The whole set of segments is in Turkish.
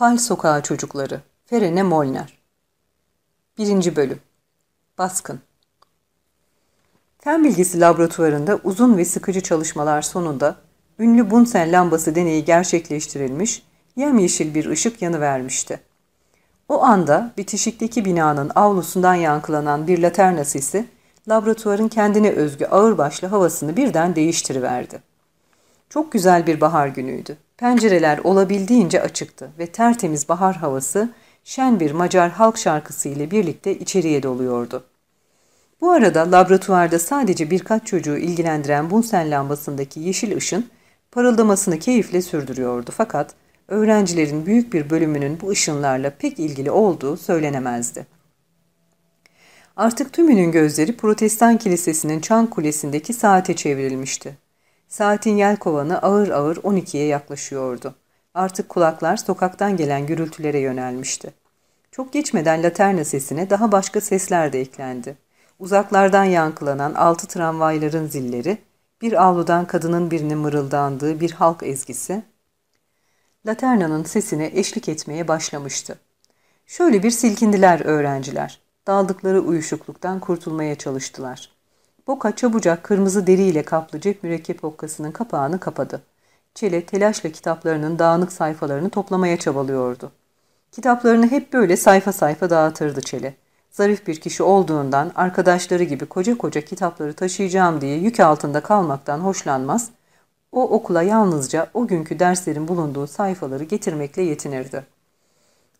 Pal Sokağı Çocukları Ferene Molnar 1. Bölüm Baskın Fen bilgisi laboratuvarında uzun ve sıkıcı çalışmalar sonunda ünlü Bunsen lambası deneyi gerçekleştirilmiş, yemyeşil bir ışık yanıvermişti. O anda bitişikteki binanın avlusundan yankılanan bir laterna sesi, laboratuvarın kendine özgü ağırbaşlı havasını birden değiştiriverdi. Çok güzel bir bahar günüydü. Pencereler olabildiğince açıktı ve tertemiz bahar havası şen bir Macar halk şarkısı ile birlikte içeriye doluyordu. Bu arada laboratuvarda sadece birkaç çocuğu ilgilendiren Bunsen lambasındaki yeşil ışın parıldamasını keyifle sürdürüyordu fakat öğrencilerin büyük bir bölümünün bu ışınlarla pek ilgili olduğu söylenemezdi. Artık tümünün gözleri protestan kilisesinin çan kulesindeki saate çevrilmişti. Saatin yel kovanı ağır ağır 12'ye yaklaşıyordu. Artık kulaklar sokaktan gelen gürültülere yönelmişti. Çok geçmeden laterna sesine daha başka sesler de eklendi. Uzaklardan yankılanan altı tramvayların zilleri, bir avludan kadının birinin mırıldandığı bir halk ezgisi, Laterna'nın sesine eşlik etmeye başlamıştı. Şöyle bir silkindiler öğrenciler. Daldıkları uyuşukluktan kurtulmaya çalıştılar. Boka çabucak kırmızı deriyle kaplı cep mürekkep okkasının kapağını kapadı. Çele telaşla kitaplarının dağınık sayfalarını toplamaya çabalıyordu. Kitaplarını hep böyle sayfa sayfa dağıtırdı Çele. Zarif bir kişi olduğundan arkadaşları gibi koca koca kitapları taşıyacağım diye yük altında kalmaktan hoşlanmaz, o okula yalnızca o günkü derslerin bulunduğu sayfaları getirmekle yetinirdi.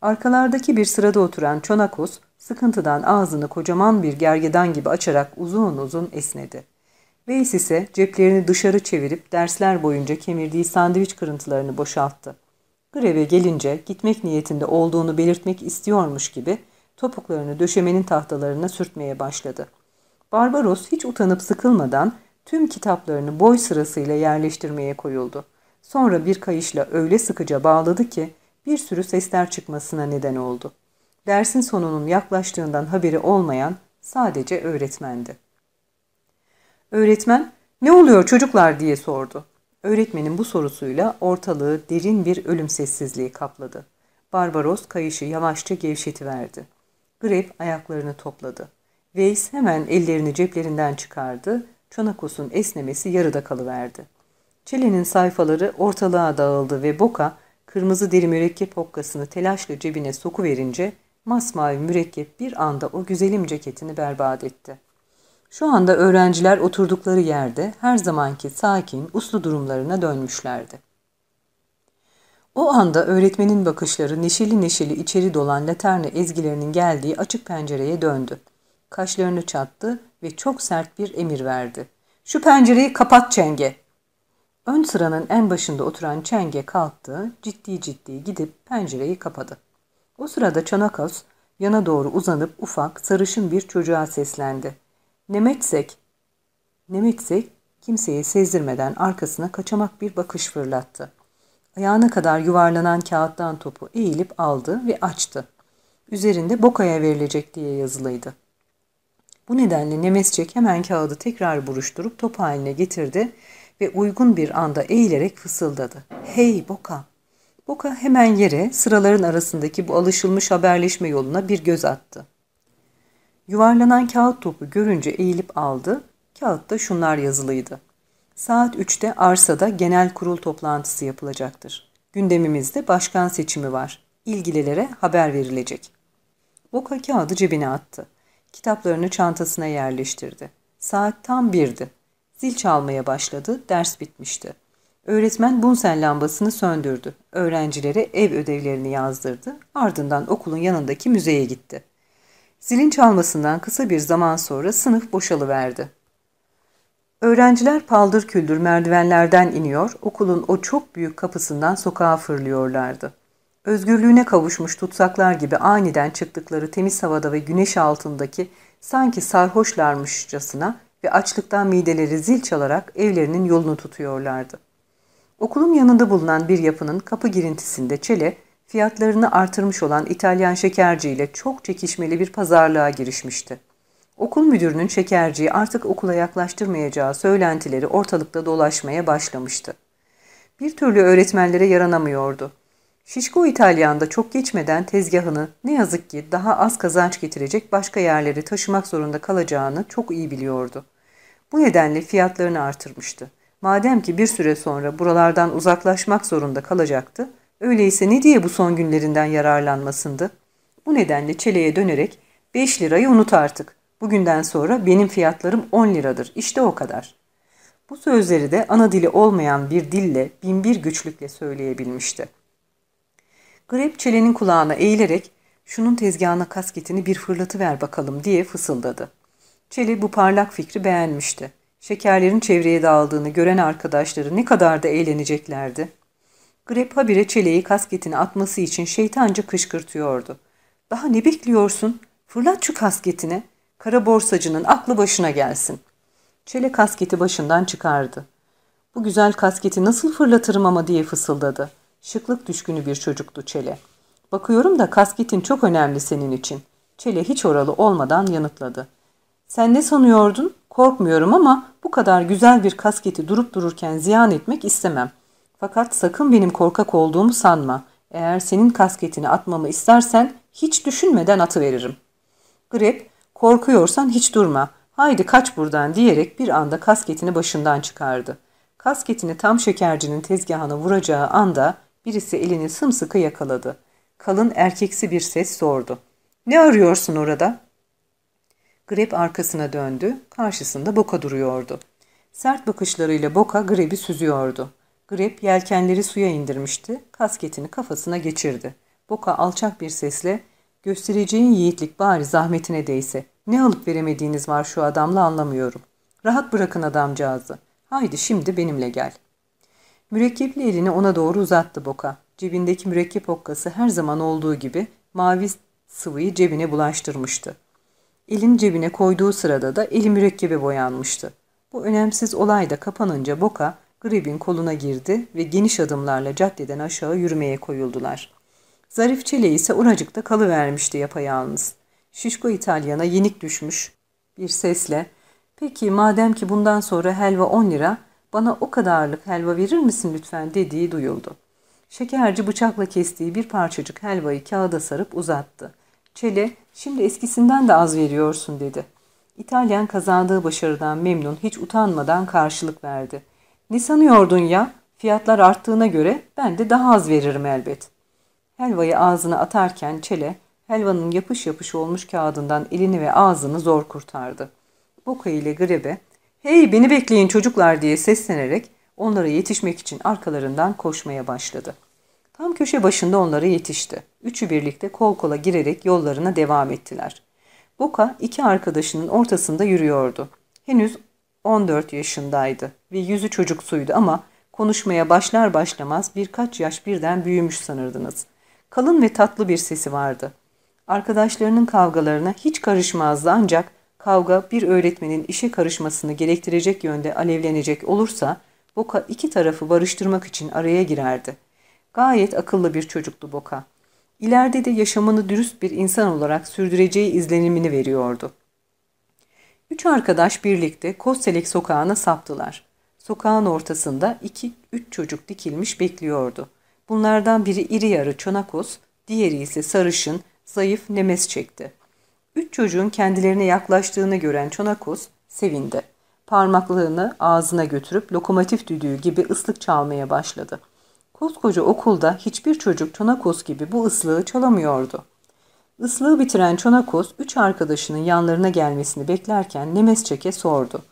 Arkalardaki bir sırada oturan Çonakos, sıkıntıdan ağzını kocaman bir gergedan gibi açarak uzun uzun esnedi. Veys ise ceplerini dışarı çevirip dersler boyunca kemirdiği sandviç kırıntılarını boşalttı. Greve gelince gitmek niyetinde olduğunu belirtmek istiyormuş gibi topuklarını döşemenin tahtalarına sürtmeye başladı. Barbaros hiç utanıp sıkılmadan tüm kitaplarını boy sırasıyla yerleştirmeye koyuldu. Sonra bir kayışla öyle sıkıca bağladı ki bir sürü sesler çıkmasına neden oldu. Dersin sonunun yaklaştığından haberi olmayan sadece öğretmendi. Öğretmen, ne oluyor çocuklar diye sordu. Öğretmenin bu sorusuyla ortalığı derin bir ölüm sessizliği kapladı. Barbaros kayışı yavaşça gevşetiverdi. Grev ayaklarını topladı. Weiss hemen ellerini ceplerinden çıkardı. Çanakos'un esnemesi yarıda kalıverdi. Çelenin sayfaları ortalığa dağıldı ve Boka kırmızı deri mürekkep hokkasını telaşla cebine sokuverince masmavi mürekkep bir anda o güzelim ceketini berbat etti. Şu anda öğrenciler oturdukları yerde her zamanki sakin, uslu durumlarına dönmüşlerdi. O anda öğretmenin bakışları neşeli neşeli içeri dolan laterne ezgilerinin geldiği açık pencereye döndü. Kaşlarını çattı ve çok sert bir emir verdi. ''Şu pencereyi kapat Çenge!'' Ön sıranın en başında oturan Çenge kalktı, ciddi ciddi gidip pencereyi kapadı. O sırada Çanakos yana doğru uzanıp ufak, sarışın bir çocuğa seslendi. Nemetsek, Nemetsek kimseye sezdirmeden arkasına kaçamak bir bakış fırlattı. Ayağına kadar yuvarlanan kağıttan topu eğilip aldı ve açtı. Üzerinde Boka'ya verilecek diye yazılıydı. Bu nedenle Nemesçek hemen kağıdı tekrar buruşturup top haline getirdi ve uygun bir anda eğilerek fısıldadı. ''Hey Boka!'' Boka hemen yere sıraların arasındaki bu alışılmış haberleşme yoluna bir göz attı. Yuvarlanan kağıt topu görünce eğilip aldı. Kağıtta şunlar yazılıydı. Saat 3'te arsada genel kurul toplantısı yapılacaktır. Gündemimizde başkan seçimi var. İlgililere haber verilecek. Boka kağıdı cebine attı. Kitaplarını çantasına yerleştirdi. Saat tam birdi. Zil çalmaya başladı, ders bitmişti. Öğretmen Bunsen lambasını söndürdü. Öğrencilere ev ödevlerini yazdırdı. Ardından okulun yanındaki müzeye gitti. Zilin çalmasından kısa bir zaman sonra sınıf boşalıverdi. Öğrenciler paldır küldür merdivenlerden iniyor, okulun o çok büyük kapısından sokağa fırlıyorlardı. Özgürlüğüne kavuşmuş tutsaklar gibi aniden çıktıkları temiz havada ve güneş altındaki sanki sarhoşlarmışçasına ve açlıktan mideleri zil çalarak evlerinin yolunu tutuyorlardı. Okulun yanında bulunan bir yapının kapı girintisinde Çele, fiyatlarını artırmış olan İtalyan şekerci ile çok çekişmeli bir pazarlığa girişmişti. Okul müdürünün şekerciyi artık okula yaklaştırmayacağı söylentileri ortalıkta dolaşmaya başlamıştı. Bir türlü öğretmenlere yaranamıyordu. Şişko İtalyan'da çok geçmeden tezgahını ne yazık ki daha az kazanç getirecek başka yerleri taşımak zorunda kalacağını çok iyi biliyordu. Bu nedenle fiyatlarını artırmıştı. Madem ki bir süre sonra buralardan uzaklaşmak zorunda kalacaktı, öyleyse ne diye bu son günlerinden yararlanmasındı? Bu nedenle çeleye dönerek 5 lirayı unut artık. Bugünden sonra benim fiyatlarım 10 liradır. İşte o kadar. Bu sözleri de ana dili olmayan bir dille binbir güçlükle söyleyebilmişti. Grep çelenin kulağına eğilerek şunun tezgahına kasketini bir fırlatıver bakalım diye fısıldadı. Çeli bu parlak fikri beğenmişti. Şekerlerin çevreye dağıldığını gören arkadaşları ne kadar da eğleneceklerdi. Grep habire çeleği kasketini atması için şeytanca kışkırtıyordu. Daha ne bekliyorsun? Fırlat şu kasketini. Kara borsacının aklı başına gelsin. Çele kasketi başından çıkardı. Bu güzel kasketi nasıl fırlatırım ama diye fısıldadı. Şıklık düşkünü bir çocuktu Çele. Bakıyorum da kasketin çok önemli senin için. Çele hiç oralı olmadan yanıtladı. Sen ne sanıyordun? Korkmuyorum ama bu kadar güzel bir kasketi durup dururken ziyan etmek istemem. Fakat sakın benim korkak olduğumu sanma. Eğer senin kasketini atmamı istersen hiç düşünmeden atıveririm. Grep, korkuyorsan hiç durma. Haydi kaç buradan diyerek bir anda kasketini başından çıkardı. Kasketini tam şekercinin tezgahına vuracağı anda birisi elini sımsıkı yakaladı. Kalın erkeksi bir ses sordu. Ne arıyorsun orada? Grep arkasına döndü. Karşısında Boka duruyordu. Sert bakışlarıyla Boka Greb'i süzüyordu. Grep yelkenleri suya indirmişti. Kasketini kafasına geçirdi. Boka alçak bir sesle göstereceğin yiğitlik bari zahmetine değse. Ne alıp veremediğiniz var şu adamla anlamıyorum. Rahat bırakın adamcağızı. Haydi şimdi benimle gel. Mürekkepli elini ona doğru uzattı Boka. Cebindeki mürekkep okkası her zaman olduğu gibi mavi sıvıyı cebine bulaştırmıştı. Elin cebine koyduğu sırada da eli mürekkebe boyanmıştı. Bu önemsiz olay da kapanınca Boka, Grib'in koluna girdi ve geniş adımlarla caddeden aşağı yürümeye koyuldular. Zarif Çele ise oracıkta kalıvermişti yapayalnız. Şişko İtalyan'a yenik düşmüş bir sesle ''Peki madem ki bundan sonra helva 10 lira, bana o kadarlık helva verir misin lütfen?'' dediği duyuldu. Şekerci bıçakla kestiği bir parçacık helvayı kağıda sarıp uzattı. Çele, şimdi eskisinden de az veriyorsun dedi. İtalyan kazandığı başarıdan memnun, hiç utanmadan karşılık verdi. Ne sanıyordun ya? Fiyatlar arttığına göre ben de daha az veririm elbet. Helvayı ağzına atarken Çele, helvanın yapış yapış olmuş kağıdından elini ve ağzını zor kurtardı. Boka ile Grebe, ''Hey beni bekleyin çocuklar'' diye seslenerek onlara yetişmek için arkalarından koşmaya başladı. Tam köşe başında onlara yetişti. Üçü birlikte kol kola girerek yollarına devam ettiler. Boka iki arkadaşının ortasında yürüyordu. Henüz 14 yaşındaydı ve yüzü çocuksuydu ama konuşmaya başlar başlamaz birkaç yaş birden büyümüş sanırdınız. Kalın ve tatlı bir sesi vardı. Arkadaşlarının kavgalarına hiç karışmazdı ancak kavga bir öğretmenin işe karışmasını gerektirecek yönde alevlenecek olursa Boka iki tarafı barıştırmak için araya girerdi. Gayet akıllı bir çocuktu Boka. İleride de yaşamını dürüst bir insan olarak sürdüreceği izlenimini veriyordu. Üç arkadaş birlikte Kostelek sokağına saptılar. Sokağın ortasında iki, üç çocuk dikilmiş bekliyordu. Bunlardan biri iri yarı çonakos, diğeri ise sarışın, zayıf nemes çekti. Üç çocuğun kendilerine yaklaştığını gören çonakos sevindi. Parmaklarını ağzına götürüp lokomotif düdüğü gibi ıslık çalmaya başladı. Koskoca okulda hiçbir çocuk Çonakos gibi bu ıslığı çalamıyordu. Islığı bitiren Çonakos, üç arkadaşının yanlarına gelmesini beklerken Nemesçek'e sordu.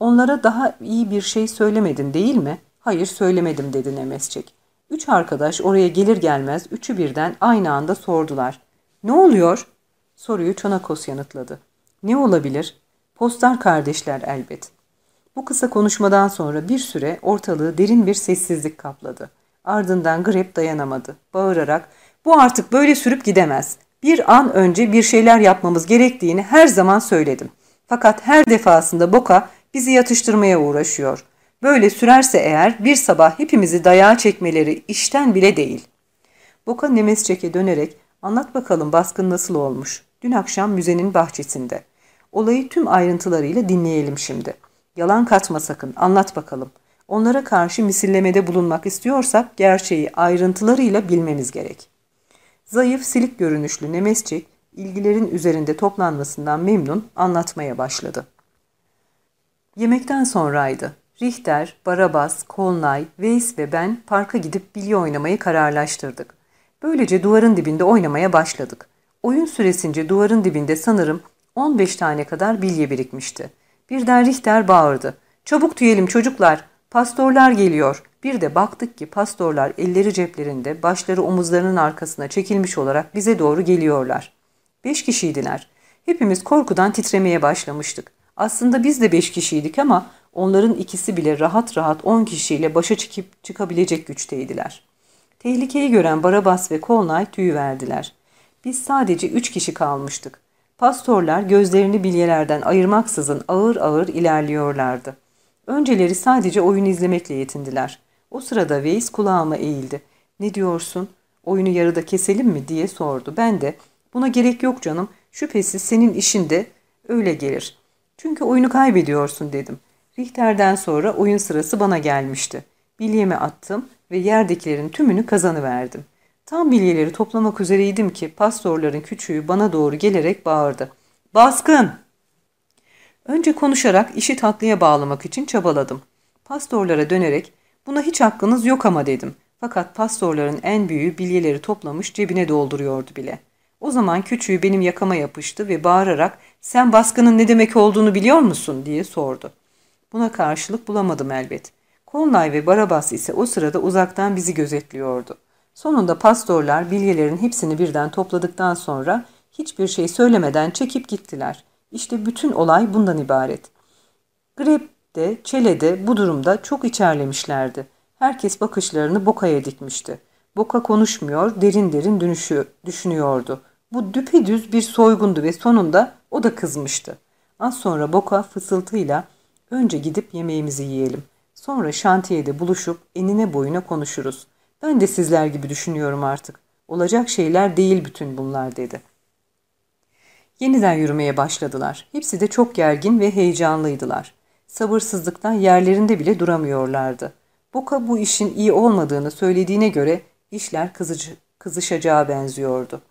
Onlara daha iyi bir şey söylemedin değil mi? Hayır söylemedim dedi Nemesçek. Üç arkadaş oraya gelir gelmez üçü birden aynı anda sordular. Ne oluyor? Soruyu Çonakos yanıtladı. Ne olabilir? Postar kardeşler elbet. Bu kısa konuşmadan sonra bir süre ortalığı derin bir sessizlik kapladı. Ardından Grep dayanamadı. Bağırarak bu artık böyle sürüp gidemez. Bir an önce bir şeyler yapmamız gerektiğini her zaman söyledim. Fakat her defasında Boka bizi yatıştırmaya uğraşıyor. Böyle sürerse eğer bir sabah hepimizi dayağa çekmeleri işten bile değil. Boka Nemesçek'e dönerek anlat bakalım baskın nasıl olmuş. Dün akşam müzenin bahçesinde. Olayı tüm ayrıntılarıyla dinleyelim şimdi. Yalan katma sakın anlat bakalım. Onlara karşı misillemede bulunmak istiyorsak gerçeği ayrıntılarıyla bilmemiz gerek. Zayıf, silik görünüşlü Nemesçik, ilgilerin üzerinde toplanmasından memnun anlatmaya başladı. Yemekten sonraydı. Richter, Barabas, Kolnay, Weiss ve ben parka gidip bilye oynamayı kararlaştırdık. Böylece duvarın dibinde oynamaya başladık. Oyun süresince duvarın dibinde sanırım 15 tane kadar bilye birikmişti. Birden Richter bağırdı. Çabuk tüyelim çocuklar, pastorlar geliyor. Bir de baktık ki pastorlar elleri ceplerinde, başları omuzlarının arkasına çekilmiş olarak bize doğru geliyorlar. Beş kişiydiler. Hepimiz korkudan titremeye başlamıştık. Aslında biz de beş kişiydik ama onların ikisi bile rahat rahat on kişiyle başa çıkıp çıkabilecek güçteydiler. Tehlikeyi gören Barabas ve Kolnay tüy verdiler. Biz sadece üç kişi kalmıştık. Pastorlar gözlerini bilyelerden ayırmaksızın ağır ağır ilerliyorlardı. Önceleri sadece oyun izlemekle yetindiler. O sırada Weiss kulağıma eğildi. ''Ne diyorsun? Oyunu yarıda keselim mi?'' diye sordu. Ben de ''Buna gerek yok canım. Şüphesiz senin işin de öyle gelir. Çünkü oyunu kaybediyorsun.'' dedim. Richter'den sonra oyun sırası bana gelmişti. Bilyemi attım ve yerdekilerin tümünü kazanıverdim. Tam bilyeleri toplamak üzereydim ki pastorların küçüğü bana doğru gelerek bağırdı. ''Baskın!'' Önce konuşarak işi tatlıya bağlamak için çabaladım. Pastorlara dönerek ''Buna hiç hakkınız yok ama'' dedim. Fakat pastorların en büyüğü bilyeleri toplamış cebine dolduruyordu bile. O zaman küçüğü benim yakama yapıştı ve bağırarak ''Sen baskının ne demek olduğunu biliyor musun?'' diye sordu. Buna karşılık bulamadım elbet. Conlay ve Barabas ise o sırada uzaktan bizi gözetliyordu. Sonunda pastorlar bilyelerin hepsini birden topladıktan sonra hiçbir şey söylemeden çekip gittiler. İşte bütün olay bundan ibaret. Greb de, Çele de bu durumda çok içerlemişlerdi. Herkes bakışlarını Boka'ya dikmişti. Boka konuşmuyor, derin derin dönüşü, düşünüyordu. Bu düpedüz bir soygundu ve sonunda o da kızmıştı. Az sonra Boka fısıltıyla önce gidip yemeğimizi yiyelim. Sonra şantiyede buluşup enine boyuna konuşuruz. Ben de sizler gibi düşünüyorum artık. Olacak şeyler değil bütün bunlar dedi. Yeniden yürümeye başladılar. Hepsi de çok gergin ve heyecanlıydılar. Sabırsızlıktan yerlerinde bile duramıyorlardı. Boka bu işin iyi olmadığını söylediğine göre işler kızıcı, kızışacağı benziyordu.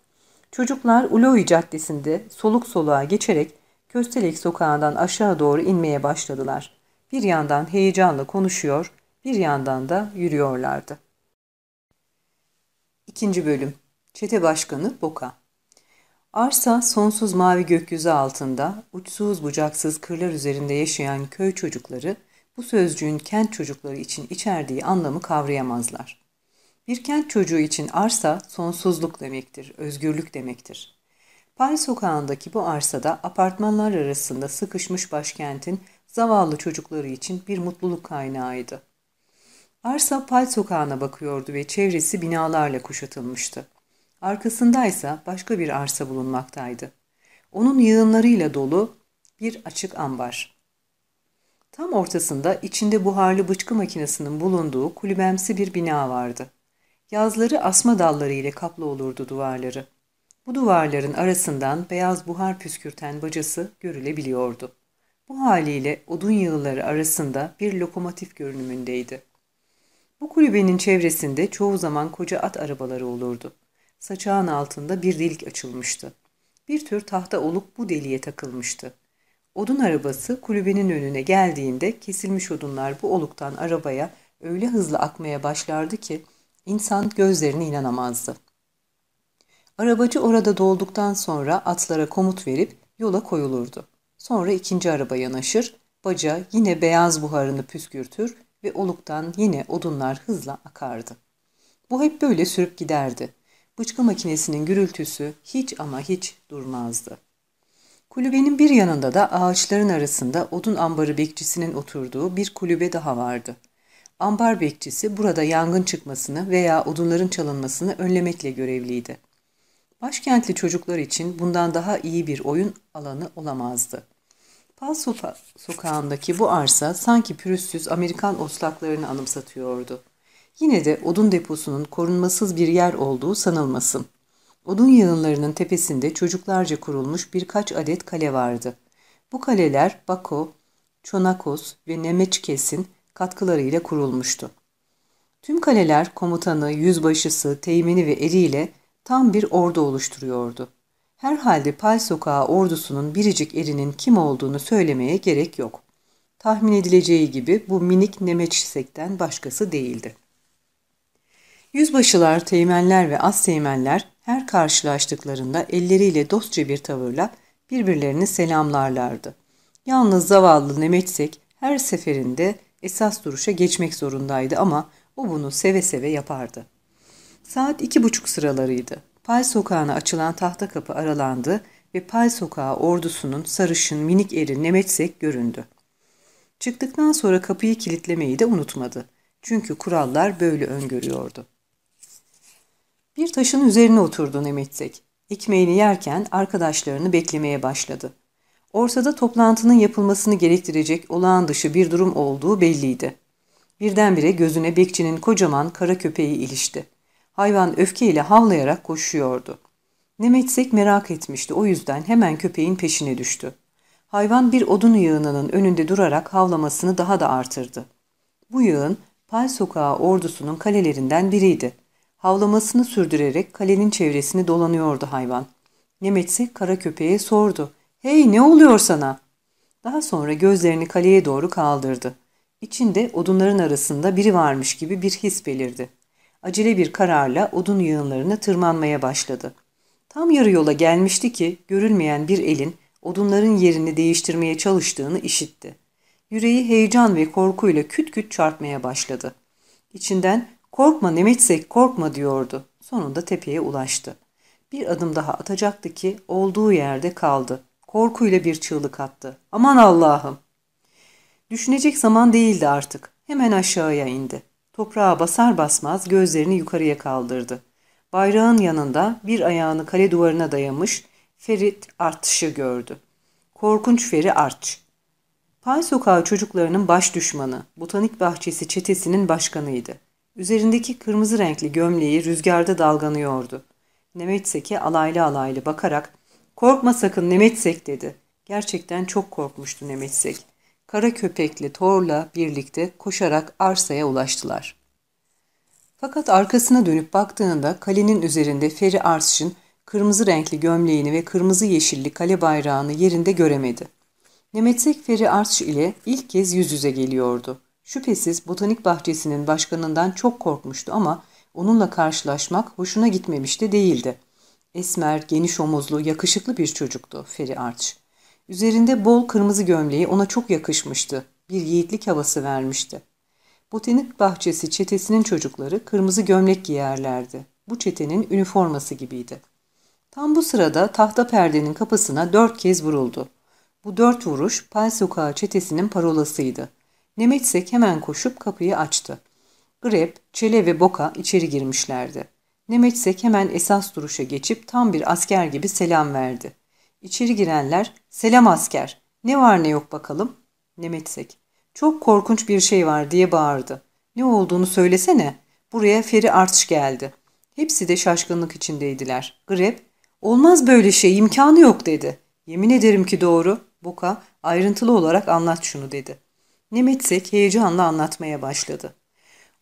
Çocuklar Uloi Caddesi'nde soluk soluğa geçerek Köstelek sokağından aşağı doğru inmeye başladılar. Bir yandan heyecanla konuşuyor, bir yandan da yürüyorlardı. İkinci bölüm Çete Başkanı Boka Arsa sonsuz mavi gökyüzü altında uçsuz bucaksız kırlar üzerinde yaşayan köy çocukları bu sözcüğün kent çocukları için içerdiği anlamı kavrayamazlar. Bir kent çocuğu için arsa sonsuzluk demektir, özgürlük demektir. Pay sokağındaki bu arsada apartmanlar arasında sıkışmış başkentin zavallı çocukları için bir mutluluk kaynağıydı. Arsa Pay sokağına bakıyordu ve çevresi binalarla kuşatılmıştı. Arkasındaysa başka bir arsa bulunmaktaydı. Onun yığınlarıyla dolu bir açık ambar. Tam ortasında içinde buharlı bıçkı makinesinin bulunduğu kulübemsi bir bina vardı. Yazları asma dalları ile kaplı olurdu duvarları. Bu duvarların arasından beyaz buhar püskürten bacası görülebiliyordu. Bu haliyle odun yığıları arasında bir lokomotif görünümündeydi. Bu kulübenin çevresinde çoğu zaman koca at arabaları olurdu. Saçağın altında bir delik açılmıştı. Bir tür tahta olup bu deliğe takılmıştı. Odun arabası kulübenin önüne geldiğinde kesilmiş odunlar bu oluktan arabaya öyle hızlı akmaya başlardı ki insan gözlerine inanamazdı. Arabacı orada dolduktan sonra atlara komut verip yola koyulurdu. Sonra ikinci araba yanaşır, baca yine beyaz buharını püskürtür ve oluktan yine odunlar hızla akardı. Bu hep böyle sürüp giderdi. Bıçkı makinesinin gürültüsü hiç ama hiç durmazdı. Kulübenin bir yanında da ağaçların arasında odun ambarı bekçisinin oturduğu bir kulübe daha vardı. Ambar bekçisi burada yangın çıkmasını veya odunların çalınmasını önlemekle görevliydi. Başkentli çocuklar için bundan daha iyi bir oyun alanı olamazdı. Pal Sofa sokağındaki bu arsa sanki pürüzsüz Amerikan oslaklarını anımsatıyordu. Yine de odun deposunun korunmasız bir yer olduğu sanılmasın. Odun yığınlarının tepesinde çocuklarca kurulmuş birkaç adet kale vardı. Bu kaleler Bako, Çonakos ve Nemeçkes'in katkılarıyla kurulmuştu. Tüm kaleler komutanı, yüzbaşısı, teğmeni ve eriyle tam bir ordu oluşturuyordu. Herhalde Pal Sokağı ordusunun biricik erinin kim olduğunu söylemeye gerek yok. Tahmin edileceği gibi bu minik Nemeçsek'ten başkası değildi. Yüzbaşılar, teğmenler ve az teğmenler her karşılaştıklarında elleriyle dostça bir tavırla birbirlerini selamlarlardı. Yalnız zavallı Nemeçsek her seferinde esas duruşa geçmek zorundaydı ama o bunu seve seve yapardı. Saat iki buçuk sıralarıydı. Pal sokağına açılan tahta kapı aralandı ve Pal sokağı ordusunun sarışın minik eri Nemetsek göründü. Çıktıktan sonra kapıyı kilitlemeyi de unutmadı. Çünkü kurallar böyle öngörüyordu. Bir taşın üzerine oturdu Nemetsek. Ekmeğini yerken arkadaşlarını beklemeye başladı. Ortada toplantının yapılmasını gerektirecek olağan dışı bir durum olduğu belliydi. Birdenbire gözüne bekçinin kocaman kara köpeği ilişti. Hayvan öfkeyle havlayarak koşuyordu. Nemetsek merak etmişti o yüzden hemen köpeğin peşine düştü. Hayvan bir odun yığınının önünde durarak havlamasını daha da artırdı. Bu yığın Pal Sokağı ordusunun kalelerinden biriydi. Havlamasını sürdürerek kalenin çevresini dolanıyordu hayvan. Nemetsek kara köpeğe sordu. ''Hey ne oluyor sana?'' Daha sonra gözlerini kaleye doğru kaldırdı. İçinde odunların arasında biri varmış gibi bir his belirdi. Acele bir kararla odun yığınlarına tırmanmaya başladı. Tam yarı yola gelmişti ki görülmeyen bir elin odunların yerini değiştirmeye çalıştığını işitti. Yüreği heyecan ve korkuyla küt küt çarpmaya başladı. İçinden korkma Nemetsek korkma diyordu. Sonunda tepeye ulaştı. Bir adım daha atacaktı ki olduğu yerde kaldı. Korkuyla bir çığlık attı. Aman Allah'ım! Düşünecek zaman değildi artık. Hemen aşağıya indi. Toprağa basar basmaz gözlerini yukarıya kaldırdı. Bayrağın yanında bir ayağını kale duvarına dayamış Ferit Artç'ı gördü. Korkunç Feri Artç. Pay Sokağı çocuklarının baş düşmanı, botanik bahçesi çetesinin başkanıydı. Üzerindeki kırmızı renkli gömleği rüzgarda dalganıyordu. Nemetsek'e alaylı alaylı bakarak ''Korkma sakın Nemetsek'' dedi. Gerçekten çok korkmuştu Nemetsek. Kara köpekli Thor'la birlikte koşarak arsaya ulaştılar. Fakat arkasına dönüp baktığında kalenin üzerinde Feri Arş'ın kırmızı renkli gömleğini ve kırmızı yeşilli kale bayrağını yerinde göremedi. Nemetsek Feri Arş ile ilk kez yüz yüze geliyordu. Şüphesiz botanik bahçesinin başkanından çok korkmuştu ama onunla karşılaşmak hoşuna gitmemiş de değildi. Esmer, geniş omuzlu, yakışıklı bir çocuktu Feri Arç. Üzerinde bol kırmızı gömleği ona çok yakışmıştı. Bir yiğitlik havası vermişti. Botanik bahçesi çetesinin çocukları kırmızı gömlek giyerlerdi. Bu çetenin üniforması gibiydi. Tam bu sırada tahta perdenin kapısına dört kez vuruldu. Bu dört vuruş Pal Sokağı çetesinin parolasıydı. Nemetsek hemen koşup kapıyı açtı. Grep, Çele ve Boka içeri girmişlerdi. Nemetsek hemen esas duruşa geçip tam bir asker gibi selam verdi. İçeri girenler, selam asker, ne var ne yok bakalım. Nemetsek, çok korkunç bir şey var diye bağırdı. Ne olduğunu söylesene. Buraya Feri Arç geldi. Hepsi de şaşkınlık içindeydiler. Grep, olmaz böyle şey imkanı yok dedi. Yemin ederim ki doğru. Boka ayrıntılı olarak anlat şunu dedi. Nemetsek heyecanla anlatmaya başladı.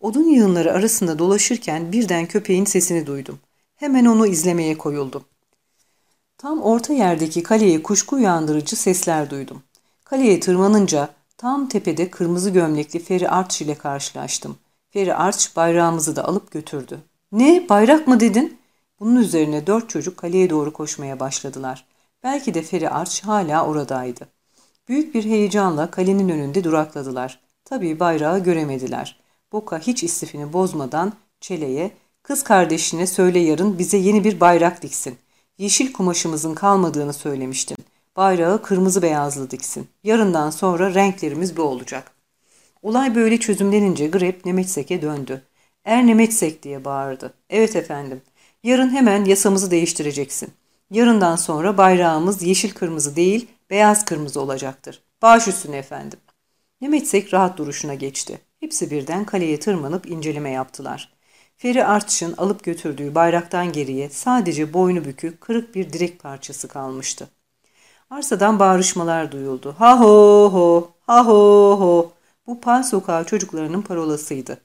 Odun yığınları arasında dolaşırken birden köpeğin sesini duydum. Hemen onu izlemeye koyuldum. Tam orta yerdeki kaleye kuşku uyandırıcı sesler duydum. Kaleye tırmanınca tam tepede kırmızı gömlekli Feri Arç ile karşılaştım. Feri Arç bayrağımızı da alıp götürdü. Ne bayrak mı dedin? Bunun üzerine dört çocuk kaleye doğru koşmaya başladılar. Belki de Feri Arç hala oradaydı. Büyük bir heyecanla kalenin önünde durakladılar. Tabii bayrağı göremediler. Boka hiç istifini bozmadan Çele'ye kız kardeşine söyle yarın bize yeni bir bayrak diksin. Yeşil kumaşımızın kalmadığını söylemiştin. Bayrağı kırmızı beyazlı diksin. Yarından sonra renklerimiz bu olacak. Olay böyle çözümlenince Grep Nemetsek'e döndü. Er Nemetsek diye bağırdı. Evet efendim. Yarın hemen yasamızı değiştireceksin. Yarından sonra bayrağımız yeşil kırmızı değil, beyaz kırmızı olacaktır. Baş üstüne efendim. Nemetsek rahat duruşuna geçti. Hepsi birden kaleye tırmanıp inceleme yaptılar. Feri Artç'ın alıp götürdüğü bayraktan geriye sadece boynu bükük, kırık bir direk parçası kalmıştı. Arsadan bağrışmalar duyuldu. Ha ho ho, ha ho ho. Bu Pal Sokağı çocuklarının parolasıydı.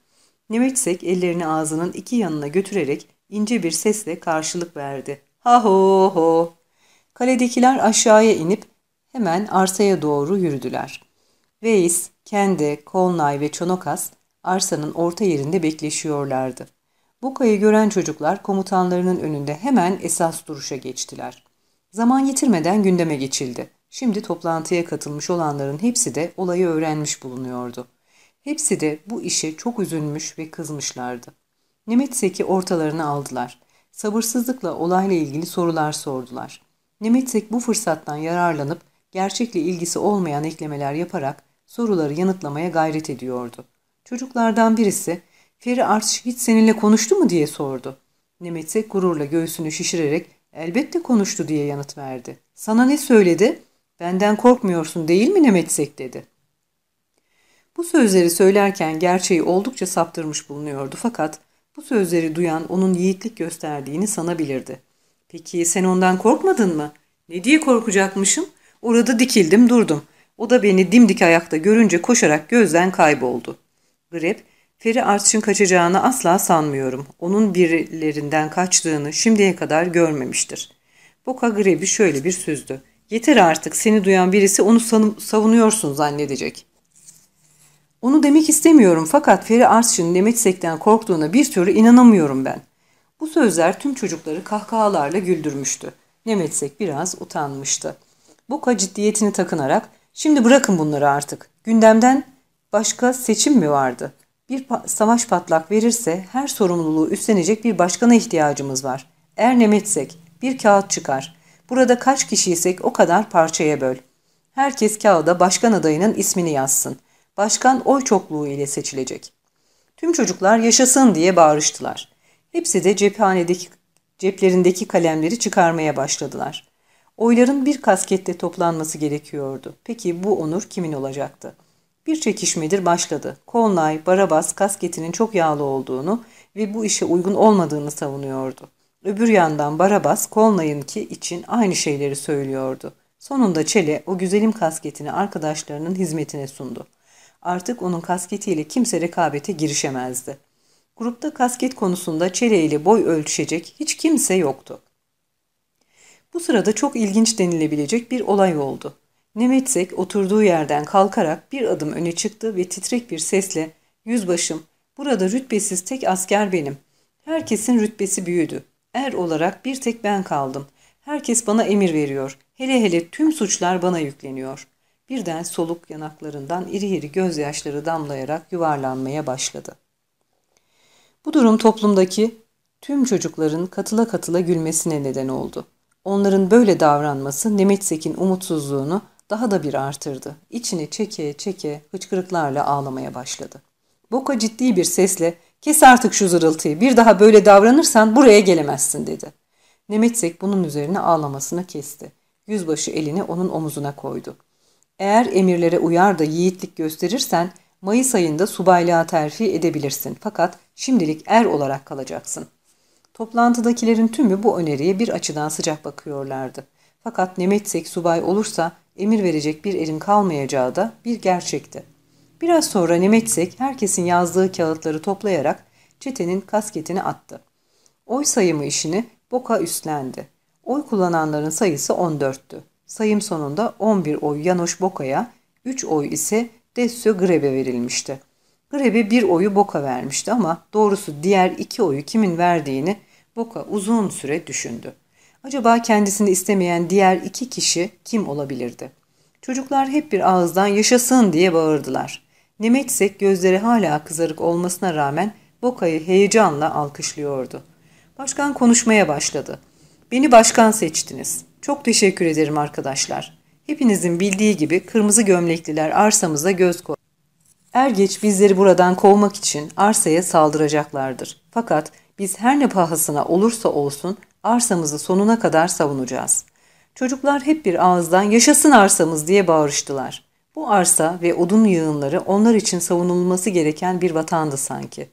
Nemetsek ellerini ağzının iki yanına götürerek ince bir sesle karşılık verdi. Ha ho ho. Kaledekiler aşağıya inip hemen arsaya doğru yürüdüler. Veys, Kende, Kolnay ve Çonokas arsanın orta yerinde bekleşiyorlardı. Boka'yı gören çocuklar komutanlarının önünde hemen esas duruşa geçtiler. Zaman yitirmeden gündeme geçildi. Şimdi toplantıya katılmış olanların hepsi de olayı öğrenmiş bulunuyordu. Hepsi de bu işe çok üzülmüş ve kızmışlardı. Nemetsek'i ortalarına aldılar. Sabırsızlıkla olayla ilgili sorular sordular. Nemetsek bu fırsattan yararlanıp gerçekle ilgisi olmayan eklemeler yaparak soruları yanıtlamaya gayret ediyordu. Çocuklardan birisi Feri Arç hiç seninle konuştu mu diye sordu. Nemetsek gururla göğsünü şişirerek elbette konuştu diye yanıt verdi. Sana ne söyledi? Benden korkmuyorsun değil mi Nemetsek dedi. Bu sözleri söylerken gerçeği oldukça saptırmış bulunuyordu fakat bu sözleri duyan onun yiğitlik gösterdiğini sanabilirdi. Peki sen ondan korkmadın mı? Ne diye korkacakmışım? Orada dikildim durdum. O da beni dimdik ayakta görünce koşarak gözden kayboldu. Grep, Feri Arç'ın kaçacağını asla sanmıyorum. Onun birilerinden kaçtığını şimdiye kadar görmemiştir. Boka Greb'i şöyle bir süzdü. Yeter artık seni duyan birisi onu savunuyorsun zannedecek. Onu demek istemiyorum fakat Feri Arç'ın Nemetsek'ten korktuğuna bir türlü inanamıyorum ben. Bu sözler tüm çocukları kahkahalarla güldürmüştü. Nemetsek biraz utanmıştı. Boka ciddiyetini takınarak şimdi bırakın bunları artık. Gündemden başka seçim mi vardı? Bir pa savaş patlak verirse her sorumluluğu üstlenecek bir başkana ihtiyacımız var. Er Nemetsek bir kağıt çıkar. Burada kaç kişiysek o kadar parçaya böl. Herkes kağıda başkan adayının ismini yazsın. Başkan oy çokluğu ile seçilecek. Tüm çocuklar yaşasın diye bağırıştılar. Hepsi de cephanedeki, ceplerindeki kalemleri çıkarmaya başladılar. Oyların bir kaskette toplanması gerekiyordu. Peki bu onur kimin olacaktı? Bir çekişmedir başladı. Kolnay, Barabas kasketinin çok yağlı olduğunu ve bu işe uygun olmadığını savunuyordu. Öbür yandan Barabas, Kolnay'ınki için aynı şeyleri söylüyordu. Sonunda Çele o güzelim kasketini arkadaşlarının hizmetine sundu. Artık onun kasketiyle kimse rekabete girişemezdi. Grupta kasket konusunda Çele ile boy ölçüşecek hiç kimse yoktu. Bu sırada çok ilginç denilebilecek bir olay oldu. Nemetsek oturduğu yerden kalkarak bir adım öne çıktı ve titrek bir sesle ''Yüzbaşım, burada rütbesiz tek asker benim. Herkesin rütbesi büyüdü. Er olarak bir tek ben kaldım. Herkes bana emir veriyor. Hele hele tüm suçlar bana yükleniyor.'' Birden soluk yanaklarından iri iri gözyaşları damlayarak yuvarlanmaya başladı. Bu durum toplumdaki tüm çocukların katıla katıla gülmesine neden oldu. Onların böyle davranması Nemetsek'in umutsuzluğunu daha da bir artırdı. İçini çeke çeke hıçkırıklarla ağlamaya başladı. Boka ciddi bir sesle kes artık şu zırıltıyı bir daha böyle davranırsan buraya gelemezsin dedi. Nemetsek bunun üzerine ağlamasını kesti. Yüzbaşı elini onun omuzuna koydu. Eğer emirlere uyar da yiğitlik gösterirsen Mayıs ayında subaylığa terfi edebilirsin fakat şimdilik er olarak kalacaksın. Toplantıdakilerin tümü bu öneriye bir açıdan sıcak bakıyorlardı. Fakat Nemetsek subay olursa emir verecek bir erin kalmayacağı da bir gerçekti. Biraz sonra Nemetsek herkesin yazdığı kağıtları toplayarak çetenin kasketini attı. Oy sayımı işini Boka üstlendi. Oy kullananların sayısı 14'tü. Sayım sonunda 11 oy Yanoş Boka'ya, 3 oy ise Dessio Grebe verilmişti. Grebe bir oyu Boka vermişti ama doğrusu diğer iki oyu kimin verdiğini Boka uzun süre düşündü. Acaba kendisini istemeyen diğer iki kişi kim olabilirdi? Çocuklar hep bir ağızdan yaşasın diye bağırdılar. Nemetsek gözleri hala kızarık olmasına rağmen Boka'yı heyecanla alkışlıyordu. Başkan konuşmaya başladı. Beni başkan seçtiniz. Çok teşekkür ederim arkadaşlar. Hepinizin bildiği gibi kırmızı gömlekliler arsamıza göz koy. Er geç bizleri buradan kovmak için arsaya saldıracaklardır. Fakat biz her ne pahasına olursa olsun arsamızı sonuna kadar savunacağız. Çocuklar hep bir ağızdan yaşasın arsamız diye bağırıştılar. Bu arsa ve odun yığınları onlar için savunulması gereken bir vatandı sanki.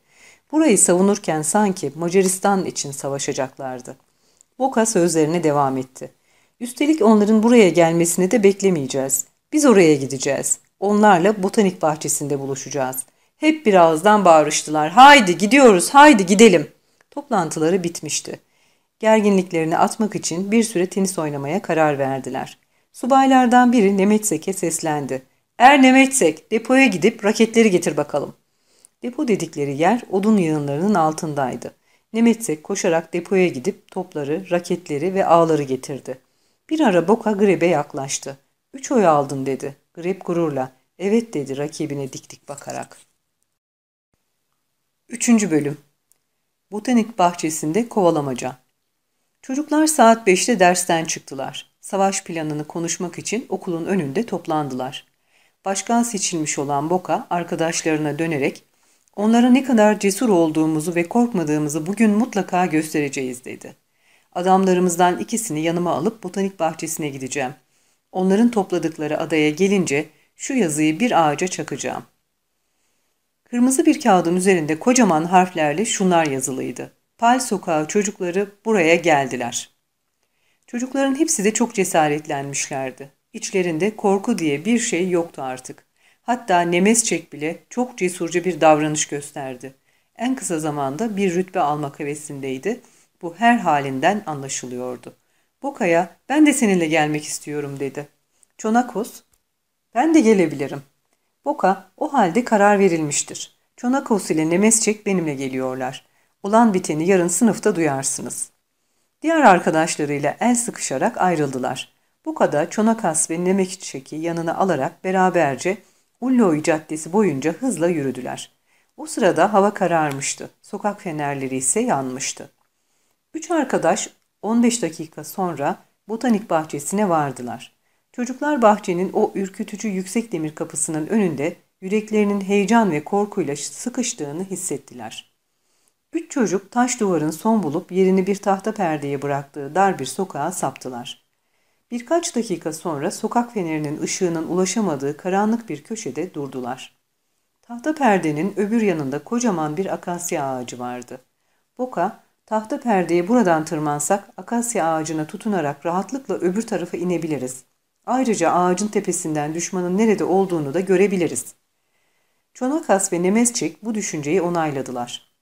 Burayı savunurken sanki Macaristan için savaşacaklardı. Boka sözlerine devam etti. Üstelik onların buraya gelmesini de beklemeyeceğiz. Biz oraya gideceğiz. Onlarla botanik bahçesinde buluşacağız. Hep birazdan bağırıştılar. Haydi gidiyoruz, haydi gidelim. Toplantıları bitmişti. Gerginliklerini atmak için bir süre tenis oynamaya karar verdiler. Subaylardan biri Nemetsek'e seslendi. Er Nemetsek, depoya gidip raketleri getir bakalım. Depo dedikleri yer odun yığınlarının altındaydı. Nemetsek koşarak depoya gidip topları, raketleri ve ağları getirdi. Bir ara Boka Greb'e yaklaştı. Üç oy aldın dedi. Greb gururla. Evet dedi rakibine dik dik bakarak. Üçüncü bölüm Botanik bahçesinde kovalamaca. Çocuklar saat beşte dersten çıktılar. Savaş planını konuşmak için okulun önünde toplandılar. Başkan seçilmiş olan Boka arkadaşlarına dönerek onlara ne kadar cesur olduğumuzu ve korkmadığımızı bugün mutlaka göstereceğiz dedi. Adamlarımızdan ikisini yanıma alıp botanik bahçesine gideceğim. Onların topladıkları adaya gelince şu yazıyı bir ağaca çakacağım. Kırmızı bir kağıdın üzerinde kocaman harflerle şunlar yazılıydı. Pal sokağı çocukları buraya geldiler. Çocukların hepsi de çok cesaretlenmişlerdi. İçlerinde korku diye bir şey yoktu artık. Hatta Nemesçek bile çok cesurca bir davranış gösterdi. En kısa zamanda bir rütbe almak hevesindeydi. Bu her halinden anlaşılıyordu. Boka'ya ben de seninle gelmek istiyorum dedi. Çonakos, ben de gelebilirim. Boka o halde karar verilmiştir. Çonakos ile Nemesçek benimle geliyorlar. Olan biteni yarın sınıfta duyarsınız. Diğer arkadaşlarıyla el sıkışarak ayrıldılar. Buka'da Çonakas ve Nemekçek'i yanına alarak beraberce Ulloy Caddesi boyunca hızla yürüdüler. O sırada hava kararmıştı. Sokak fenerleri ise yanmıştı. Üç arkadaş 15 dakika sonra botanik bahçesine vardılar. Çocuklar bahçenin o ürkütücü yüksek demir kapısının önünde yüreklerinin heyecan ve korkuyla sıkıştığını hissettiler. Üç çocuk taş duvarın son bulup yerini bir tahta perdeye bıraktığı dar bir sokağa saptılar. Birkaç dakika sonra sokak fenerinin ışığının ulaşamadığı karanlık bir köşede durdular. Tahta perdenin öbür yanında kocaman bir akasya ağacı vardı. Boka, tahta perdeye buradan tırmansak akasya ağacına tutunarak rahatlıkla öbür tarafa inebiliriz. Ayrıca ağacın tepesinden düşmanın nerede olduğunu da görebiliriz. Çonakas ve Nemesçik bu düşünceyi onayladılar.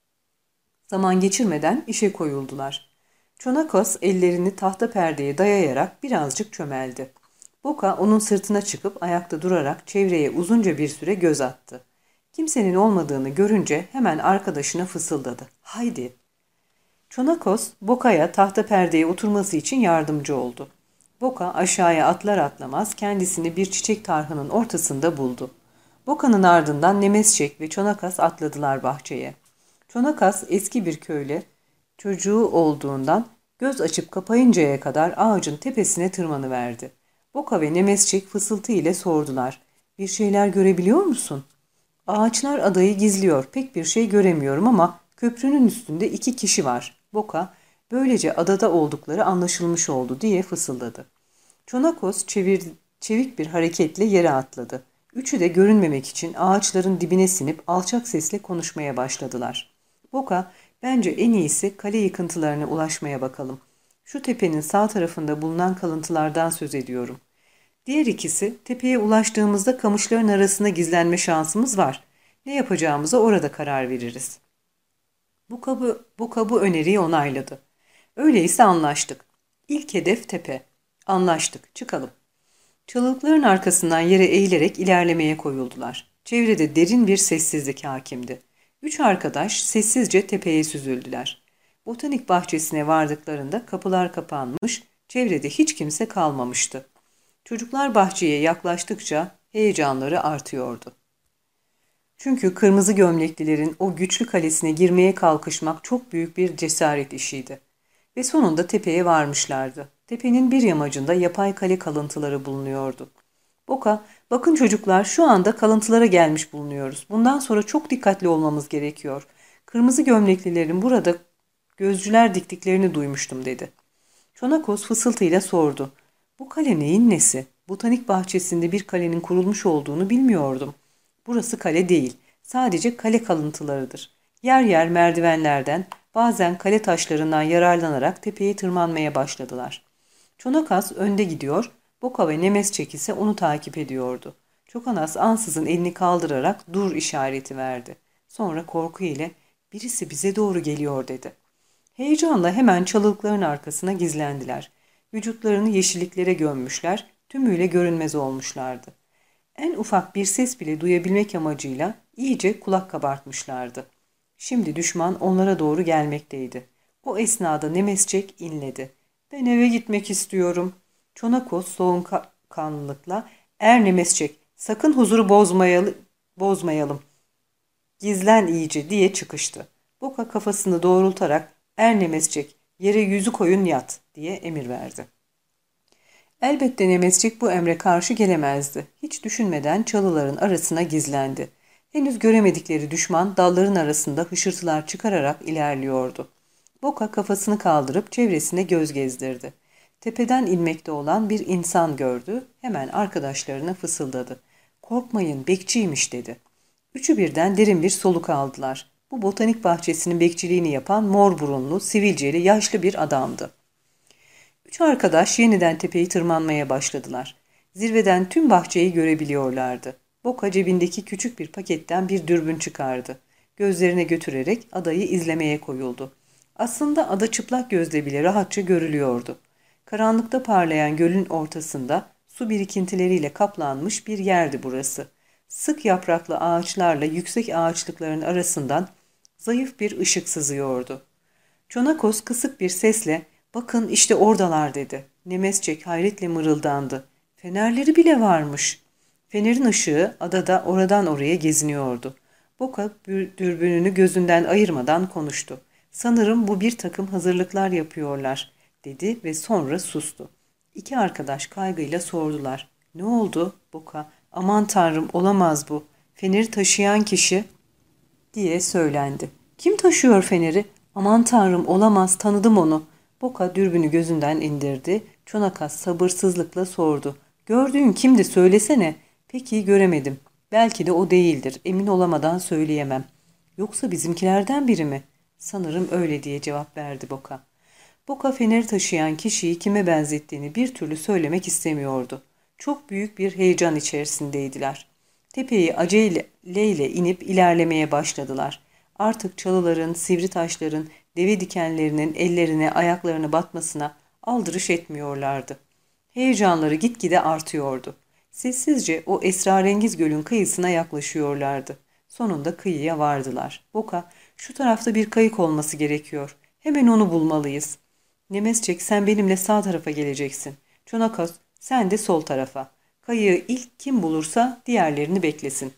Zaman geçirmeden işe koyuldular. Çonakos ellerini tahta perdeye dayayarak birazcık çömeldi. Boka onun sırtına çıkıp ayakta durarak çevreye uzunca bir süre göz attı. Kimsenin olmadığını görünce hemen arkadaşına fısıldadı. Haydi. Çonakos, Boka'ya tahta perdeye oturması için yardımcı oldu. Boka aşağıya atlar atlamaz kendisini bir çiçek tarhının ortasında buldu. Boka'nın ardından Nemesçek ve Çonakas atladılar bahçeye. Çonakas eski bir köyle, çocuğu olduğundan göz açıp kapayıncaya kadar ağacın tepesine tırmanıverdi. Boka ve Nemesçik fısıltı ile sordular. Bir şeyler görebiliyor musun? Ağaçlar adayı gizliyor. Pek bir şey göremiyorum ama köprünün üstünde iki kişi var. Boka, böylece adada oldukları anlaşılmış oldu diye fısıldadı. Çonakos çevir, çevik bir hareketle yere atladı. Üçü de görünmemek için ağaçların dibine sinip alçak sesle konuşmaya başladılar. Boka, bence en iyisi kale yıkıntılarına ulaşmaya bakalım. Şu tepenin sağ tarafında bulunan kalıntılardan söz ediyorum. Diğer ikisi, tepeye ulaştığımızda kamışların arasında gizlenme şansımız var. Ne yapacağımıza orada karar veririz. Bu kabı, bu kabı öneriyi onayladı. Öyleyse anlaştık. İlk hedef tepe. Anlaştık, çıkalım. Çalılıkların arkasından yere eğilerek ilerlemeye koyuldular. Çevrede derin bir sessizlik hakimdi. Üç arkadaş sessizce tepeye süzüldüler. Botanik bahçesine vardıklarında kapılar kapanmış, çevrede hiç kimse kalmamıştı. Çocuklar bahçeye yaklaştıkça heyecanları artıyordu. Çünkü kırmızı gömleklilerin o güçlü kalesine girmeye kalkışmak çok büyük bir cesaret işiydi. Ve sonunda tepeye varmışlardı. Tepenin bir yamacında yapay kale kalıntıları bulunuyordu. Boka, bakın çocuklar şu anda kalıntılara gelmiş bulunuyoruz. Bundan sonra çok dikkatli olmamız gerekiyor. Kırmızı gömleklilerin burada gözcüler diktiklerini duymuştum dedi. Çonakos fısıltıyla sordu. Bu kale neyin nesi? Botanik bahçesinde bir kalenin kurulmuş olduğunu bilmiyordum. Burası kale değil, sadece kale kalıntılarıdır. Yer yer merdivenlerden, bazen kale taşlarından yararlanarak tepeye tırmanmaya başladılar. Çonakas önde gidiyor, Boka ve Nemes çekisi onu takip ediyordu. Çokanas ansızın elini kaldırarak dur işareti verdi. Sonra korku ile birisi bize doğru geliyor dedi. Heyecanla hemen çalılıkların arkasına gizlendiler. Vücutlarını yeşilliklere gömmüşler, tümüyle görünmez olmuşlardı. En ufak bir ses bile duyabilmek amacıyla iyice kulak kabartmışlardı. Şimdi düşman onlara doğru gelmekteydi. O esnada Nemesçek inledi. Ben eve gitmek istiyorum. Çonakos soğukkanlılıkla er Nemesçek sakın huzuru bozmayalım, bozmayalım. Gizlen iyice diye çıkıştı. Boka kafasını doğrultarak er Nemesçek yere yüzü koyun yat diye emir verdi. Elbette Nemesçik bu emre karşı gelemezdi. Hiç düşünmeden çalıların arasına gizlendi. Henüz göremedikleri düşman dalların arasında hışırtılar çıkararak ilerliyordu. Boka kafasını kaldırıp çevresine göz gezdirdi. Tepeden inmekte olan bir insan gördü. Hemen arkadaşlarına fısıldadı. Korkmayın bekçiymiş dedi. Üçü birden derin bir soluk aldılar. Bu botanik bahçesinin bekçiliğini yapan mor burunlu, sivilceli, yaşlı bir adamdı. Üç arkadaş yeniden tepeyi tırmanmaya başladılar. Zirveden tüm bahçeyi görebiliyorlardı. Boka cebindeki küçük bir paketten bir dürbün çıkardı. Gözlerine götürerek adayı izlemeye koyuldu. Aslında ada çıplak gözle bile rahatça görülüyordu. Karanlıkta parlayan gölün ortasında su birikintileriyle kaplanmış bir yerdi burası. Sık yapraklı ağaçlarla yüksek ağaçlıkların arasından zayıf bir ışık sızıyordu. Çonakos kısık bir sesle ''Bakın işte oradalar'' dedi. Nemesçek hayretle mırıldandı. ''Fenerleri bile varmış.'' Fenerin ışığı adada oradan oraya geziniyordu. Boka dürbününü gözünden ayırmadan konuştu. Sanırım bu bir takım hazırlıklar yapıyorlar dedi ve sonra sustu. İki arkadaş kaygıyla sordular. Ne oldu Boka? Aman tanrım olamaz bu. Feneri taşıyan kişi diye söylendi. Kim taşıyor feneri? Aman tanrım olamaz tanıdım onu. Boka dürbünü gözünden indirdi. Çonakas sabırsızlıkla sordu. Gördüğün kimdi söylesene. Peki göremedim. Belki de o değildir. Emin olamadan söyleyemem. Yoksa bizimkilerden biri mi? Sanırım öyle diye cevap verdi Boka. Boka feneri taşıyan kişiyi kime benzettiğini bir türlü söylemek istemiyordu. Çok büyük bir heyecan içerisindeydiler. Tepeyi aceleyle inip ilerlemeye başladılar. Artık çalıların, sivri taşların, deve dikenlerinin ellerine, ayaklarını batmasına aldırış etmiyorlardı. Heyecanları gitgide artıyordu. Sessizce o esrarengiz gölün kıyısına yaklaşıyorlardı. Sonunda kıyıya vardılar. Boka, şu tarafta bir kayık olması gerekiyor. Hemen onu bulmalıyız. Nemesçek sen benimle sağ tarafa geleceksin. Çonakos sen de sol tarafa. Kayığı ilk kim bulursa diğerlerini beklesin.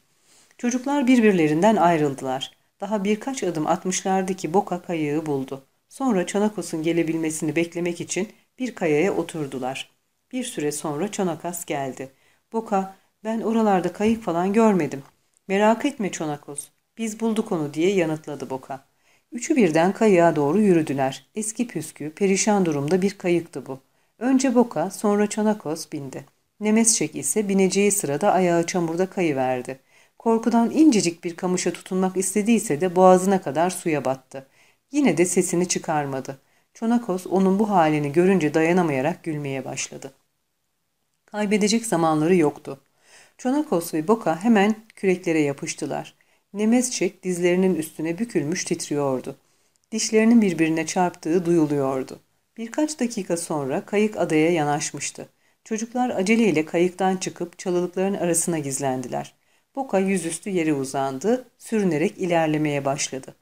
Çocuklar birbirlerinden ayrıldılar. Daha birkaç adım atmışlardı ki Boka kayığı buldu. Sonra Çanakos'un gelebilmesini beklemek için bir kayaya oturdular. Bir süre sonra Çanakas geldi. Boka, ben oralarda kayık falan görmedim. Merak etme Çonakos, biz bulduk onu diye yanıtladı Boka. Üçü birden kayığa doğru yürüdüler. Eski püskü, perişan durumda bir kayıktı bu. Önce Boka, sonra Çonakos bindi. Nemesçek ise bineceği sırada ayağı çamurda kayıverdi. Korkudan incecik bir kamışa tutunmak istediyse de boğazına kadar suya battı. Yine de sesini çıkarmadı. Çonakos onun bu halini görünce dayanamayarak gülmeye başladı. Kaybedecek zamanları yoktu. Çonakos ve Boka hemen küreklere yapıştılar. Nemesçek dizlerinin üstüne bükülmüş titriyordu. Dişlerinin birbirine çarptığı duyuluyordu. Birkaç dakika sonra kayık adaya yanaşmıştı. Çocuklar aceleyle kayıktan çıkıp çalılıkların arasına gizlendiler. Boka yüzüstü yere uzandı, sürünerek ilerlemeye başladı.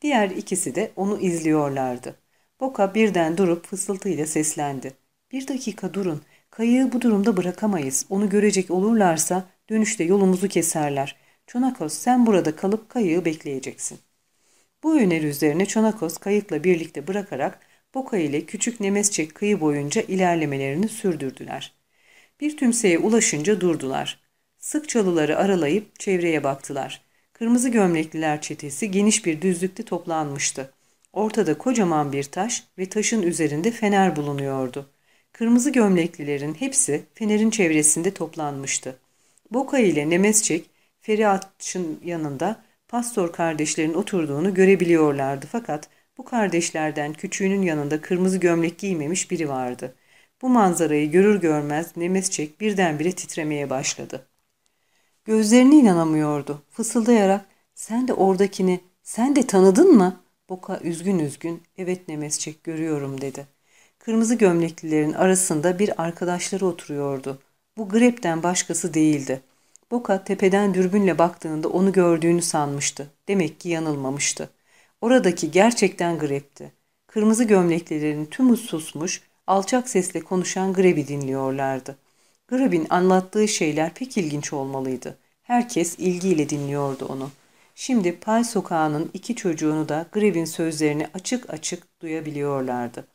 Diğer ikisi de onu izliyorlardı. Boka birden durup fısıltıyla seslendi. Bir dakika durun, kayığı bu durumda bırakamayız. Onu görecek olurlarsa dönüşte yolumuzu keserler. Çonakos sen burada kalıp kayığı bekleyeceksin. Bu öneri üzerine Çonakos kayıkla birlikte bırakarak Boka ile küçük Nemesçek kıyı boyunca ilerlemelerini sürdürdüler. Bir tümseye ulaşınca durdular. Sık çalıları aralayıp çevreye baktılar. Kırmızı gömlekliler çetesi geniş bir düzlükte toplanmıştı. Ortada kocaman bir taş ve taşın üzerinde fener bulunuyordu. Kırmızı gömleklilerin hepsi fenerin çevresinde toplanmıştı. Boka ile Nemesçek Feriatç'ın yanında pastor kardeşlerin oturduğunu görebiliyorlardı fakat bu kardeşlerden küçüğünün yanında kırmızı gömlek giymemiş biri vardı. Bu manzarayı görür görmez Nemesçek birdenbire titremeye başladı. Gözlerine inanamıyordu. Fısıldayarak sen de oradakini, sen de tanıdın mı? Boka üzgün üzgün evet Nemesçek görüyorum dedi. Kırmızı gömleklilerin arasında bir arkadaşları oturuyordu. Bu Grep'ten başkası değildi. Boka tepeden dürbünle baktığında onu gördüğünü sanmıştı. Demek ki yanılmamıştı. Oradaki gerçekten Grep'ti. Kırmızı gömleklilerin tümü susmuş, alçak sesle konuşan Greb'i dinliyorlardı. Greb'in anlattığı şeyler pek ilginç olmalıydı. Herkes ilgiyle dinliyordu onu. Şimdi Pay Sokağı'nın iki çocuğunu da Greb'in sözlerini açık açık duyabiliyorlardı.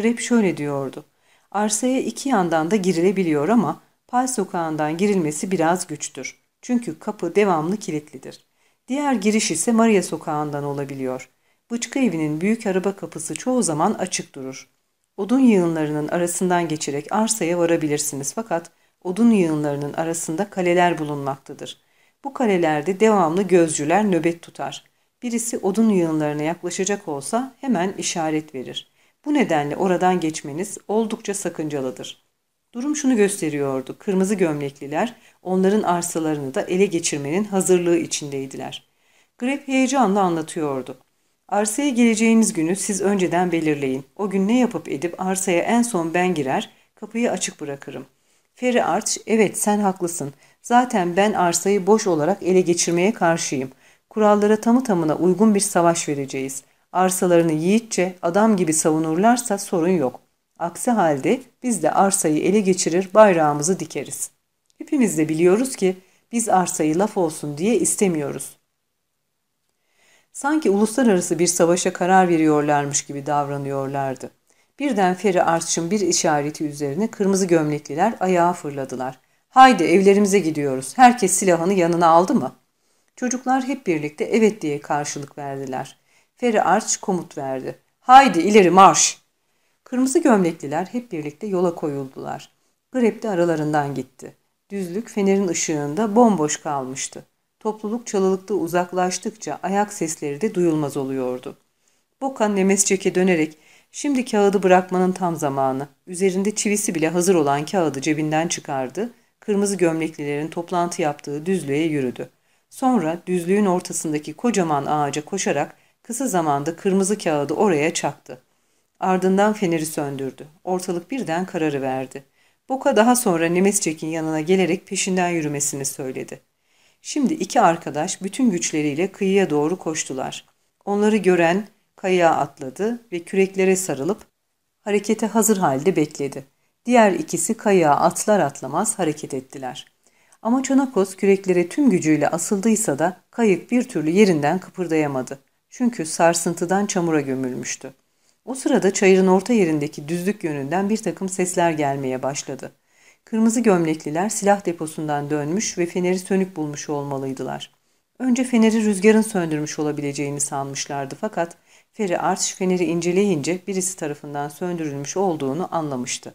Greb şöyle diyordu. Arsaya iki yandan da girilebiliyor ama Pay Sokağı'ndan girilmesi biraz güçtür. Çünkü kapı devamlı kilitlidir. Diğer giriş ise Maria Sokağı'ndan olabiliyor. Bıçkı evinin büyük araba kapısı çoğu zaman açık durur. Odun yığınlarının arasından geçerek arsaya varabilirsiniz fakat odun yığınlarının arasında kaleler bulunmaktadır. Bu kalelerde devamlı gözcüler nöbet tutar. Birisi odun yığınlarına yaklaşacak olsa hemen işaret verir. Bu nedenle oradan geçmeniz oldukça sakıncalıdır. Durum şunu gösteriyordu. Kırmızı gömlekliler onların arsalarını da ele geçirmenin hazırlığı içindeydiler. Grep heyecanla anlatıyordu. Arsaya geleceğiniz günü siz önceden belirleyin. O gün ne yapıp edip arsaya en son ben girer, kapıyı açık bırakırım. Ferry Arch, evet sen haklısın. Zaten ben arsayı boş olarak ele geçirmeye karşıyım. Kurallara tamı tamına uygun bir savaş vereceğiz. Arsalarını yiğitçe, adam gibi savunurlarsa sorun yok. Aksi halde biz de arsayı ele geçirir, bayrağımızı dikeriz. Hepimiz de biliyoruz ki biz arsayı laf olsun diye istemiyoruz. Sanki uluslararası bir savaşa karar veriyorlarmış gibi davranıyorlardı. Birden Feri Arç'ın bir işareti üzerine kırmızı gömlekliler ayağa fırladılar. Haydi evlerimize gidiyoruz. Herkes silahını yanına aldı mı? Çocuklar hep birlikte evet diye karşılık verdiler. Feri Arç komut verdi. Haydi ileri marş. Kırmızı gömlekliler hep birlikte yola koyuldular. Grep de aralarından gitti. Düzlük fenerin ışığında bomboş kalmıştı. Topluluk çalılıkta uzaklaştıkça ayak sesleri de duyulmaz oluyordu. Bokan Nemesçek'e dönerek şimdi kağıdı bırakmanın tam zamanı. Üzerinde çivisi bile hazır olan kağıdı cebinden çıkardı. Kırmızı gömleklilerin toplantı yaptığı düzlüğe yürüdü. Sonra düzlüğün ortasındaki kocaman ağaca koşarak kısa zamanda kırmızı kağıdı oraya çaktı. Ardından feneri söndürdü. Ortalık birden kararı verdi. Boka daha sonra Nemesçek'in yanına gelerek peşinden yürümesini söyledi. Şimdi iki arkadaş bütün güçleriyle kıyıya doğru koştular. Onları gören kayaya atladı ve küreklere sarılıp harekete hazır halde bekledi. Diğer ikisi kayaya atlar atlamaz hareket ettiler. Ama Çonakos küreklere tüm gücüyle asıldıysa da kayık bir türlü yerinden kıpırdayamadı. Çünkü sarsıntıdan çamura gömülmüştü. O sırada çayırın orta yerindeki düzlük yönünden bir takım sesler gelmeye başladı. Kırmızı gömlekliler silah deposundan dönmüş ve feneri sönük bulmuş olmalıydılar. Önce feneri rüzgarın söndürmüş olabileceğini sanmışlardı fakat Feri Arch feneri inceleyince birisi tarafından söndürülmüş olduğunu anlamıştı.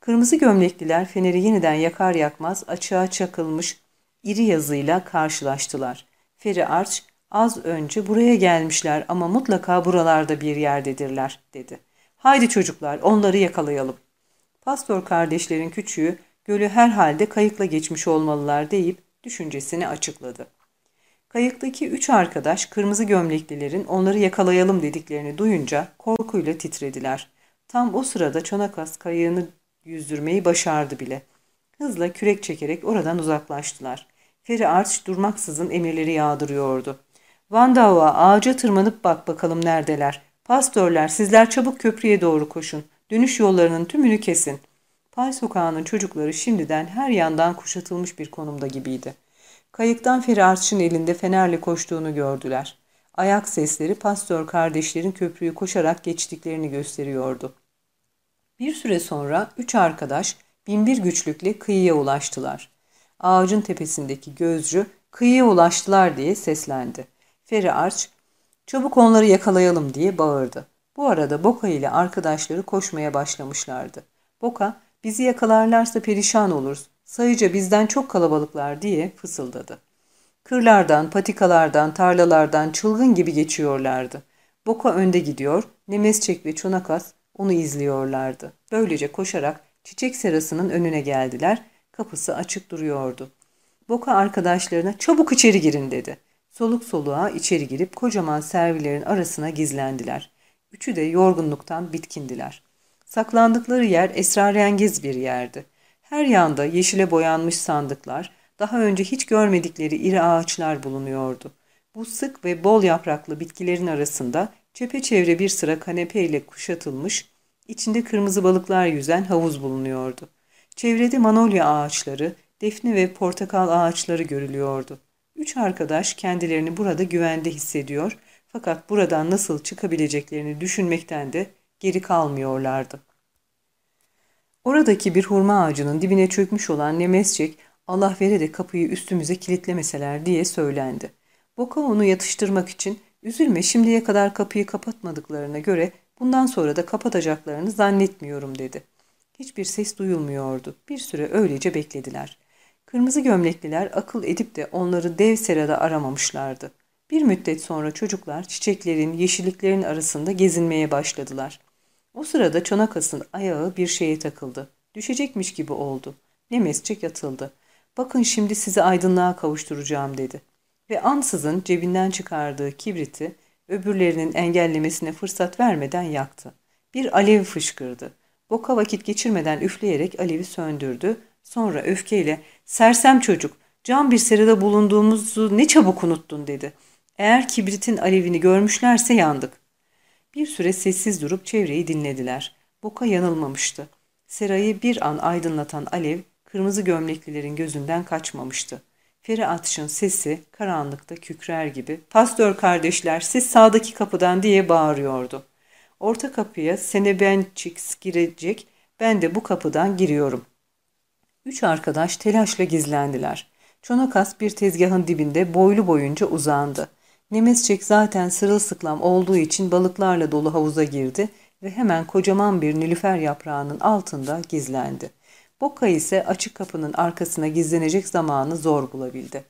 Kırmızı gömlekliler feneri yeniden yakar yakmaz açığa çakılmış iri yazıyla karşılaştılar. Feri Arch az önce buraya gelmişler ama mutlaka buralarda bir yerdedirler dedi. Haydi çocuklar onları yakalayalım. Pastor kardeşlerin küçüğü gölü herhalde kayıkla geçmiş olmalılar deyip düşüncesini açıkladı. Kayıktaki üç arkadaş kırmızı gömleklilerin onları yakalayalım dediklerini duyunca korkuyla titrediler. Tam o sırada Çonakas kayığını yüzdürmeyi başardı bile. Hızla kürek çekerek oradan uzaklaştılar. Feri Arch durmaksızın emirleri yağdırıyordu. Vandava ağaca tırmanıp bak bakalım neredeler. Pastörler sizler çabuk köprüye doğru koşun. Dönüş yollarının tümünü kesin. Pay sokağının çocukları şimdiden her yandan kuşatılmış bir konumda gibiydi. Kayıktan Feri Arç'ın elinde fenerle koştuğunu gördüler. Ayak sesleri pastör kardeşlerin köprüyü koşarak geçtiklerini gösteriyordu. Bir süre sonra üç arkadaş binbir güçlükle kıyıya ulaştılar. Ağacın tepesindeki gözcü kıyıya ulaştılar diye seslendi. Feri Arç, çabuk onları yakalayalım diye bağırdı. Bu arada Boka ile arkadaşları koşmaya başlamışlardı. Boka, bizi yakalarlarsa perişan oluruz. Sayıca bizden çok kalabalıklar diye fısıldadı. Kırlardan, patikalardan, tarlalardan çılgın gibi geçiyorlardı. Boka önde gidiyor, Nemesçek ve Çonakas onu izliyorlardı. Böylece koşarak çiçek serasının önüne geldiler, kapısı açık duruyordu. Boka arkadaşlarına çabuk içeri girin dedi. Soluk soluğa içeri girip kocaman servilerin arasına gizlendiler. Üçü de yorgunluktan bitkindiler. Saklandıkları yer esrarengiz bir yerdi. Her yanda yeşile boyanmış sandıklar, daha önce hiç görmedikleri iri ağaçlar bulunuyordu. Bu sık ve bol yapraklı bitkilerin arasında çepeçevre bir sıra kanepe ile kuşatılmış, içinde kırmızı balıklar yüzen havuz bulunuyordu. Çevrede manolya ağaçları, defne ve portakal ağaçları görülüyordu. Üç arkadaş kendilerini burada güvende hissediyor fakat buradan nasıl çıkabileceklerini düşünmekten de geri kalmıyorlardı. Oradaki bir hurma ağacının dibine çökmüş olan Nemesçek, Allah vere de kapıyı üstümüze kilitlemeseler diye söylendi. Boka onu yatıştırmak için, üzülme şimdiye kadar kapıyı kapatmadıklarına göre bundan sonra da kapatacaklarını zannetmiyorum dedi. Hiçbir ses duyulmuyordu. Bir süre öylece beklediler. Kırmızı gömlekliler akıl edip de onları dev serada aramamışlardı. Bir müddet sonra çocuklar çiçeklerin, yeşilliklerin arasında gezinmeye başladılar. O sırada Çanakas'ın ayağı bir şeye takıldı. Düşecekmiş gibi oldu. Nemesçek yatıldı. Bakın şimdi sizi aydınlığa kavuşturacağım dedi. Ve ansızın cebinden çıkardığı kibriti öbürlerinin engellemesine fırsat vermeden yaktı. Bir alev fışkırdı. Boka vakit geçirmeden üfleyerek alevi söndürdü. Sonra öfkeyle sersem çocuk can bir serada bulunduğumuzu ne çabuk unuttun dedi. Eğer kibritin alevini görmüşlerse yandık. Bir süre sessiz durup çevreyi dinlediler. Boka yanılmamıştı. Serayı bir an aydınlatan alev kırmızı gömleklilerin gözünden kaçmamıştı. Feri atışın sesi karanlıkta kükrer gibi ''Pastör kardeşler siz sağdaki kapıdan'' diye bağırıyordu. Orta kapıya Senebençix girecek, ben de bu kapıdan giriyorum. Üç arkadaş telaşla gizlendiler. Çonakas bir tezgahın dibinde boylu boyunca uzandı. Nemesçek zaten sırılsıklam olduğu için balıklarla dolu havuza girdi ve hemen kocaman bir nilüfer yaprağının altında gizlendi. Boka ise açık kapının arkasına gizlenecek zamanı zor bulabildi.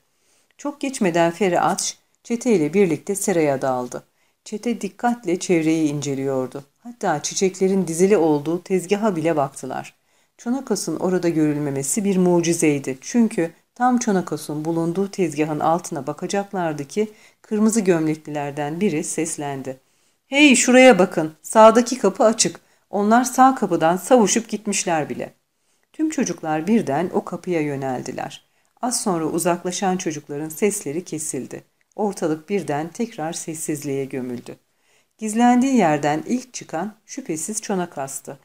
Çok geçmeden Feri Aç, çeteyle birlikte seraya daldı. Çete dikkatle çevreyi inceliyordu. Hatta çiçeklerin dizili olduğu tezgaha bile baktılar. Çonakos'un orada görülmemesi bir mucizeydi. Çünkü tam Çonakos'un bulunduğu tezgahın altına bakacaklardı ki kırmızı gömleklilerden biri seslendi. ''Hey şuraya bakın, sağdaki kapı açık. Onlar sağ kapıdan savuşup gitmişler bile.'' Tüm çocuklar birden o kapıya yöneldiler. Az sonra uzaklaşan çocukların sesleri kesildi. Ortalık birden tekrar sessizliğe gömüldü. Gizlendiği yerden ilk çıkan şüphesiz Çonakas'tı.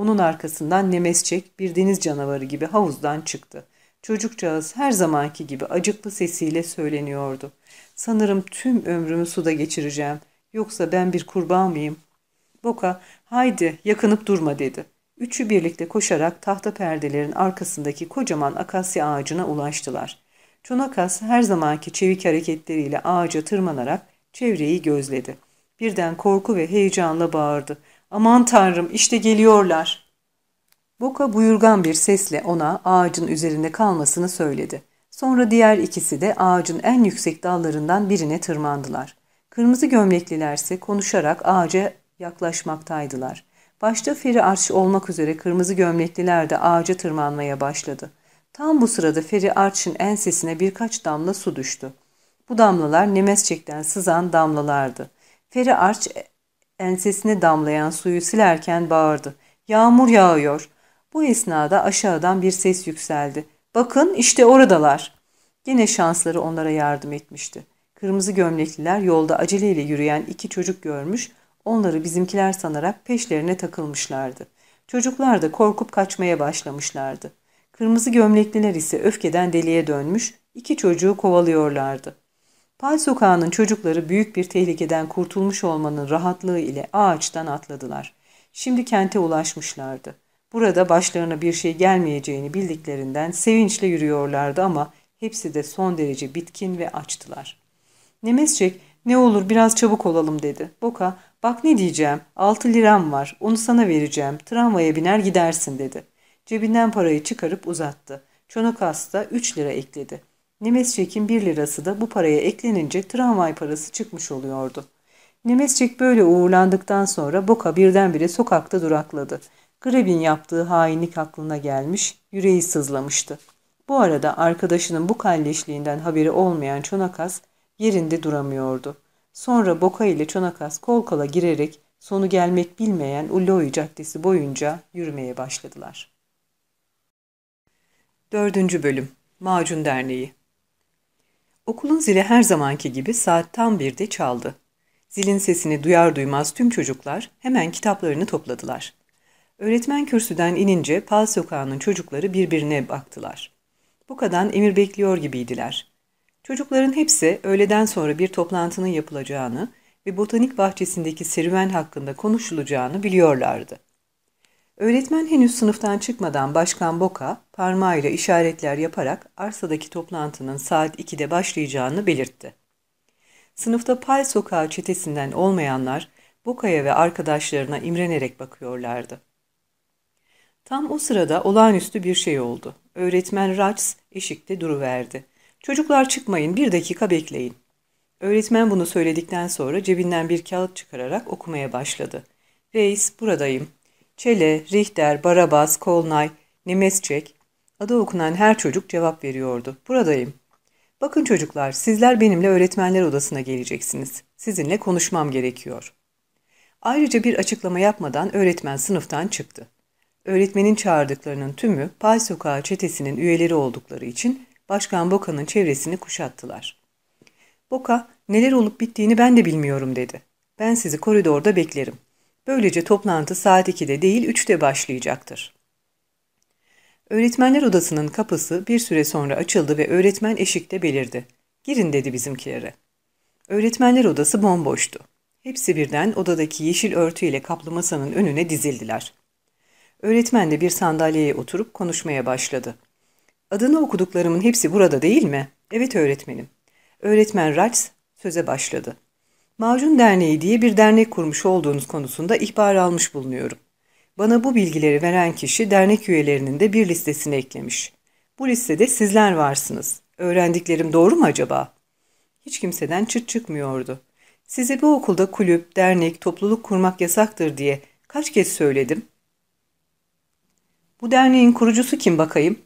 Onun arkasından Nemesçek bir deniz canavarı gibi havuzdan çıktı. Çocukcağız her zamanki gibi acıklı sesiyle söyleniyordu. Sanırım tüm ömrümü suda geçireceğim. Yoksa ben bir kurbağa mıyım? Boka, haydi yakınıp durma dedi. Üçü birlikte koşarak tahta perdelerin arkasındaki kocaman akasya ağacına ulaştılar. Çonakas her zamanki çevik hareketleriyle ağaca tırmanarak çevreyi gözledi. Birden korku ve heyecanla bağırdı. Aman tanrım işte geliyorlar. Boka buyurgan bir sesle ona ağacın üzerinde kalmasını söyledi. Sonra diğer ikisi de ağacın en yüksek dallarından birine tırmandılar. Kırmızı gömleklilerse konuşarak ağaca yaklaşmaktaydılar. Başta Feri Arç olmak üzere kırmızı gömlekliler de ağaca tırmanmaya başladı. Tam bu sırada Feri Arç'ın ensesine birkaç damla su düştü. Bu damlalar Nemesçek'ten sızan damlalardı. Feri Arç ensesine damlayan suyu silerken bağırdı. Yağmur yağıyor. Bu esnada aşağıdan bir ses yükseldi. Bakın işte oradalar. Yine şansları onlara yardım etmişti. Kırmızı gömlekliler yolda aceleyle yürüyen iki çocuk görmüş, onları bizimkiler sanarak peşlerine takılmışlardı. Çocuklar da korkup kaçmaya başlamışlardı. Kırmızı gömlekliler ise öfkeden deliye dönmüş, iki çocuğu kovalıyorlardı. Pal sokağının çocukları büyük bir tehlikeden kurtulmuş olmanın rahatlığı ile ağaçtan atladılar. Şimdi kente ulaşmışlardı. Burada başlarına bir şey gelmeyeceğini bildiklerinden sevinçle yürüyorlardı ama hepsi de son derece bitkin ve açtılar. Nemesçek ne olur biraz çabuk olalım dedi. Boka bak ne diyeceğim altı liram var onu sana vereceğim tramvaya biner gidersin dedi. Cebinden parayı çıkarıp uzattı. Çonakas da üç lira ekledi. Nemesçek'in bir lirası da bu paraya eklenince tramvay parası çıkmış oluyordu. Nemesçek böyle uğurlandıktan sonra Boka birdenbire sokakta durakladı. Greb'in yaptığı hainlik aklına gelmiş, yüreği sızlamıştı. Bu arada arkadaşının bu kalleşliğinden haberi olmayan Çonakas yerinde duramıyordu. Sonra Boka ile Çonakas kol kola girerek sonu gelmek bilmeyen Ulloy Caddesi boyunca yürümeye başladılar. Dördüncü Bölüm Macun Derneği Okulun zili her zamanki gibi saat tam birde çaldı. Zilin sesini duyar duymaz tüm çocuklar hemen kitaplarını topladılar. Öğretmen kürsüden inince Pal Sokağı'nın çocukları birbirine baktılar. Bu kadar emir bekliyor gibiydiler. Çocukların hepsi öğleden sonra bir toplantının yapılacağını ve botanik bahçesindeki serüven hakkında konuşulacağını biliyorlardı. Öğretmen henüz sınıftan çıkmadan Başkan Boka parmağıyla işaretler yaparak arsadaki toplantının saat 2'de başlayacağını belirtti. Sınıfta Pal Sokağı çetesinden olmayanlar Boka'ya ve arkadaşlarına imrenerek bakıyorlardı. Tam o sırada olağanüstü bir şey oldu. Öğretmen Raç eşikte duruverdi. Çocuklar çıkmayın bir dakika bekleyin. Öğretmen bunu söyledikten sonra cebinden bir kağıt çıkararak okumaya başladı. Reis buradayım. Çele, Richter, Barabas, Kolnay, Nemesçek adı okunan her çocuk cevap veriyordu. Buradayım. Bakın çocuklar sizler benimle öğretmenler odasına geleceksiniz. Sizinle konuşmam gerekiyor. Ayrıca bir açıklama yapmadan öğretmen sınıftan çıktı. Öğretmenin çağırdıklarının tümü Pay Sokağı çetesinin üyeleri oldukları için Başkan Boka'nın çevresini kuşattılar. Boka, neler olup bittiğini ben de bilmiyorum dedi. Ben sizi koridorda beklerim. Böylece toplantı saat 2'de değil 3'te başlayacaktır. Öğretmenler odasının kapısı bir süre sonra açıldı ve öğretmen eşikte belirdi. Girin dedi bizimkilere. Öğretmenler odası bomboştu. Hepsi birden odadaki yeşil örtüyle kaplı masanın önüne dizildiler. Öğretmen de bir sandalyeye oturup konuşmaya başladı. Adını okuduklarımın hepsi burada değil mi? Evet öğretmenim. Öğretmen Raç söze başladı. Macun Derneği diye bir dernek kurmuş olduğunuz konusunda ihbar almış bulunuyorum. Bana bu bilgileri veren kişi dernek üyelerinin de bir listesine eklemiş. Bu listede sizler varsınız. Öğrendiklerim doğru mu acaba? Hiç kimseden çıt çıkmıyordu. Size bu okulda kulüp, dernek, topluluk kurmak yasaktır diye kaç kez söyledim. Bu derneğin kurucusu kim bakayım?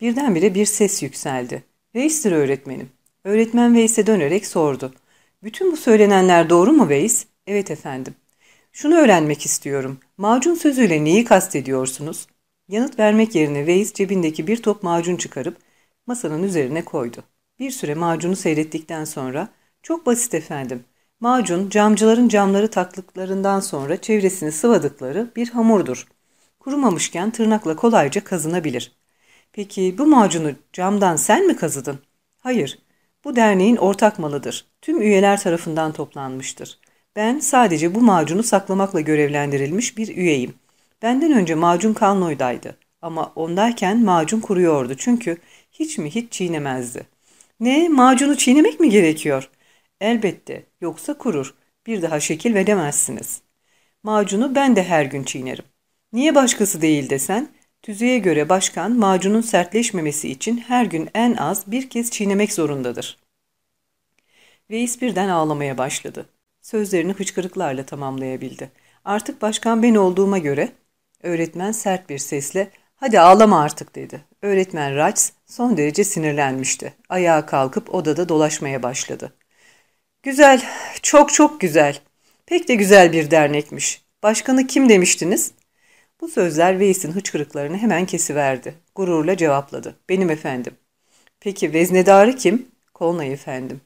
Birdenbire bir ses yükseldi. Reistir öğretmenim. Öğretmen Veys'e dönerek sordu. Bütün bu söylenenler doğru mu Veys? Evet efendim. Şunu öğrenmek istiyorum. Macun sözüyle neyi kastediyorsunuz? Yanıt vermek yerine Veys cebindeki bir top macun çıkarıp masanın üzerine koydu. Bir süre macunu seyrettikten sonra çok basit efendim. Macun camcıların camları taklıklarından sonra çevresini sıvadıkları bir hamurdur. Kurumamışken tırnakla kolayca kazınabilir. Peki bu macunu camdan sen mi kazıdın? Hayır. Bu derneğin ortak malıdır. Tüm üyeler tarafından toplanmıştır. Ben sadece bu macunu saklamakla görevlendirilmiş bir üyeyim. Benden önce macun Kalnoy'daydı. Ama ondayken macun kuruyordu çünkü hiç mi hiç çiğnemezdi. Ne macunu çiğnemek mi gerekiyor? Elbette yoksa kurur. Bir daha şekil veremezsiniz. Macunu ben de her gün çiğnerim. Niye başkası değil desen? Tüzüğe göre başkan macunun sertleşmemesi için her gün en az bir kez çiğnemek zorundadır. Veys birden ağlamaya başladı. Sözlerini hıçkırıklarla tamamlayabildi. Artık başkan ben olduğuma göre öğretmen sert bir sesle hadi ağlama artık dedi. Öğretmen Raç son derece sinirlenmişti. Ayağa kalkıp odada dolaşmaya başladı. Güzel, çok çok güzel. Pek de güzel bir dernekmiş. Başkanı kim demiştiniz? Bu sözler Veys'in hıçkırıklarını hemen kesiverdi. Gururla cevapladı. Benim efendim. Peki veznedarı kim? Kolnay efendim.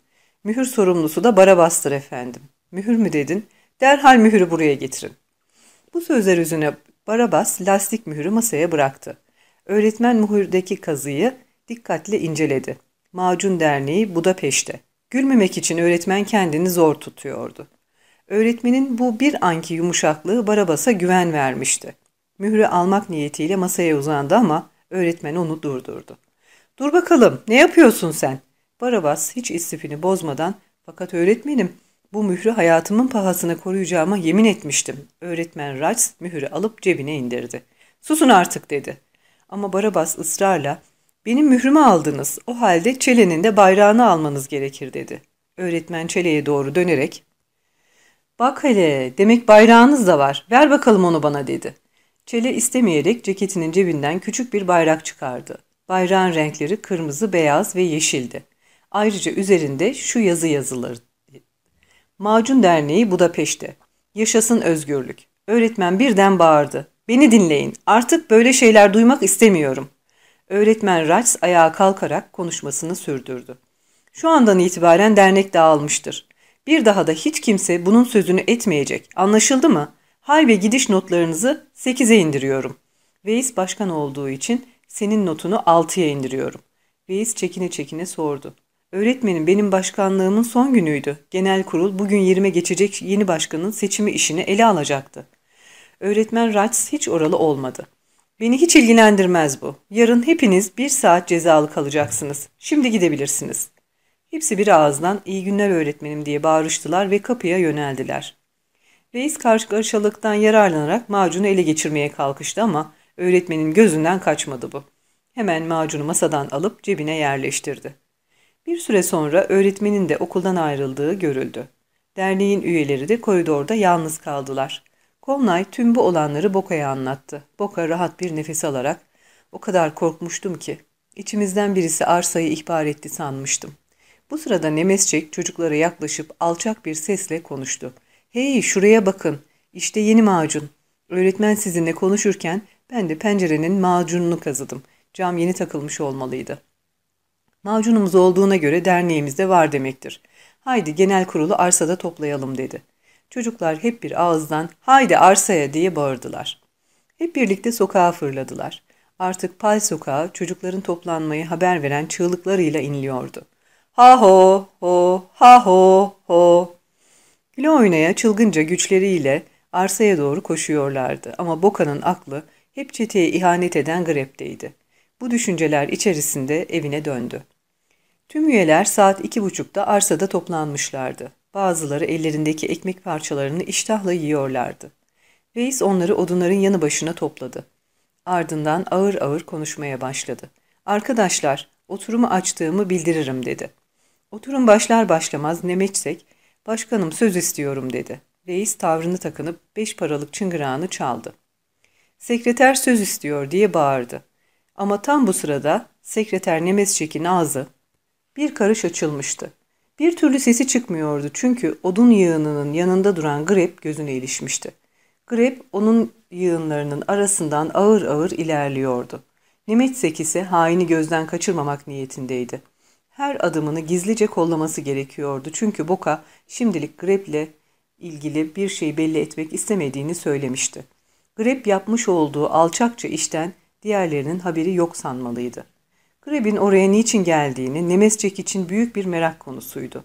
Mühür sorumlusu da Barabas'tır efendim. Mühür mü dedin? Derhal mühürü buraya getirin. Bu sözler üzerine Barabas lastik mühürü masaya bıraktı. Öğretmen mühürdeki kazıyı dikkatle inceledi. Macun Derneği Budapeşte. Gülmemek için öğretmen kendini zor tutuyordu. Öğretmenin bu bir anki yumuşaklığı Barabas'a güven vermişti. Mührü almak niyetiyle masaya uzandı ama öğretmen onu durdurdu. ''Dur bakalım, ne yapıyorsun sen?'' Barabas hiç istifini bozmadan ''Fakat öğretmenim, bu mührü hayatımın pahasına koruyacağıma yemin etmiştim.'' Öğretmen Raç mührü alıp cebine indirdi. ''Susun artık.'' dedi. Ama Barabas ısrarla ''Benim mührümü aldınız, o halde çelenin de bayrağını almanız gerekir.'' dedi. Öğretmen çeleye doğru dönerek ''Bak hele, demek bayrağınız da var, ver bakalım onu bana.'' dedi. Çele istemeyerek ceketinin cebinden küçük bir bayrak çıkardı. Bayrağın renkleri kırmızı, beyaz ve yeşildi. Ayrıca üzerinde şu yazı yazılır. Macun Derneği Budapeşte. Yaşasın özgürlük. Öğretmen birden bağırdı. Beni dinleyin. Artık böyle şeyler duymak istemiyorum. Öğretmen Raç ayağa kalkarak konuşmasını sürdürdü. Şu andan itibaren dernek dağılmıştır. Bir daha da hiç kimse bunun sözünü etmeyecek. Anlaşıldı mı? Hal ve gidiş notlarınızı 8'e indiriyorum. Veys başkan olduğu için senin notunu 6'ya indiriyorum. Veys çekine çekine sordu. Öğretmenim benim başkanlığımın son günüydü. Genel kurul bugün yerime geçecek yeni başkanın seçimi işini ele alacaktı. Öğretmen Raç hiç oralı olmadı. Beni hiç ilgilendirmez bu. Yarın hepiniz bir saat cezalı kalacaksınız. Şimdi gidebilirsiniz. Hepsi bir ağızdan iyi günler öğretmenim diye bağırıştılar ve kapıya yöneldiler. Reis karşılaşalıktan yararlanarak macunu ele geçirmeye kalkıştı ama öğretmenin gözünden kaçmadı bu. Hemen macunu masadan alıp cebine yerleştirdi. Bir süre sonra öğretmenin de okuldan ayrıldığı görüldü. Derneğin üyeleri de koridorda yalnız kaldılar. Kolnay tüm bu olanları Boka'ya anlattı. Boka rahat bir nefes alarak o kadar korkmuştum ki içimizden birisi arsayı ihbar etti sanmıştım. Bu sırada Nemesçek çocuklara yaklaşıp alçak bir sesle konuştu. Hey şuraya bakın işte yeni macun. Öğretmen sizinle konuşurken ben de pencerenin macununu kazıdım. Cam yeni takılmış olmalıydı. Macunumuz olduğuna göre derneğimizde var demektir. Haydi genel kurulu arsada toplayalım dedi. Çocuklar hep bir ağızdan haydi arsaya diye bağırdılar. Hep birlikte sokağa fırladılar. Artık Pal sokağı çocukların toplanmayı haber veren çığlıklarıyla inliyordu. Ha ho ho ha ho ho. Güle oynaya çılgınca güçleriyle arsaya doğru koşuyorlardı ama Boka'nın aklı hep çeteye ihanet eden Grep'teydi. Bu düşünceler içerisinde evine döndü. Tüm üyeler saat iki buçukta arsada toplanmışlardı. Bazıları ellerindeki ekmek parçalarını iştahla yiyorlardı. Reis onları odunların yanı başına topladı. Ardından ağır ağır konuşmaya başladı. Arkadaşlar, oturumu açtığımı bildiririm dedi. Oturum başlar başlamaz Nemeçsek, başkanım söz istiyorum dedi. Reis tavrını takınıp beş paralık çıngırağını çaldı. Sekreter söz istiyor diye bağırdı. Ama tam bu sırada sekreter Nemesçek'in ağzı bir karış açılmıştı. Bir türlü sesi çıkmıyordu çünkü odun yığınının yanında duran Grep gözüne ilişmişti. Grep onun yığınlarının arasından ağır ağır ilerliyordu. Nemetsek ise haini gözden kaçırmamak niyetindeydi. Her adımını gizlice kollaması gerekiyordu çünkü Boka şimdilik Grep'le ilgili bir şey belli etmek istemediğini söylemişti. Grep yapmış olduğu alçakça işten diğerlerinin haberi yok sanmalıydı. Greb'in oraya niçin geldiğini Nemescek için büyük bir merak konusuydu.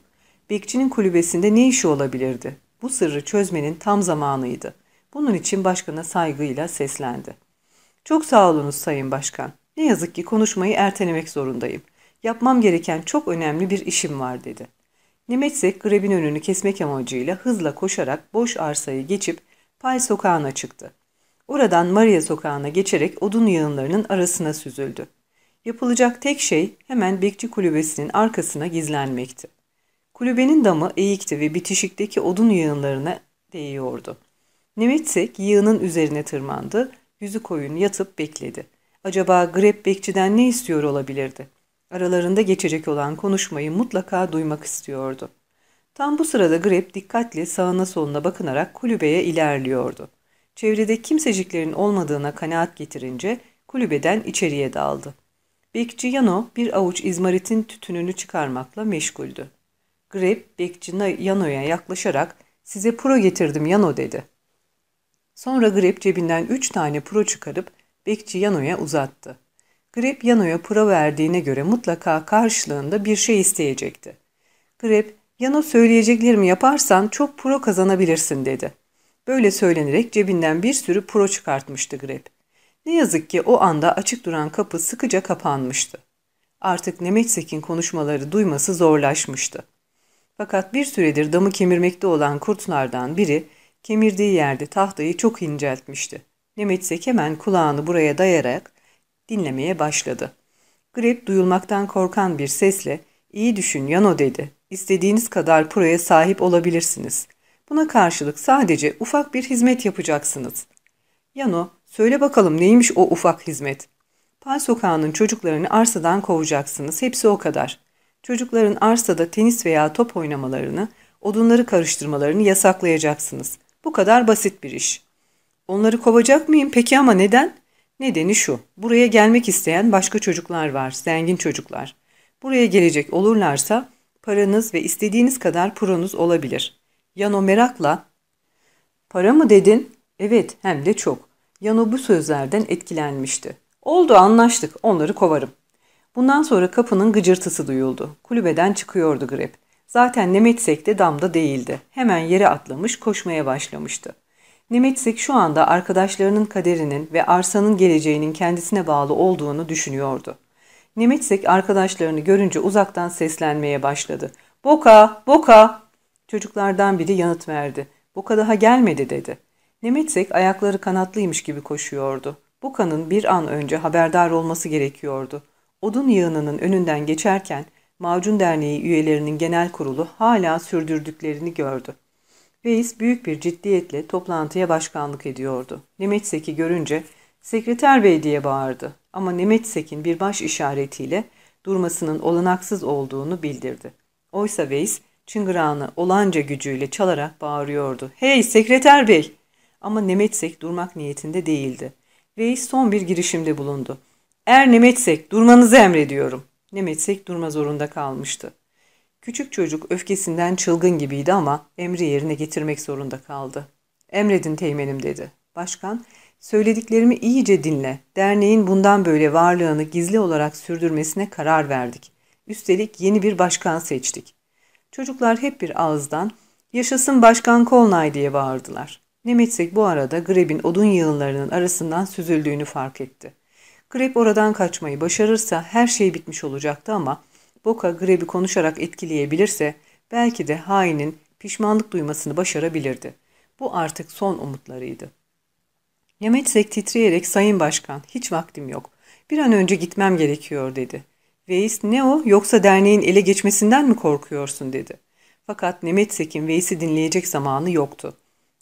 Bekçinin kulübesinde ne işi olabilirdi? Bu sırrı çözmenin tam zamanıydı. Bunun için başkana saygıyla seslendi. Çok sağ olunuz Sayın Başkan. Ne yazık ki konuşmayı ertelemek zorundayım. Yapmam gereken çok önemli bir işim var dedi. Nemetsek Greb'in önünü kesmek amacıyla hızla koşarak boş arsayı geçip Pay sokağına çıktı. Oradan Maria sokağına geçerek odun yığınlarının arasına süzüldü. Yapılacak tek şey hemen bekçi kulübesinin arkasına gizlenmekti. Kulübenin damı eğikti ve bitişikteki odun yığınlarına değiyordu. Nemetsek yığının üzerine tırmandı, yüzü koyun yatıp bekledi. Acaba Grep bekçiden ne istiyor olabilirdi? Aralarında geçecek olan konuşmayı mutlaka duymak istiyordu. Tam bu sırada Grep dikkatle sağına soluna bakınarak kulübeye ilerliyordu. Çevrede kimseciklerin olmadığına kanaat getirince kulübeden içeriye daldı. Bekçi Yano bir avuç izmaritin tütününü çıkarmakla meşguldü. Greb, bekçi Yano'ya yaklaşarak size pro getirdim Yano dedi. Sonra Greb cebinden üç tane pro çıkarıp bekçi Yano'ya uzattı. Greb Yano'ya pro verdiğine göre mutlaka karşılığında bir şey isteyecekti. Greb, Yano söyleyeceklerimi yaparsan çok pro kazanabilirsin dedi. Böyle söylenerek cebinden bir sürü pro çıkartmıştı Greb. Ne yazık ki o anda açık duran kapı sıkıca kapanmıştı. Artık Nemetsek'in konuşmaları duyması zorlaşmıştı. Fakat bir süredir damı kemirmekte olan kurtlardan biri kemirdiği yerde tahtayı çok inceltmişti. Nemetsek hemen kulağını buraya dayarak dinlemeye başladı. Grep duyulmaktan korkan bir sesle iyi düşün Yano dedi. İstediğiniz kadar buraya sahip olabilirsiniz. Buna karşılık sadece ufak bir hizmet yapacaksınız. Yano Söyle bakalım neymiş o ufak hizmet? Pal sokağının çocuklarını arsadan kovacaksınız. Hepsi o kadar. Çocukların arsada tenis veya top oynamalarını, odunları karıştırmalarını yasaklayacaksınız. Bu kadar basit bir iş. Onları kovacak mıyım? Peki ama neden? Nedeni şu. Buraya gelmek isteyen başka çocuklar var, zengin çocuklar. Buraya gelecek olurlarsa paranız ve istediğiniz kadar pronuz olabilir. Yano merakla, para mı dedin? Evet, hem de çok. Yano bu sözlerden etkilenmişti. Oldu anlaştık, onları kovarım. Bundan sonra kapının gıcırtısı duyuldu. Kulübeden çıkıyordu Grep. Zaten Nemetsek de damda değildi. Hemen yere atlamış koşmaya başlamıştı. Nemetsek şu anda arkadaşlarının kaderinin ve arsanın geleceğinin kendisine bağlı olduğunu düşünüyordu. Nemetsek arkadaşlarını görünce uzaktan seslenmeye başladı. ''Boka! Boka!'' Çocuklardan biri yanıt verdi. ''Boka daha gelmedi.'' dedi. Nemetsek ayakları kanatlıymış gibi koşuyordu. Boka'nın bir an önce haberdar olması gerekiyordu. Odun yığınının önünden geçerken Macun Derneği üyelerinin genel kurulu hala sürdürdüklerini gördü. Reis büyük bir ciddiyetle toplantıya başkanlık ediyordu. Nemetsek'i görünce sekreter bey diye bağırdı ama Nemetsek'in bir baş işaretiyle durmasının olanaksız olduğunu bildirdi. Oysa Veys çıngırağını olanca gücüyle çalarak bağırıyordu. ''Hey sekreter bey!'' Ama Nemetsek durmak niyetinde değildi. Veys son bir girişimde bulundu. ''Er Nemetsek durmanızı emrediyorum.'' Nemetsek durma zorunda kalmıştı. Küçük çocuk öfkesinden çılgın gibiydi ama emri yerine getirmek zorunda kaldı. Emredin teğmenim dedi. Başkan, söylediklerimi iyice dinle. Derneğin bundan böyle varlığını gizli olarak sürdürmesine karar verdik. Üstelik yeni bir başkan seçtik. Çocuklar hep bir ağızdan, yaşasın başkan Kolnay diye bağırdılar. Nemetsek bu arada Greb'in odun yığınlarının arasından süzüldüğünü fark etti. Greb oradan kaçmayı başarırsa her şey bitmiş olacaktı ama Boka Greb'i konuşarak etkileyebilirse belki de hainin pişmanlık duymasını başarabilirdi. Bu artık son umutlarıydı. Yemetsek titreyerek Sayın Başkan hiç vaktim yok. Bir an önce gitmem gerekiyor dedi. Veys ne o yoksa derneğin ele geçmesinden mi korkuyorsun dedi. Fakat Nemetsek'in Veys'i dinleyecek zamanı yoktu.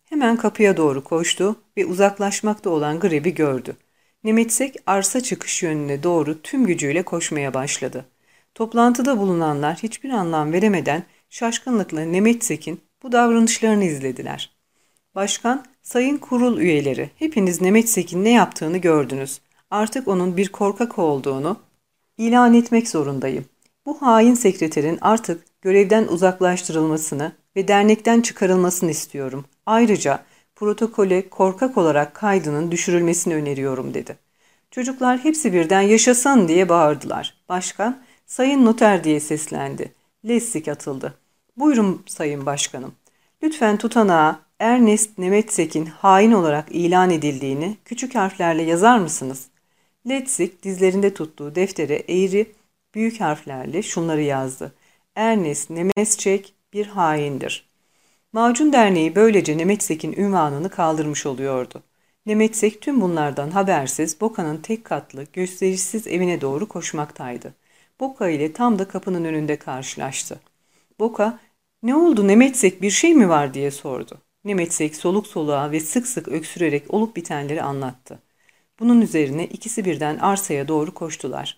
Hemen kapıya doğru koştu ve uzaklaşmakta olan Greb'i gördü. Nemetsek arsa çıkış yönüne doğru tüm gücüyle koşmaya başladı. Toplantıda bulunanlar hiçbir anlam veremeden şaşkınlıkla Nemetsek'in bu davranışlarını izlediler. Başkan, sayın kurul üyeleri, hepiniz Nemetsek'in ne yaptığını gördünüz. Artık onun bir korkak olduğunu ilan etmek zorundayım. Bu hain sekreterin artık görevden uzaklaştırılmasını ve dernekten çıkarılmasını istiyorum. Ayrıca protokole korkak olarak kaydının düşürülmesini öneriyorum dedi. Çocuklar hepsi birden yaşasın diye bağırdılar. Başkan, sayın noter diye seslendi. Lessik atıldı. Buyurun sayın başkanım. Lütfen tutanağa Ernest Nemetsek'in hain olarak ilan edildiğini küçük harflerle yazar mısınız? Letsik dizlerinde tuttuğu deftere eğri büyük harflerle şunları yazdı. Ernest Nemetsek bir haindir. Macun Derneği böylece Nemetsek'in ünvanını kaldırmış oluyordu. Nemetsek tüm bunlardan habersiz Boka'nın tek katlı, gösterişsiz evine doğru koşmaktaydı. Boka ile tam da kapının önünde karşılaştı. Boka, ''Ne oldu Nemetsek bir şey mi var?'' diye sordu. Nemetsek soluk soluğa ve sık sık öksürerek olup bitenleri anlattı. Bunun üzerine ikisi birden arsaya doğru koştular.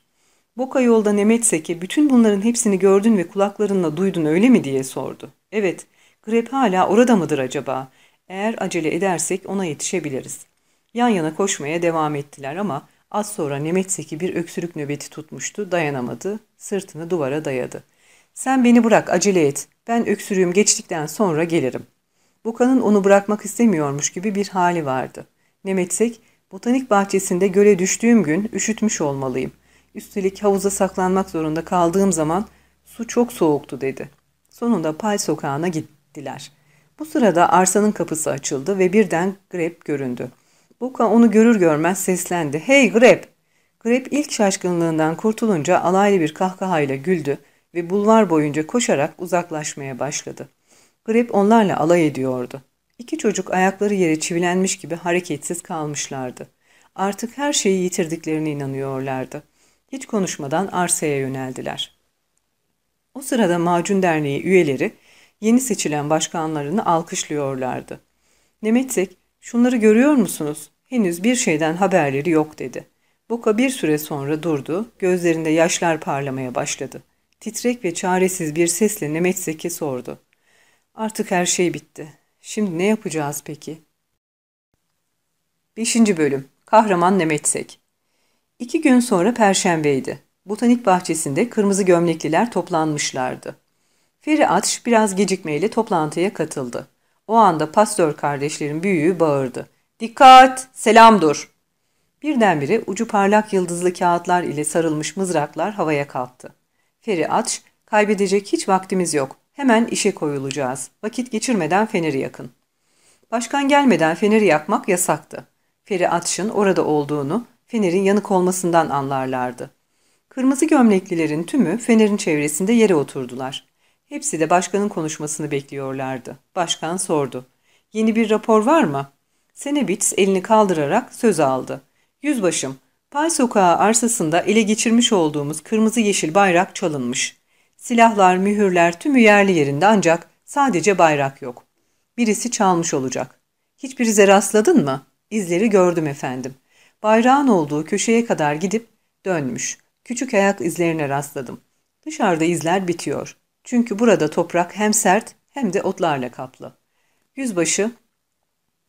Boka yolda Nemetsek'e bütün bunların hepsini gördün ve kulaklarınla duydun öyle mi diye sordu. Evet, Grep hala orada mıdır acaba? Eğer acele edersek ona yetişebiliriz. Yan yana koşmaya devam ettiler ama az sonra Nemetseki bir öksürük nöbeti tutmuştu, dayanamadı, sırtını duvara dayadı. Sen beni bırak, acele et. Ben öksürüğüm geçtikten sonra gelirim. Buka'nın onu bırakmak istemiyormuş gibi bir hali vardı. Nemetsek, botanik bahçesinde göle düştüğüm gün üşütmüş olmalıyım. Üstelik havuza saklanmak zorunda kaldığım zaman su çok soğuktu dedi. Sonunda Pal sokağına gittiler. Bu sırada arsanın kapısı açıldı ve birden Grep göründü. Boka onu görür görmez seslendi. ''Hey Grep!'' Grep ilk şaşkınlığından kurtulunca alaylı bir kahkahayla güldü ve bulvar boyunca koşarak uzaklaşmaya başladı. Grep onlarla alay ediyordu. İki çocuk ayakları yere çivilenmiş gibi hareketsiz kalmışlardı. Artık her şeyi yitirdiklerine inanıyorlardı. Hiç konuşmadan arsaya yöneldiler. O sırada Macun Derneği üyeleri yeni seçilen başkanlarını alkışlıyorlardı. Nemetsek, şunları görüyor musunuz? Henüz bir şeyden haberleri yok dedi. Boka bir süre sonra durdu, gözlerinde yaşlar parlamaya başladı. Titrek ve çaresiz bir sesle Nemetsek'e sordu. Artık her şey bitti. Şimdi ne yapacağız peki? 5. Bölüm Kahraman Nemetsek İki gün sonra Perşembeydi. Botanik bahçesinde kırmızı gömlekliler toplanmışlardı. Feri Atş biraz gecikmeyle toplantıya katıldı. O anda pastör kardeşlerin büyüğü bağırdı. Dikkat! Selam dur! Birdenbire ucu parlak yıldızlı kağıtlar ile sarılmış mızraklar havaya kalktı. Feri aç, kaybedecek hiç vaktimiz yok. Hemen işe koyulacağız. Vakit geçirmeden feneri yakın. Başkan gelmeden feneri yakmak yasaktı. Feri Atş'ın orada olduğunu, fenerin yanık olmasından anlarlardı. Kırmızı gömleklilerin tümü fenerin çevresinde yere oturdular. Hepsi de başkanın konuşmasını bekliyorlardı. Başkan sordu. Yeni bir rapor var mı? Senebits elini kaldırarak söz aldı. Yüzbaşım, Pay Sokağı arsasında ele geçirmiş olduğumuz kırmızı yeşil bayrak çalınmış. Silahlar, mühürler tümü yerli yerinde ancak sadece bayrak yok. Birisi çalmış olacak. Hiçbirize rastladın mı? İzleri gördüm efendim. Bayrağın olduğu köşeye kadar gidip dönmüş. Küçük ayak izlerine rastladım. Dışarıda izler bitiyor. Çünkü burada toprak hem sert hem de otlarla kaplı. Yüzbaşı,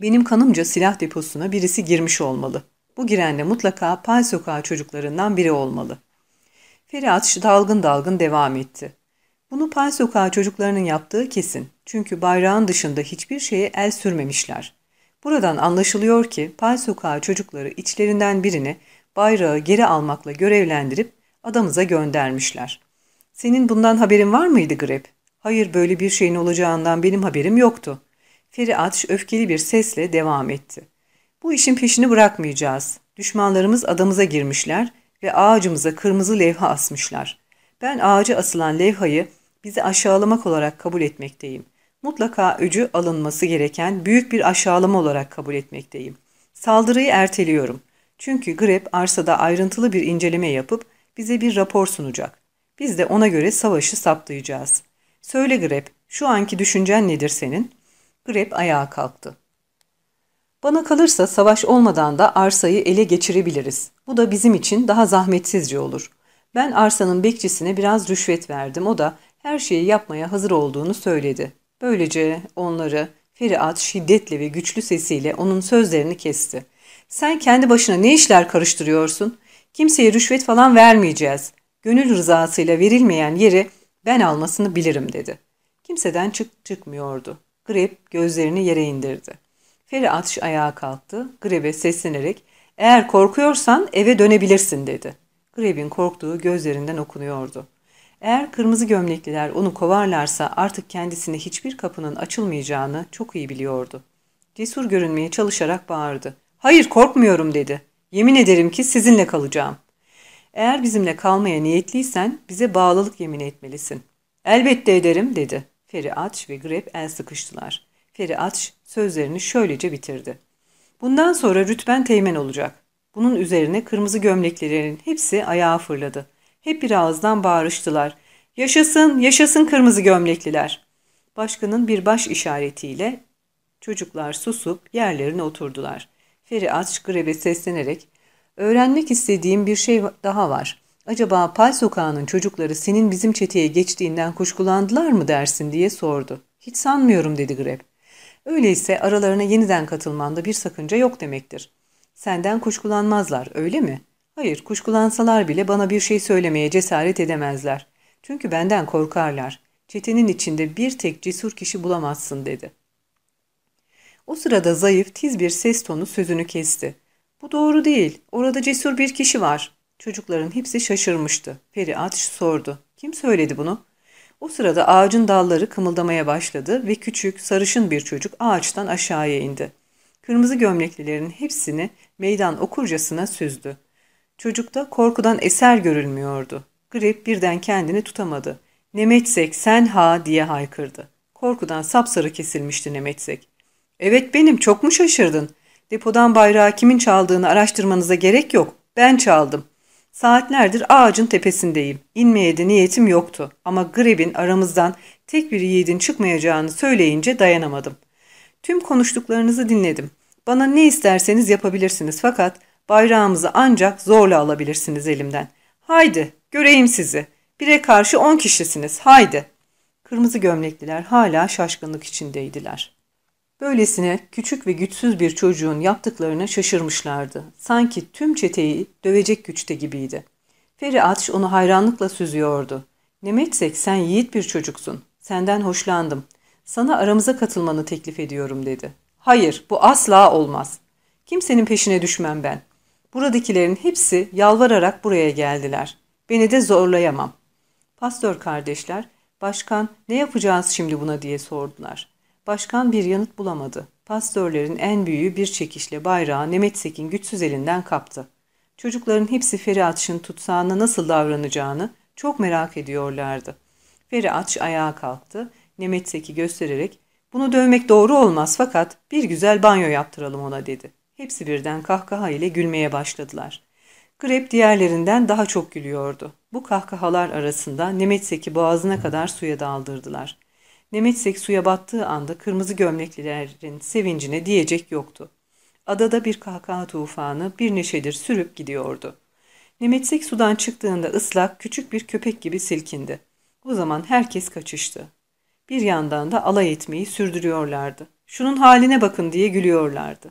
benim kanımca silah deposuna birisi girmiş olmalı. Bu giren de mutlaka Pal Sokağı çocuklarından biri olmalı. Ferihat dalgın dalgın devam etti. Bunu Pal Sokağı çocuklarının yaptığı kesin. Çünkü bayrağın dışında hiçbir şeye el sürmemişler. Buradan anlaşılıyor ki Pal Sokağı çocukları içlerinden birini bayrağı geri almakla görevlendirip adamıza göndermişler. Senin bundan haberin var mıydı Grep? Hayır böyle bir şeyin olacağından benim haberim yoktu. Feri Atş öfkeli bir sesle devam etti. Bu işin peşini bırakmayacağız. Düşmanlarımız adamıza girmişler ve ağacımıza kırmızı levha asmışlar. Ben ağacı asılan levhayı bizi aşağılamak olarak kabul etmekteyim. Mutlaka öcü alınması gereken büyük bir aşağılama olarak kabul etmekteyim. Saldırıyı erteliyorum. Çünkü Grep arsada ayrıntılı bir inceleme yapıp bize bir rapor sunacak. Biz de ona göre savaşı saptayacağız. Söyle Grep, şu anki düşüncen nedir senin? Grep ayağa kalktı. Bana kalırsa savaş olmadan da arsayı ele geçirebiliriz. Bu da bizim için daha zahmetsizce olur. Ben arsanın bekçisine biraz rüşvet verdim. O da her şeyi yapmaya hazır olduğunu söyledi. Böylece onları Feriat şiddetle ve güçlü sesiyle onun sözlerini kesti. Sen kendi başına ne işler karıştırıyorsun? Kimseye rüşvet falan vermeyeceğiz. Gönül rızasıyla verilmeyen yeri ben almasını bilirim dedi. Kimseden çık çıkmıyordu. Grep gözlerini yere indirdi. Feri atış ayağa kalktı. Grebe seslenerek eğer korkuyorsan eve dönebilirsin dedi. Greb'in korktuğu gözlerinden okunuyordu. Eğer kırmızı gömlekliler onu kovarlarsa artık kendisine hiçbir kapının açılmayacağını çok iyi biliyordu. Cesur görünmeye çalışarak bağırdı. Hayır korkmuyorum dedi. Yemin ederim ki sizinle kalacağım. Eğer bizimle kalmaya niyetliysen bize bağlılık yemin etmelisin. Elbette ederim dedi. Feri Aç ve Greb el sıkıştılar. Feri Aç sözlerini şöylece bitirdi. Bundan sonra rütben teğmen olacak. Bunun üzerine kırmızı gömleklilerin hepsi ayağa fırladı. Hep bir ağızdan bağırıştılar. Yaşasın, yaşasın kırmızı gömlekliler. Başkanın bir baş işaretiyle çocuklar susup yerlerine oturdular. Feri Aç Greb'e seslenerek Öğrenmek istediğim bir şey daha var. Acaba Pal Sokağı'nın çocukları senin bizim çeteye geçtiğinden kuşkulandılar mı dersin diye sordu. Hiç sanmıyorum dedi Greb. Öyleyse aralarına yeniden katılmanda bir sakınca yok demektir. Senden kuşkulanmazlar öyle mi? Hayır kuşkulansalar bile bana bir şey söylemeye cesaret edemezler. Çünkü benden korkarlar. Çetenin içinde bir tek cesur kişi bulamazsın dedi. O sırada zayıf, tiz bir ses tonu sözünü kesti. Bu doğru değil. Orada cesur bir kişi var. Çocukların hepsi şaşırmıştı. Peri Atış sordu. Kim söyledi bunu? O sırada ağacın dalları kımıldamaya başladı ve küçük, sarışın bir çocuk ağaçtan aşağıya indi. Kırmızı gömleklilerin hepsini meydan okurcasına süzdü. Çocukta korkudan eser görülmüyordu. Grip birden kendini tutamadı. Nemetsek sen ha diye haykırdı. Korkudan sapsarı kesilmişti Nemetsek. Evet benim çok mu şaşırdın? Depodan bayrağı kimin çaldığını araştırmanıza gerek yok. Ben çaldım. Saatlerdir ağacın tepesindeyim. İnmeye de niyetim yoktu. Ama Greb'in aramızdan tek bir yiğidin çıkmayacağını söyleyince dayanamadım. Tüm konuştuklarınızı dinledim. Bana ne isterseniz yapabilirsiniz fakat Bayrağımızı ancak zorla alabilirsiniz elimden. Haydi, göreyim sizi. Bire karşı on kişisiniz, haydi. Kırmızı gömlekliler hala şaşkınlık içindeydiler. Böylesine küçük ve güçsüz bir çocuğun yaptıklarına şaşırmışlardı. Sanki tüm çeteyi dövecek güçte gibiydi. Feri Atş onu hayranlıkla süzüyordu. Nemetsek sen yiğit bir çocuksun. Senden hoşlandım. Sana aramıza katılmanı teklif ediyorum dedi. Hayır bu asla olmaz. Kimsenin peşine düşmem ben. Buradakilerin hepsi yalvararak buraya geldiler. Beni de zorlayamam. Pastör kardeşler, başkan ne yapacağız şimdi buna diye sordular. Başkan bir yanıt bulamadı. Pastörlerin en büyüğü bir çekişle bayrağı Nemetsek'in güçsüz elinden kaptı. Çocukların hepsi Feri Atış'ın tutsağına nasıl davranacağını çok merak ediyorlardı. Feri Atış ayağa kalktı. Nemetsek'i göstererek bunu dövmek doğru olmaz fakat bir güzel banyo yaptıralım ona dedi. Hepsi birden kahkaha ile gülmeye başladılar. Grep diğerlerinden daha çok gülüyordu. Bu kahkahalar arasında Nemetsek'i boğazına kadar suya daldırdılar. Nemetsek suya battığı anda kırmızı gömleklilerin sevincine diyecek yoktu. Adada bir kahkaha tufanı bir neşedir sürüp gidiyordu. Nemetsek sudan çıktığında ıslak küçük bir köpek gibi silkindi. O zaman herkes kaçıştı. Bir yandan da alay etmeyi sürdürüyorlardı. Şunun haline bakın diye gülüyorlardı.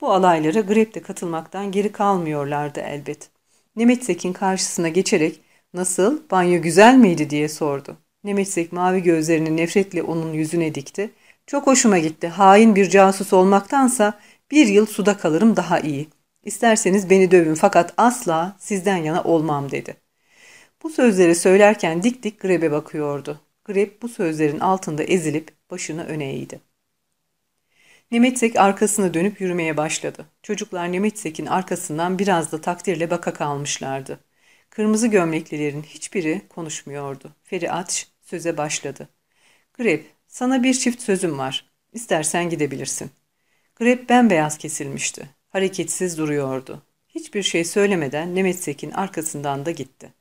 Bu alaylara Grep de katılmaktan geri kalmıyorlardı elbet. Nemetsek'in karşısına geçerek ''Nasıl, banyo güzel miydi?'' diye sordu. Nemetsek mavi gözlerini nefretle onun yüzüne dikti. ''Çok hoşuma gitti. Hain bir casus olmaktansa bir yıl suda kalırım daha iyi. İsterseniz beni dövün fakat asla sizden yana olmam.'' dedi. Bu sözleri söylerken dik dik Greb'e bakıyordu. Greb bu sözlerin altında ezilip başını öne eğdi. Nemetsek arkasını dönüp yürümeye başladı. Çocuklar Nemetsek'in arkasından biraz da takdirle baka kalmışlardı. Kırmızı gömleklilerin hiçbiri konuşmuyordu. Feri Aç söze başladı. Greb, sana bir çift sözüm var. İstersen gidebilirsin. Greb bembeyaz kesilmişti. Hareketsiz duruyordu. Hiçbir şey söylemeden Nemetsek'in arkasından da gitti.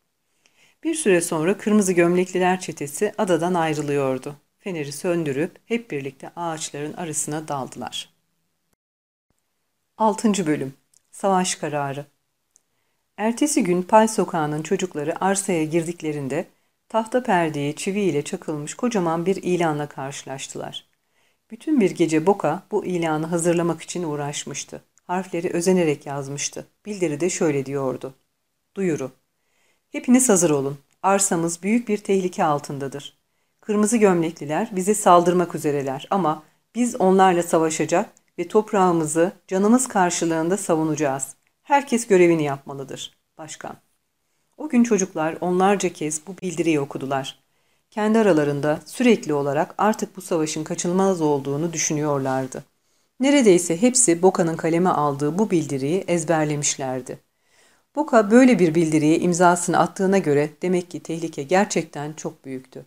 Bir süre sonra kırmızı gömlekliler çetesi adadan ayrılıyordu. Feneri söndürüp hep birlikte ağaçların arasına daldılar. 6. Bölüm Savaş Kararı Ertesi gün Pay Sokağı'nın çocukları arsaya girdiklerinde tahta perdeye çiviyle çakılmış kocaman bir ilanla karşılaştılar. Bütün bir gece Boka bu ilanı hazırlamak için uğraşmıştı. Harfleri özenerek yazmıştı. Bildiri de şöyle diyordu. Duyuru. Hepiniz hazır olun. Arsamız büyük bir tehlike altındadır. Kırmızı gömlekliler bize saldırmak üzereler ama biz onlarla savaşacak ve toprağımızı canımız karşılığında savunacağız. Herkes görevini yapmalıdır. Başkan. O gün çocuklar onlarca kez bu bildiriyi okudular. Kendi aralarında sürekli olarak artık bu savaşın kaçınılmaz olduğunu düşünüyorlardı. Neredeyse hepsi Boka'nın kaleme aldığı bu bildiriyi ezberlemişlerdi. Boka böyle bir bildiriye imzasını attığına göre demek ki tehlike gerçekten çok büyüktü.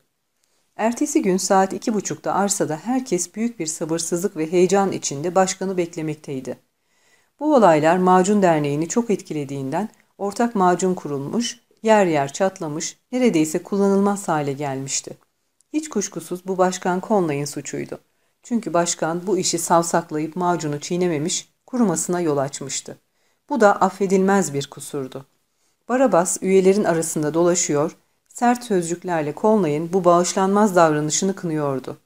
Ertesi gün saat iki buçukta arsada herkes büyük bir sabırsızlık ve heyecan içinde başkanı beklemekteydi. Bu olaylar Macun Derneği'ni çok etkilediğinden ortak macun kurulmuş, yer yer çatlamış, neredeyse kullanılmaz hale gelmişti. Hiç kuşkusuz bu başkan Conley'in suçuydu. Çünkü başkan bu işi savsaklayıp macunu çiğnememiş, kurumasına yol açmıştı. Bu da affedilmez bir kusurdu. Barabas üyelerin arasında dolaşıyor, sert sözcüklerle Conley'in bu bağışlanmaz davranışını kınıyordu.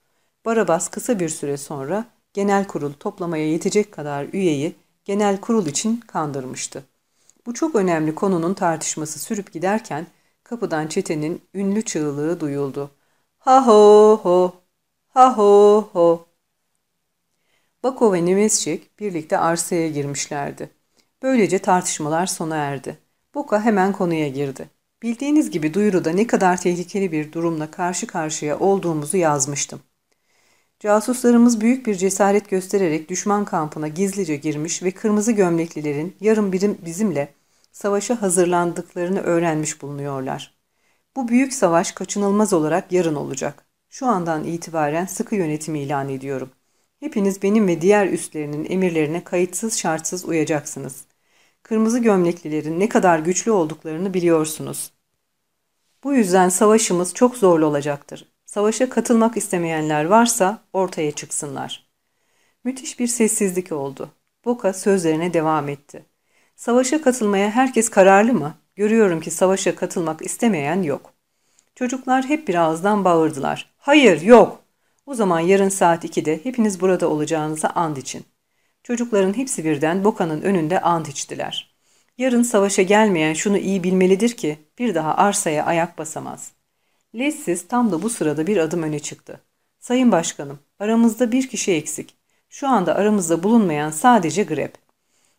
Barabas kısa bir süre sonra genel kurul toplamaya yetecek kadar üyeyi genel kurul için kandırmıştı. Bu çok önemli konunun tartışması sürüp giderken kapıdan çetenin ünlü çığlığı duyuldu. Ha ho ho, ha ho ho. Bako ve Nemesçik birlikte arsaya girmişlerdi. Böylece tartışmalar sona erdi. Boka hemen konuya girdi. Bildiğiniz gibi duyuruda ne kadar tehlikeli bir durumla karşı karşıya olduğumuzu yazmıştım. Casuslarımız büyük bir cesaret göstererek düşman kampına gizlice girmiş ve kırmızı gömleklilerin yarın birim bizimle savaşa hazırlandıklarını öğrenmiş bulunuyorlar. Bu büyük savaş kaçınılmaz olarak yarın olacak. Şu andan itibaren sıkı yönetimi ilan ediyorum. Hepiniz benim ve diğer üstlerinin emirlerine kayıtsız şartsız uyacaksınız. Kırmızı gömleklilerin ne kadar güçlü olduklarını biliyorsunuz. Bu yüzden savaşımız çok zorlu olacaktır. Savaşa katılmak istemeyenler varsa ortaya çıksınlar. Müthiş bir sessizlik oldu. Boka sözlerine devam etti. Savaşa katılmaya herkes kararlı mı? Görüyorum ki savaşa katılmak istemeyen yok. Çocuklar hep bir ağızdan bağırdılar. Hayır, yok. O zaman yarın saat 2'de hepiniz burada olacağınıza and için. Çocukların hepsi birden Boka'nın önünde and içtiler. Yarın savaşa gelmeyen şunu iyi bilmelidir ki bir daha arsaya ayak basamaz. Lessiz tam da bu sırada bir adım öne çıktı. Sayın Başkanım, aramızda bir kişi eksik. Şu anda aramızda bulunmayan sadece Greb.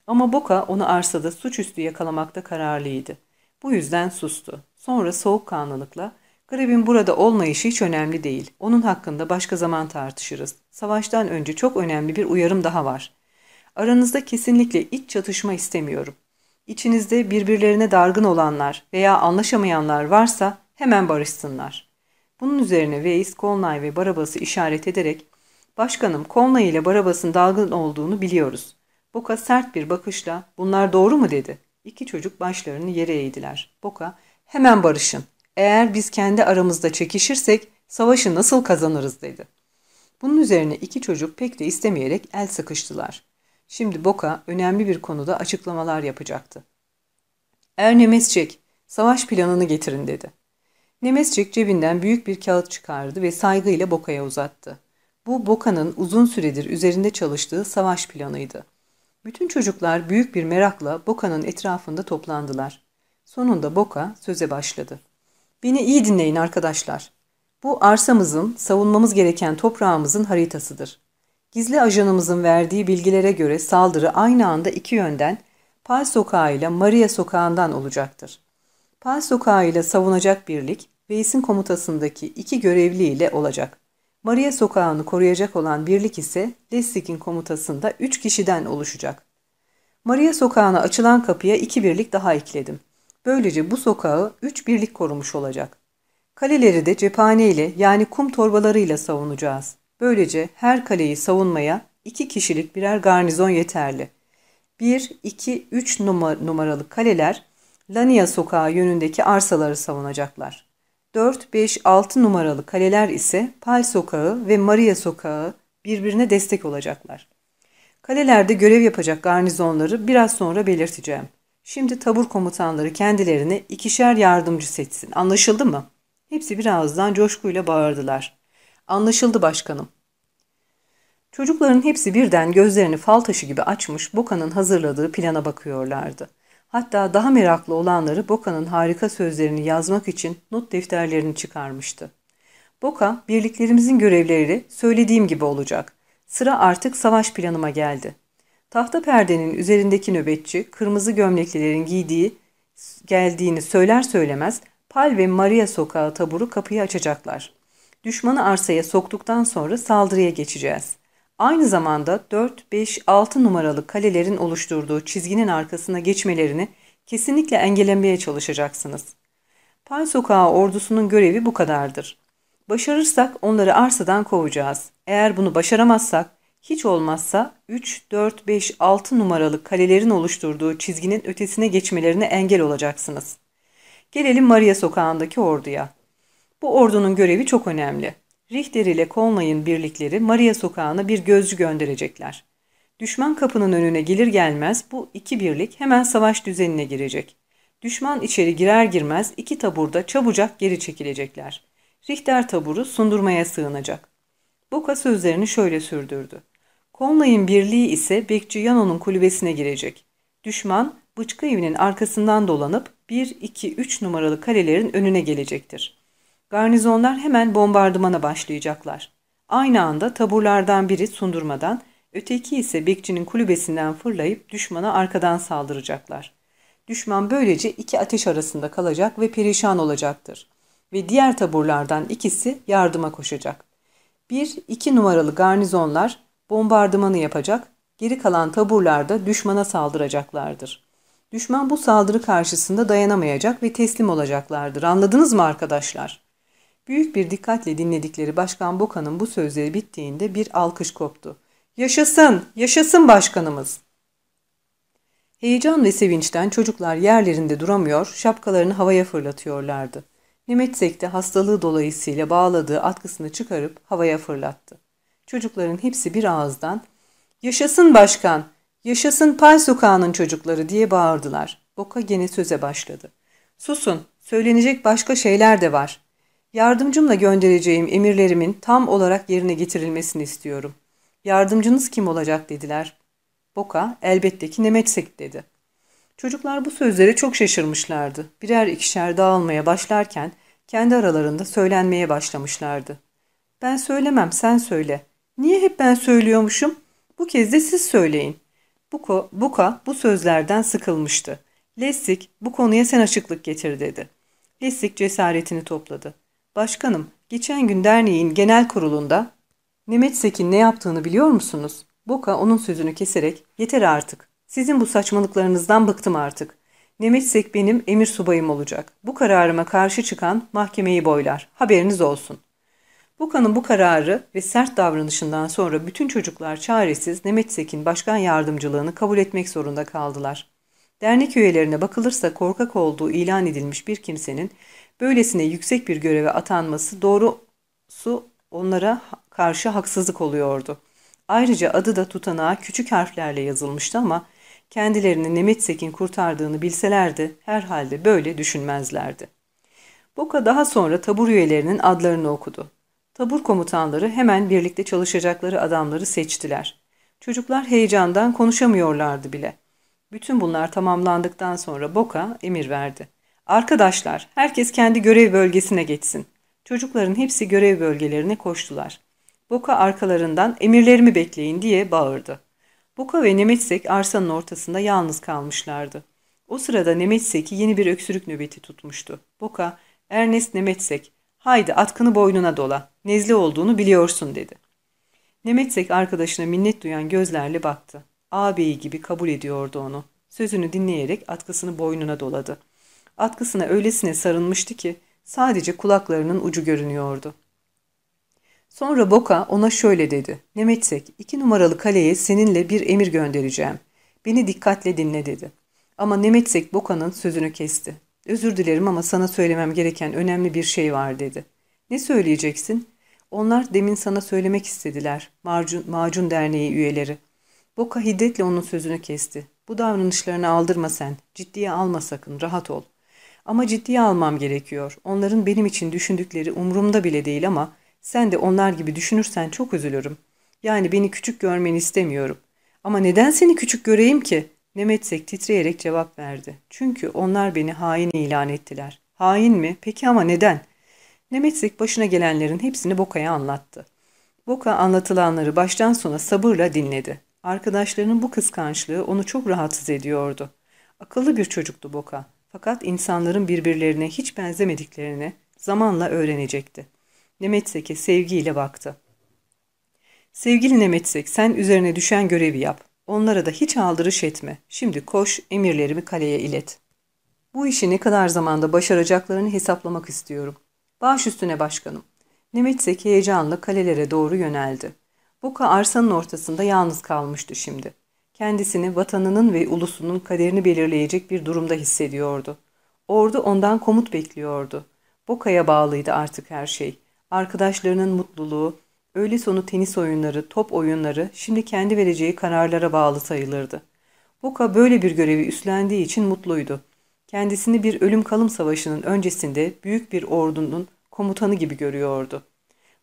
Ama Boka onu arsada suçüstü yakalamakta kararlıydı. Bu yüzden sustu. Sonra soğukkanlılıkla, Greb'in burada olmayışı hiç önemli değil. Onun hakkında başka zaman tartışırız. Savaştan önce çok önemli bir uyarım daha var. Aranızda kesinlikle iç çatışma istemiyorum. İçinizde birbirlerine dargın olanlar veya anlaşamayanlar varsa hemen barışsınlar. Bunun üzerine Weiss, Kolnay ve Barabas'ı işaret ederek ''Başkanım, Kolnay ile Barabas'ın dalgın olduğunu biliyoruz. Boka sert bir bakışla ''Bunlar doğru mu?'' dedi. İki çocuk başlarını yere eğdiler. Boka ''Hemen barışın. Eğer biz kendi aramızda çekişirsek savaşı nasıl kazanırız?'' dedi. Bunun üzerine iki çocuk pek de istemeyerek el sıkıştılar. Şimdi Boka önemli bir konuda açıklamalar yapacaktı. Er Nemesçek, savaş planını getirin dedi. Nemesçek cebinden büyük bir kağıt çıkardı ve saygıyla Boka'ya uzattı. Bu Boka'nın uzun süredir üzerinde çalıştığı savaş planıydı. Bütün çocuklar büyük bir merakla Boka'nın etrafında toplandılar. Sonunda Boka söze başladı. Beni iyi dinleyin arkadaşlar. Bu arsamızın, savunmamız gereken toprağımızın haritasıdır. Gizli ajanımızın verdiği bilgilere göre saldırı aynı anda iki yönden Pal Sokağı ile Maria Sokağı'ndan olacaktır. Pal Sokağı ile savunacak birlik, Veys'in komutasındaki iki görevli ile olacak. Maria Sokağı'nı koruyacak olan birlik ise Leslik'in komutasında üç kişiden oluşacak. Maria Sokağı'na açılan kapıya iki birlik daha ekledim. Böylece bu sokağı üç birlik korumuş olacak. Kaleleri de cephane ile yani kum torbalarıyla savunacağız. Böylece her kaleyi savunmaya iki kişilik birer garnizon yeterli. 1, 2, 3 numaralı kaleler Lania sokağı yönündeki arsaları savunacaklar. 4, 5, 6 numaralı kaleler ise Pal sokağı ve Maria sokağı birbirine destek olacaklar. Kalelerde görev yapacak garnizonları biraz sonra belirteceğim. Şimdi tabur komutanları kendilerine ikişer yardımcı seçsin. Anlaşıldı mı? Hepsi bir ağızdan coşkuyla bağırdılar. Anlaşıldı başkanım. Çocukların hepsi birden gözlerini fal taşı gibi açmış Boka'nın hazırladığı plana bakıyorlardı. Hatta daha meraklı olanları Boka'nın harika sözlerini yazmak için not defterlerini çıkarmıştı. Boka, birliklerimizin görevleri söylediğim gibi olacak. Sıra artık savaş planıma geldi. Tahta perdenin üzerindeki nöbetçi, kırmızı gömleklilerin giydiği geldiğini söyler söylemez Pal ve Maria sokağı taburu kapıyı açacaklar. Düşmanı arsaya soktuktan sonra saldırıya geçeceğiz. Aynı zamanda 4, 5, 6 numaralı kalelerin oluşturduğu çizginin arkasına geçmelerini kesinlikle engellemeye çalışacaksınız. Pal Sokağı ordusunun görevi bu kadardır. Başarırsak onları arsadan kovacağız. Eğer bunu başaramazsak hiç olmazsa 3, 4, 5, 6 numaralı kalelerin oluşturduğu çizginin ötesine geçmelerine engel olacaksınız. Gelelim Maria Sokağı'ndaki orduya. Bu ordunun görevi çok önemli. Richter ile Conway'ın birlikleri Maria Sokağı'na bir gözcü gönderecekler. Düşman kapının önüne gelir gelmez bu iki birlik hemen savaş düzenine girecek. Düşman içeri girer girmez iki taburda çabucak geri çekilecekler. Richter taburu sundurmaya sığınacak. Boka sözlerini şöyle sürdürdü. Conway'ın birliği ise Bekçi Yano'nun kulübesine girecek. Düşman Bıçkı evinin arkasından dolanıp 1-2-3 numaralı kalelerin önüne gelecektir. Garnizonlar hemen bombardımana başlayacaklar. Aynı anda taburlardan biri sundurmadan, öteki ise bekçinin kulübesinden fırlayıp düşmana arkadan saldıracaklar. Düşman böylece iki ateş arasında kalacak ve perişan olacaktır. Ve diğer taburlardan ikisi yardıma koşacak. Bir, iki numaralı garnizonlar bombardımanı yapacak, geri kalan taburlar da düşmana saldıracaklardır. Düşman bu saldırı karşısında dayanamayacak ve teslim olacaklardır. Anladınız mı arkadaşlar? Büyük bir dikkatle dinledikleri Başkan Boka'nın bu sözleri bittiğinde bir alkış koptu. Yaşasın, yaşasın başkanımız. Heyecan ve sevinçten çocuklar yerlerinde duramıyor, şapkalarını havaya fırlatıyorlardı. Nemetsek de hastalığı dolayısıyla bağladığı atkısını çıkarıp havaya fırlattı. Çocukların hepsi bir ağızdan ''Yaşasın başkan, Yaşasın Pay Sokağı'nın çocukları diye bağırdılar. Boka gene söze başladı. Susun, söylenecek başka şeyler de var. Yardımcımla göndereceğim emirlerimin tam olarak yerine getirilmesini istiyorum. Yardımcınız kim olacak dediler. Boka elbette ki Nemetsek dedi. Çocuklar bu sözlere çok şaşırmışlardı. Birer ikişer dağılmaya başlarken kendi aralarında söylenmeye başlamışlardı. Ben söylemem sen söyle. Niye hep ben söylüyormuşum? Bu kez de siz söyleyin. Buko, Buka bu sözlerden sıkılmıştı. Lessig bu konuya sen açıklık getir dedi. Lessig cesaretini topladı. Başkanım, geçen gün derneğin genel kurulunda Nemetsek'in ne yaptığını biliyor musunuz? Boka onun sözünü keserek yeter artık. Sizin bu saçmalıklarınızdan bıktım artık. Nemetsek benim emir subayım olacak. Bu kararıma karşı çıkan mahkemeyi boylar. Haberiniz olsun. Buka'nın bu kararı ve sert davranışından sonra bütün çocuklar çaresiz Nemetsek'in başkan yardımcılığını kabul etmek zorunda kaldılar. Dernek üyelerine bakılırsa korkak olduğu ilan edilmiş bir kimsenin böylesine yüksek bir göreve atanması doğrusu onlara karşı haksızlık oluyordu. Ayrıca adı da tutanağa küçük harflerle yazılmıştı ama kendilerini Nemetsek'in kurtardığını bilselerdi herhalde böyle düşünmezlerdi. Boka daha sonra tabur üyelerinin adlarını okudu. Tabur komutanları hemen birlikte çalışacakları adamları seçtiler. Çocuklar heyecandan konuşamıyorlardı bile. Bütün bunlar tamamlandıktan sonra Boka emir verdi. Arkadaşlar, herkes kendi görev bölgesine geçsin. Çocukların hepsi görev bölgelerine koştular. Boka arkalarından emirlerimi bekleyin diye bağırdı. Boka ve Nemetsek arsanın ortasında yalnız kalmışlardı. O sırada Nemetsek'i yeni bir öksürük nöbeti tutmuştu. Boka, Ernest Nemetsek, haydi atkını boynuna dola, nezle olduğunu biliyorsun dedi. Nemetsek arkadaşına minnet duyan gözlerle baktı. Ağabeyi gibi kabul ediyordu onu. Sözünü dinleyerek atkısını boynuna doladı. Atkısına öylesine sarılmıştı ki sadece kulaklarının ucu görünüyordu. Sonra Boka ona şöyle dedi. Nemetsek, iki numaralı kaleye seninle bir emir göndereceğim. Beni dikkatle dinle dedi. Ama Nemetsek Boka'nın sözünü kesti. Özür dilerim ama sana söylemem gereken önemli bir şey var dedi. Ne söyleyeceksin? Onlar demin sana söylemek istediler. Macun, Macun Derneği üyeleri. Boka hiddetle onun sözünü kesti. Bu davranışlarını aldırma sen. Ciddiye alma sakın. Rahat ol. Ama ciddiye almam gerekiyor. Onların benim için düşündükleri umurumda bile değil ama sen de onlar gibi düşünürsen çok üzülürüm. Yani beni küçük görmeni istemiyorum. Ama neden seni küçük göreyim ki? Nemetsek titreyerek cevap verdi. Çünkü onlar beni hain ilan ettiler. Hain mi? Peki ama neden? Nemetsek başına gelenlerin hepsini Boka'ya anlattı. Boka anlatılanları baştan sona sabırla dinledi. Arkadaşlarının bu kıskançlığı onu çok rahatsız ediyordu. Akıllı bir çocuktu Boka. Fakat insanların birbirlerine hiç benzemediklerini zamanla öğrenecekti. Nemetsek'e sevgiyle baktı. Sevgili Nemetsek sen üzerine düşen görevi yap. Onlara da hiç aldırış etme. Şimdi koş emirlerimi kaleye ilet. Bu işi ne kadar zamanda başaracaklarını hesaplamak istiyorum. Baş üstüne başkanım. Nemetsek heyecanla kalelere doğru yöneldi. Boka arsanın ortasında yalnız kalmıştı şimdi. Kendisini vatanının ve ulusunun kaderini belirleyecek bir durumda hissediyordu. Ordu ondan komut bekliyordu. Boka'ya bağlıydı artık her şey. Arkadaşlarının mutluluğu, öğle sonu tenis oyunları, top oyunları şimdi kendi vereceği kararlara bağlı sayılırdı. Boka böyle bir görevi üstlendiği için mutluydu. Kendisini bir ölüm kalım savaşının öncesinde büyük bir ordunun komutanı gibi görüyordu.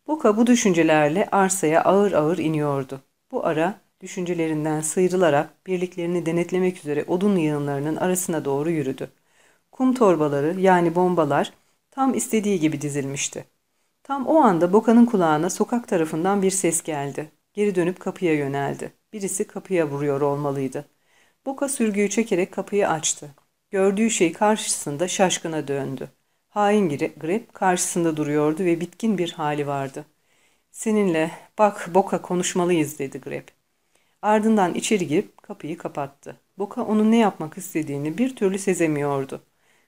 Boka bu düşüncelerle arsaya ağır ağır iniyordu. Bu ara düşüncelerinden sıyrılarak birliklerini denetlemek üzere odun yığınlarının arasına doğru yürüdü. Kum torbaları yani bombalar tam istediği gibi dizilmişti. Tam o anda Boka'nın kulağına sokak tarafından bir ses geldi. Geri dönüp kapıya yöneldi. Birisi kapıya vuruyor olmalıydı. Boka sürgüyü çekerek kapıyı açtı. Gördüğü şey karşısında şaşkına döndü. Hain Grip karşısında duruyordu ve bitkin bir hali vardı. Seninle bak Boka konuşmalıyız dedi Grip. Ardından içeri girip kapıyı kapattı. Boka onun ne yapmak istediğini bir türlü sezemiyordu.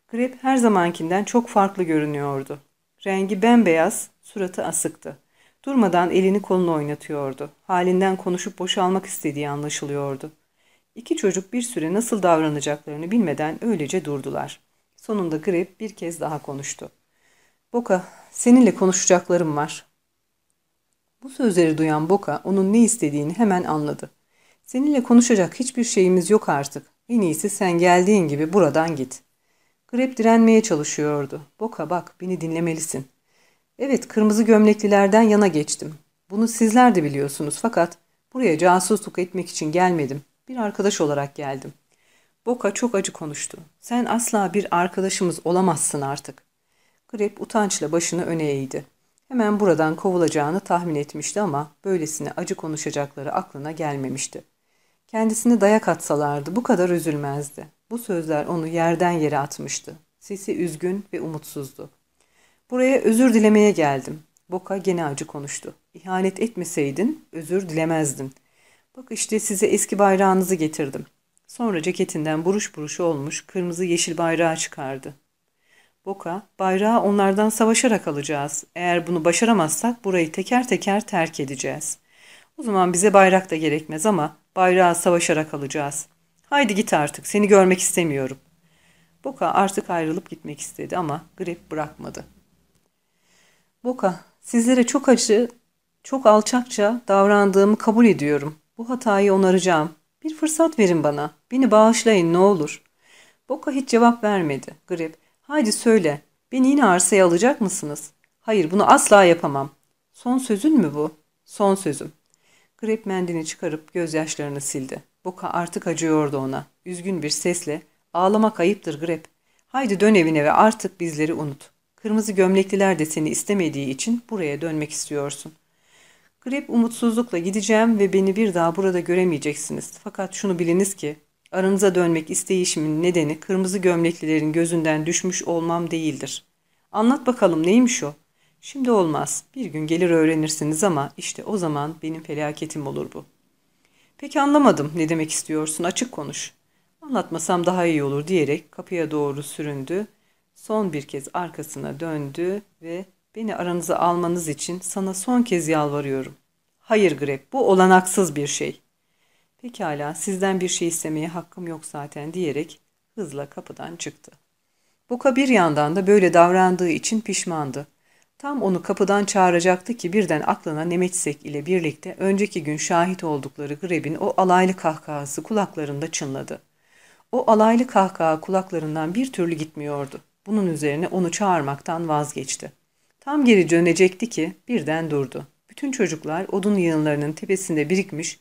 Grip her zamankinden çok farklı görünüyordu. Rengi bembeyaz, suratı asıktı. Durmadan elini kolunu oynatıyordu. Halinden konuşup boşalmak istediği anlaşılıyordu. İki çocuk bir süre nasıl davranacaklarını bilmeden öylece durdular. Sonunda Grip bir kez daha konuştu. Boka, seninle konuşacaklarım var. Bu sözleri duyan Boka onun ne istediğini hemen anladı. Seninle konuşacak hiçbir şeyimiz yok artık. En iyisi sen geldiğin gibi buradan git. Grep direnmeye çalışıyordu. Boka bak beni dinlemelisin. Evet kırmızı gömleklilerden yana geçtim. Bunu sizler de biliyorsunuz fakat buraya casusluk etmek için gelmedim. Bir arkadaş olarak geldim. Boka çok acı konuştu. Sen asla bir arkadaşımız olamazsın artık. Grep utançla başını öne eğdi. Hemen buradan kovulacağını tahmin etmişti ama böylesine acı konuşacakları aklına gelmemişti. Kendisini dayak atsalardı bu kadar üzülmezdi. Bu sözler onu yerden yere atmıştı. Sesi üzgün ve umutsuzdu. Buraya özür dilemeye geldim. Boka gene acı konuştu. İhanet etmeseydin özür dilemezdin. Bak işte size eski bayrağınızı getirdim. Sonra ceketinden buruş buruş olmuş kırmızı yeşil bayrağı çıkardı. Boka, bayrağı onlardan savaşarak alacağız. Eğer bunu başaramazsak burayı teker teker terk edeceğiz. O zaman bize bayrak da gerekmez ama bayrağı savaşarak alacağız. Haydi git artık, seni görmek istemiyorum. Boka artık ayrılıp gitmek istedi ama Grip bırakmadı. Boka, sizlere çok acı, çok alçakça davrandığımı kabul ediyorum. Bu hatayı onaracağım. Bir fırsat verin bana. Beni bağışlayın ne olur. Boka hiç cevap vermedi. Grip, haydi söyle. Beni yine arsaya alacak mısınız? Hayır bunu asla yapamam. Son sözün mü bu? Son sözüm. Grip mendini çıkarıp gözyaşlarını sildi. Boka artık acıyordu ona. Üzgün bir sesle, ağlamak ayıptır Grip. Haydi dön evine ve artık bizleri unut. Kırmızı gömlekliler de seni istemediği için buraya dönmek istiyorsun. Grip umutsuzlukla gideceğim ve beni bir daha burada göremeyeceksiniz. Fakat şunu biliniz ki aranıza dönmek isteyişimin nedeni kırmızı gömleklilerin gözünden düşmüş olmam değildir. Anlat bakalım neymiş o? Şimdi olmaz. Bir gün gelir öğrenirsiniz ama işte o zaman benim felaketim olur bu. Peki anlamadım ne demek istiyorsun açık konuş. Anlatmasam daha iyi olur diyerek kapıya doğru süründü. Son bir kez arkasına döndü ve beni aranıza almanız için sana son kez yalvarıyorum. Hayır Grep bu olanaksız bir şey. Pekala sizden bir şey istemeye hakkım yok zaten diyerek hızla kapıdan çıktı. Boka bir yandan da böyle davrandığı için pişmandı. Tam onu kapıdan çağıracaktı ki birden aklına Nemeçsek ile birlikte önceki gün şahit oldukları Greb'in o alaylı kahkahası kulaklarında çınladı. O alaylı kahkaha kulaklarından bir türlü gitmiyordu. Bunun üzerine onu çağırmaktan vazgeçti. Tam geri dönecekti ki birden durdu. Bütün çocuklar odun yığınlarının tepesinde birikmiş,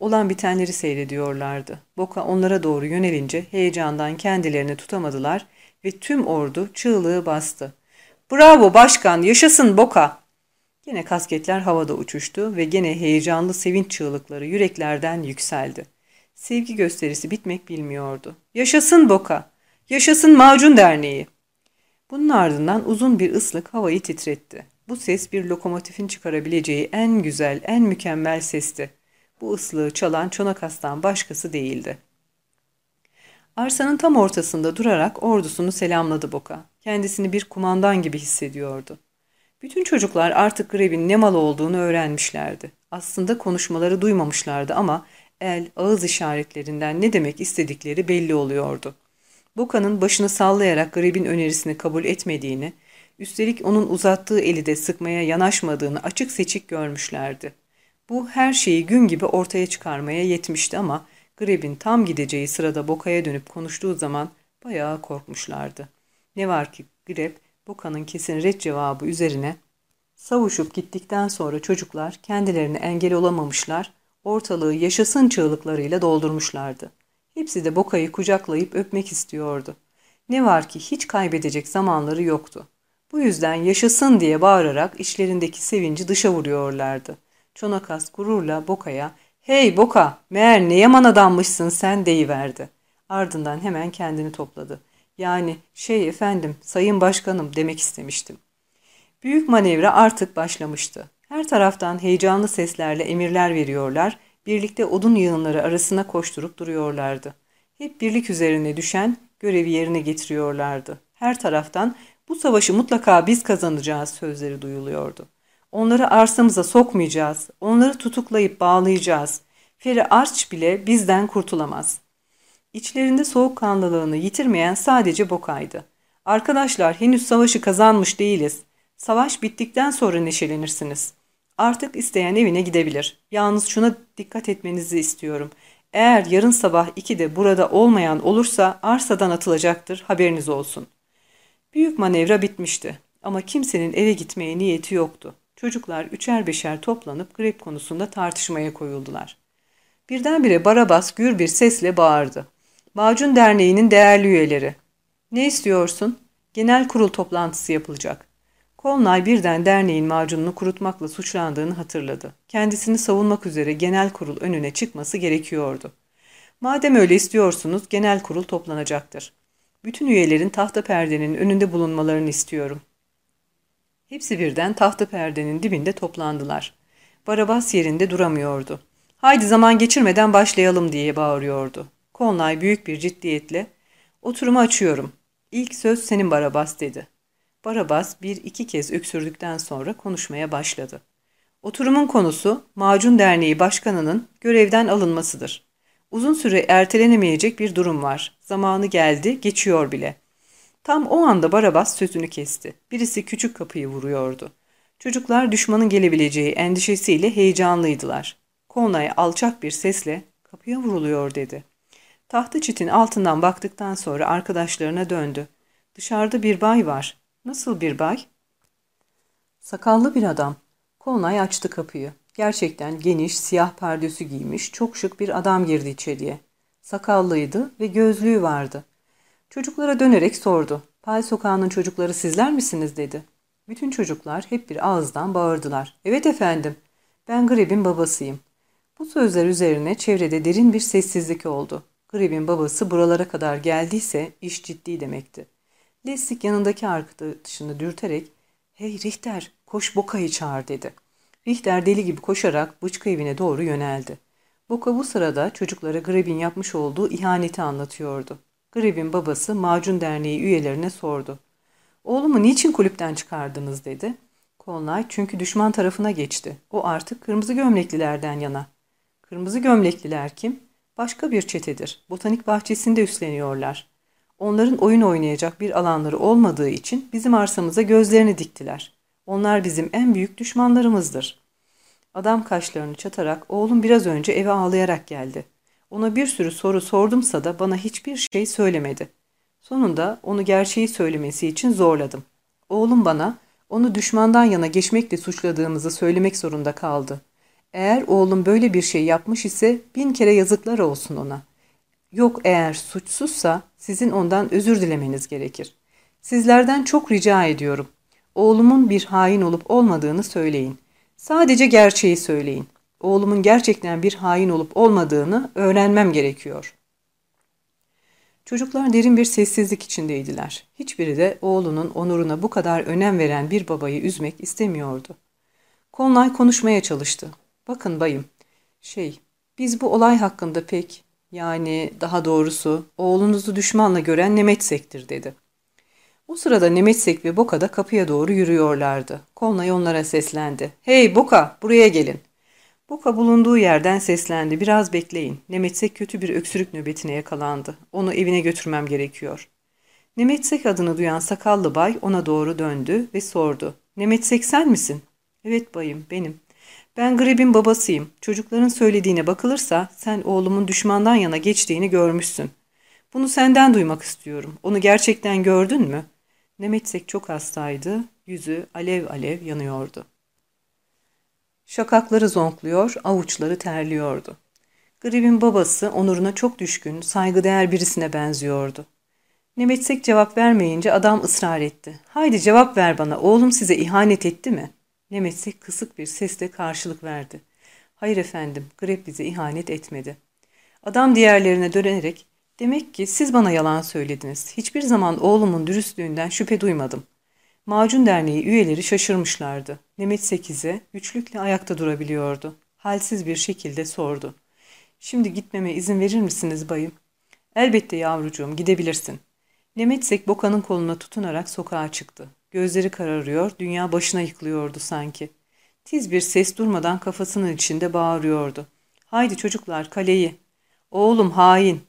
olan bitenleri seyrediyorlardı. Boka onlara doğru yönelince heyecandan kendilerini tutamadılar ve tüm ordu çığlığı bastı. Bravo başkan, yaşasın Boka! Gene kasketler havada uçuştu ve gene heyecanlı sevinç çığlıkları yüreklerden yükseldi. Sevgi gösterisi bitmek bilmiyordu. Yaşasın Boka! Yaşasın Macun Derneği! Bunun ardından uzun bir ıslık havayı titretti. Bu ses bir lokomotifin çıkarabileceği en güzel, en mükemmel sesti. Bu ıslığı çalan Çonakas'tan başkası değildi. Arsanın tam ortasında durarak ordusunu selamladı Boka. Kendisini bir kumandan gibi hissediyordu. Bütün çocuklar artık grevin ne mal olduğunu öğrenmişlerdi. Aslında konuşmaları duymamışlardı ama el, ağız işaretlerinden ne demek istedikleri belli oluyordu. Boka'nın başını sallayarak grevin önerisini kabul etmediğini, üstelik onun uzattığı eli de sıkmaya yanaşmadığını açık seçik görmüşlerdi. Bu her şeyi gün gibi ortaya çıkarmaya yetmişti ama Greb'in tam gideceği sırada Boka'ya dönüp konuştuğu zaman bayağı korkmuşlardı. Ne var ki Greb, Boka'nın kesin red cevabı üzerine savuşup gittikten sonra çocuklar kendilerine engel olamamışlar, ortalığı yaşasın çığlıklarıyla doldurmuşlardı. Hepsi de Boka'yı kucaklayıp öpmek istiyordu. Ne var ki hiç kaybedecek zamanları yoktu. Bu yüzden yaşasın diye bağırarak işlerindeki sevinci dışa vuruyorlardı. Çonakas gururla Boka'ya ''Hey Boka, meğer ne yaman adammışsın sen'' deyiverdi. Ardından hemen kendini topladı. Yani şey efendim, sayın başkanım demek istemiştim. Büyük manevra artık başlamıştı. Her taraftan heyecanlı seslerle emirler veriyorlar, birlikte odun yığınları arasına koşturup duruyorlardı. Hep birlik üzerine düşen görevi yerine getiriyorlardı. Her taraftan bu savaşı mutlaka biz kazanacağız sözleri duyuluyordu. Onları arsamıza sokmayacağız, onları tutuklayıp bağlayacağız. Feri Arç bile bizden kurtulamaz. İçlerinde soğukkanlılığını yitirmeyen sadece Bokay'dı. Arkadaşlar henüz savaşı kazanmış değiliz. Savaş bittikten sonra neşelenirsiniz. Artık isteyen evine gidebilir. Yalnız şuna dikkat etmenizi istiyorum. Eğer yarın sabah 2'de burada olmayan olursa arsadan atılacaktır, haberiniz olsun. Büyük manevra bitmişti ama kimsenin eve gitmeye niyeti yoktu. Çocuklar üçer beşer toplanıp grep konusunda tartışmaya koyuldular. Birdenbire Barabas gür bir sesle bağırdı. Macun Derneği'nin değerli üyeleri. Ne istiyorsun? Genel kurul toplantısı yapılacak. Kolnay birden derneğin macununu kurutmakla suçlandığını hatırladı. Kendisini savunmak üzere genel kurul önüne çıkması gerekiyordu. Madem öyle istiyorsunuz genel kurul toplanacaktır. Bütün üyelerin tahta perdenin önünde bulunmalarını istiyorum. Hepsi birden tahta perdenin dibinde toplandılar. Barabas yerinde duramıyordu. Haydi zaman geçirmeden başlayalım diye bağırıyordu. Kolnay büyük bir ciddiyetle oturumu açıyorum. İlk söz senin Barabas dedi. Barabas bir iki kez öksürdükten sonra konuşmaya başladı. Oturumun konusu Macun Derneği Başkanı'nın görevden alınmasıdır. Uzun süre ertelenemeyecek bir durum var. Zamanı geldi, geçiyor bile. Tam o anda Barabas sözünü kesti. Birisi küçük kapıyı vuruyordu. Çocuklar düşmanın gelebileceği endişesiyle heyecanlıydılar. Konay alçak bir sesle kapıya vuruluyor dedi. Tahtı çitin altından baktıktan sonra arkadaşlarına döndü. Dışarıda bir bay var. Nasıl bir bay? Sakallı bir adam. Konay açtı kapıyı. Gerçekten geniş, siyah perdesi giymiş, çok şık bir adam girdi içeriye. Sakallıydı ve gözlüğü vardı. Çocuklara dönerek sordu. Pal sokağının çocukları sizler misiniz dedi. Bütün çocuklar hep bir ağızdan bağırdılar. Evet efendim, ben Greb'in babasıyım. Bu sözler üzerine çevrede derin bir sessizlik oldu. Greb'in babası buralara kadar geldiyse iş ciddi demekti. Lessig yanındaki arkadaşını dürterek ''Hey Richter, koş Boka'yı çağır.'' dedi. Richter deli gibi koşarak bıçkı evine doğru yöneldi. Boka bu sırada çocuklara Greb'in yapmış olduğu ihaneti anlatıyordu. Greb'in babası Macun Derneği üyelerine sordu. ''Oğlumu niçin kulüpten çıkardınız?'' dedi. Kolnay çünkü düşman tarafına geçti. O artık kırmızı gömleklilerden yana. Kırmızı gömlekliler kim? Başka bir çetedir. Botanik bahçesinde üstleniyorlar. Onların oyun oynayacak bir alanları olmadığı için bizim arsamıza gözlerini diktiler. Onlar bizim en büyük düşmanlarımızdır. Adam kaşlarını çatarak oğlum biraz önce eve ağlayarak geldi. Ona bir sürü soru sordumsa da bana hiçbir şey söylemedi. Sonunda onu gerçeği söylemesi için zorladım. Oğlum bana onu düşmandan yana geçmekle suçladığımızı söylemek zorunda kaldı. Eğer oğlum böyle bir şey yapmış ise bin kere yazıklar olsun ona. Yok eğer suçsuzsa sizin ondan özür dilemeniz gerekir. Sizlerden çok rica ediyorum. Oğlumun bir hain olup olmadığını söyleyin. Sadece gerçeği söyleyin. Oğlumun gerçekten bir hain olup olmadığını öğrenmem gerekiyor. Çocuklar derin bir sessizlik içindeydiler. Hiçbiri de oğlunun onuruna bu kadar önem veren bir babayı üzmek istemiyordu. Konlay konuşmaya çalıştı. Bakın bayım, şey, biz bu olay hakkında pek, yani daha doğrusu oğlunuzu düşmanla gören Nemetsek'tir dedi. O sırada Nemetsek ve Boka da kapıya doğru yürüyorlardı. Konlay onlara seslendi. Hey Boka buraya gelin. Boka bulunduğu yerden seslendi. Biraz bekleyin. Nemetsek kötü bir öksürük nöbetine yakalandı. Onu evine götürmem gerekiyor. Nemetsek adını duyan sakallı bay ona doğru döndü ve sordu. Nemetsek sen misin? Evet bayım benim. Ben Greb'in babasıyım. Çocukların söylediğine bakılırsa sen oğlumun düşmandan yana geçtiğini görmüşsün. Bunu senden duymak istiyorum. Onu gerçekten gördün mü? Nemetsek çok hastaydı. Yüzü alev alev yanıyordu. Şakakları zonkluyor, avuçları terliyordu. Grib'in babası onuruna çok düşkün, saygıdeğer birisine benziyordu. Nemetsek cevap vermeyince adam ısrar etti. Haydi cevap ver bana, oğlum size ihanet etti mi?'' Nemetsek kısık bir sesle karşılık verdi. Hayır efendim, Grep bize ihanet etmedi. Adam diğerlerine dönerek, demek ki siz bana yalan söylediniz. Hiçbir zaman oğlumun dürüstlüğünden şüphe duymadım. Macun Derneği üyeleri şaşırmışlardı. Nemet Sekiz'e güçlükle ayakta durabiliyordu. Halsiz bir şekilde sordu. Şimdi gitmeme izin verir misiniz bayım? Elbette yavrucuğum gidebilirsin. Nemetsek Boka'nın koluna tutunarak sokağa çıktı. Gözleri kararıyor, dünya başına yıkılıyordu sanki. Tiz bir ses durmadan kafasının içinde bağırıyordu. Haydi çocuklar kaleyi. Oğlum hain.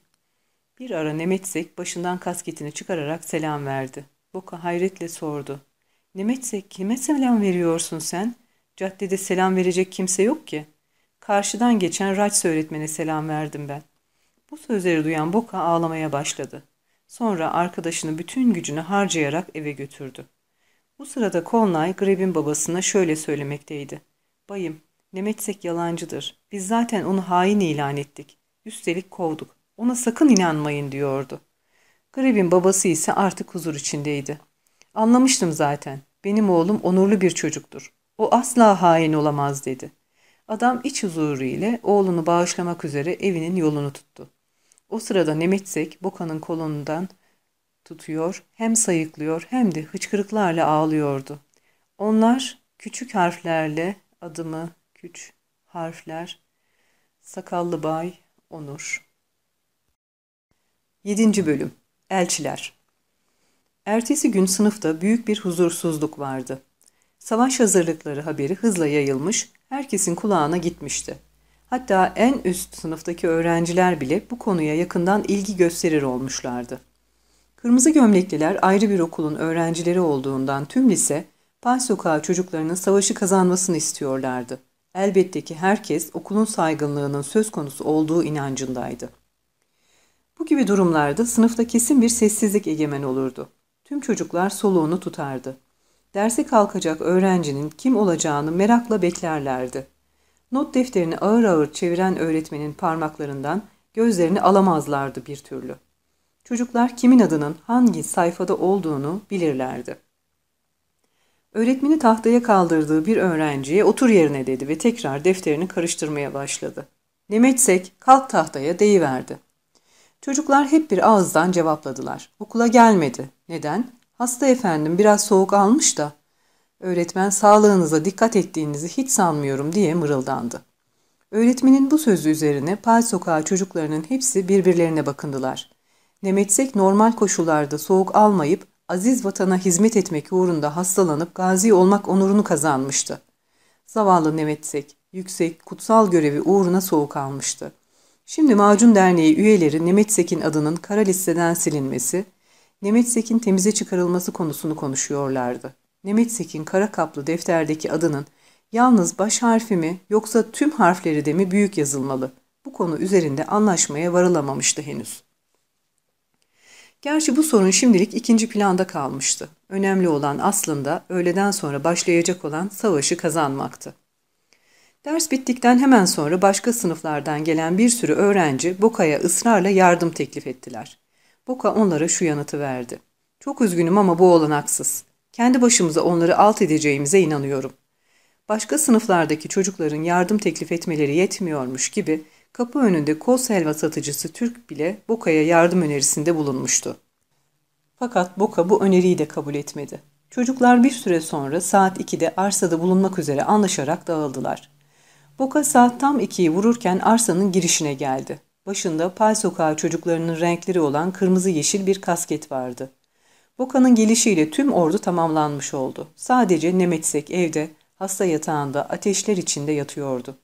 Bir ara Nemetsek başından kasketini çıkararak selam verdi. Boka hayretle sordu. Nemetsek kime selam veriyorsun sen? Caddede selam verecek kimse yok ki. Karşıdan geçen Raç öğretmene selam verdim ben. Bu sözleri duyan Boka ağlamaya başladı. Sonra arkadaşını bütün gücünü harcayarak eve götürdü. Bu sırada Kolnay Greb'in babasına şöyle söylemekteydi. Bayım, Nemetsek yalancıdır. Biz zaten onu hain ilan ettik. Üstelik kovduk. Ona sakın inanmayın diyordu. Greb'in babası ise artık huzur içindeydi. Anlamıştım zaten. Benim oğlum onurlu bir çocuktur. O asla hain olamaz dedi. Adam iç huzuru ile oğlunu bağışlamak üzere evinin yolunu tuttu. O sırada Nemetsek Boka'nın kolundan tutuyor, hem sayıklıyor hem de hıçkırıklarla ağlıyordu. Onlar küçük harflerle adımı güç harfler Sakallı Bay Onur 7. Bölüm Elçiler Ertesi gün sınıfta büyük bir huzursuzluk vardı. Savaş hazırlıkları haberi hızla yayılmış, herkesin kulağına gitmişti. Hatta en üst sınıftaki öğrenciler bile bu konuya yakından ilgi gösterir olmuşlardı. Kırmızı gömlekliler ayrı bir okulun öğrencileri olduğundan tüm lise, Pal Sokağı çocuklarının savaşı kazanmasını istiyorlardı. Elbette ki herkes okulun saygınlığının söz konusu olduğu inancındaydı. Bu gibi durumlarda sınıfta kesin bir sessizlik egemen olurdu. Tüm çocuklar soluğunu tutardı. Derse kalkacak öğrencinin kim olacağını merakla beklerlerdi. Not defterini ağır ağır çeviren öğretmenin parmaklarından gözlerini alamazlardı bir türlü. Çocuklar kimin adının hangi sayfada olduğunu bilirlerdi. Öğretmeni tahtaya kaldırdığı bir öğrenciye otur yerine dedi ve tekrar defterini karıştırmaya başladı. Nemetsek kalk tahtaya deyiverdi. Çocuklar hep bir ağızdan cevapladılar. Okula gelmedi. Neden? Hasta efendim biraz soğuk almış da. Öğretmen sağlığınıza dikkat ettiğinizi hiç sanmıyorum diye mırıldandı. Öğretmenin bu sözü üzerine Pal Sokağı çocuklarının hepsi birbirlerine bakındılar. Nemetsek normal koşullarda soğuk almayıp aziz vatana hizmet etmek uğrunda hastalanıp gazi olmak onurunu kazanmıştı. Zavallı Nemetsek, yüksek, kutsal görevi uğruna soğuk almıştı. Şimdi Macun Derneği üyeleri Nemetsek'in adının kara listeden silinmesi, Nemetsek'in temize çıkarılması konusunu konuşuyorlardı. Nemetsek'in kara kaplı defterdeki adının yalnız baş harfi mi yoksa tüm harfleri de mi büyük yazılmalı? Bu konu üzerinde anlaşmaya varılamamıştı henüz. Gerçi bu sorun şimdilik ikinci planda kalmıştı. Önemli olan aslında öğleden sonra başlayacak olan savaşı kazanmaktı. Ders bittikten hemen sonra başka sınıflardan gelen bir sürü öğrenci Boka'ya ısrarla yardım teklif ettiler. Boka onlara şu yanıtı verdi. Çok üzgünüm ama bu olanaksız. Kendi başımıza onları alt edeceğimize inanıyorum. Başka sınıflardaki çocukların yardım teklif etmeleri yetmiyormuş gibi kapı önünde koz helva satıcısı Türk bile Boka'ya yardım önerisinde bulunmuştu. Fakat Boka bu öneriyi de kabul etmedi. Çocuklar bir süre sonra saat 2'de arsada bulunmak üzere anlaşarak dağıldılar. Boka saat tam 2'yi vururken arsanın girişine geldi. Başında Pal Sokağı çocuklarının renkleri olan kırmızı yeşil bir kasket vardı. Boka'nın gelişiyle tüm ordu tamamlanmış oldu. Sadece Nemetsek evde, hasta yatağında, ateşler içinde yatıyordu.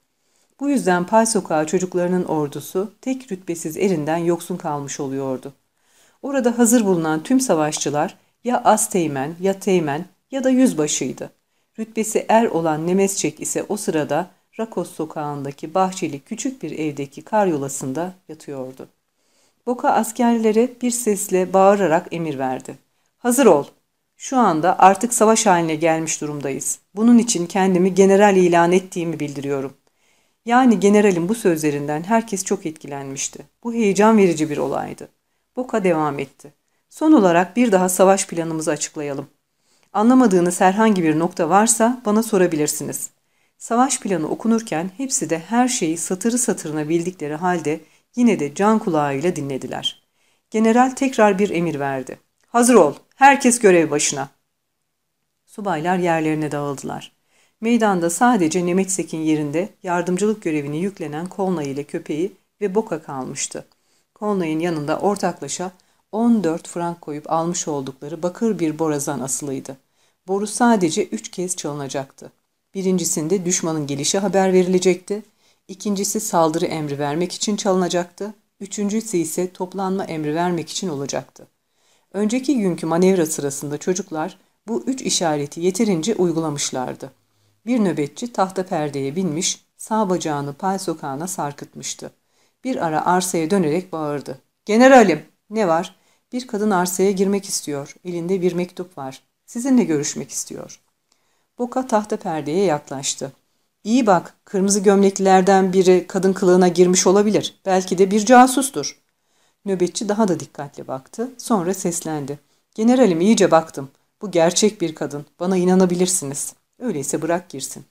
Bu yüzden Pal Sokağı çocuklarının ordusu tek rütbesiz erinden yoksun kalmış oluyordu. Orada hazır bulunan tüm savaşçılar ya az teğmen ya teğmen ya da yüzbaşıydı. Rütbesi er olan Nemesçek ise o sırada Rakos sokağındaki bahçeli küçük bir evdeki karyolasında yatıyordu. Boka askerlere bir sesle bağırarak emir verdi. Hazır ol. Şu anda artık savaş haline gelmiş durumdayız. Bunun için kendimi general ilan ettiğimi bildiriyorum. Yani generalin bu sözlerinden herkes çok etkilenmişti. Bu heyecan verici bir olaydı. Boka devam etti. Son olarak bir daha savaş planımızı açıklayalım. Anlamadığınız herhangi bir nokta varsa bana sorabilirsiniz. Savaş planı okunurken hepsi de her şeyi satırı satırına bildikleri halde yine de can kulağıyla dinlediler. General tekrar bir emir verdi. Hazır ol, herkes görev başına. Subaylar yerlerine dağıldılar. Meydanda sadece Nemetsek'in yerinde yardımcılık görevini yüklenen Kolna ile köpeği ve Boka kalmıştı. Kolnay'ın yanında ortaklaşa 14 frank koyup almış oldukları bakır bir borazan asılıydı. Boru sadece üç kez çalınacaktı. Birincisinde düşmanın gelişi haber verilecekti. İkincisi saldırı emri vermek için çalınacaktı. Üçüncüsü ise toplanma emri vermek için olacaktı. Önceki günkü manevra sırasında çocuklar bu üç işareti yeterince uygulamışlardı. Bir nöbetçi tahta perdeye binmiş, sağ bacağını pay sokağına sarkıtmıştı. Bir ara arsaya dönerek bağırdı. Generalim, ne var? Bir kadın arsaya girmek istiyor. Elinde bir mektup var. Sizinle görüşmek istiyor. Boka tahta perdeye yaklaştı. İyi bak, kırmızı gömleklilerden biri kadın kılığına girmiş olabilir. Belki de bir casustur. Nöbetçi daha da dikkatli baktı. Sonra seslendi. Generalim iyice baktım. Bu gerçek bir kadın. Bana inanabilirsiniz. Öyleyse bırak girsin.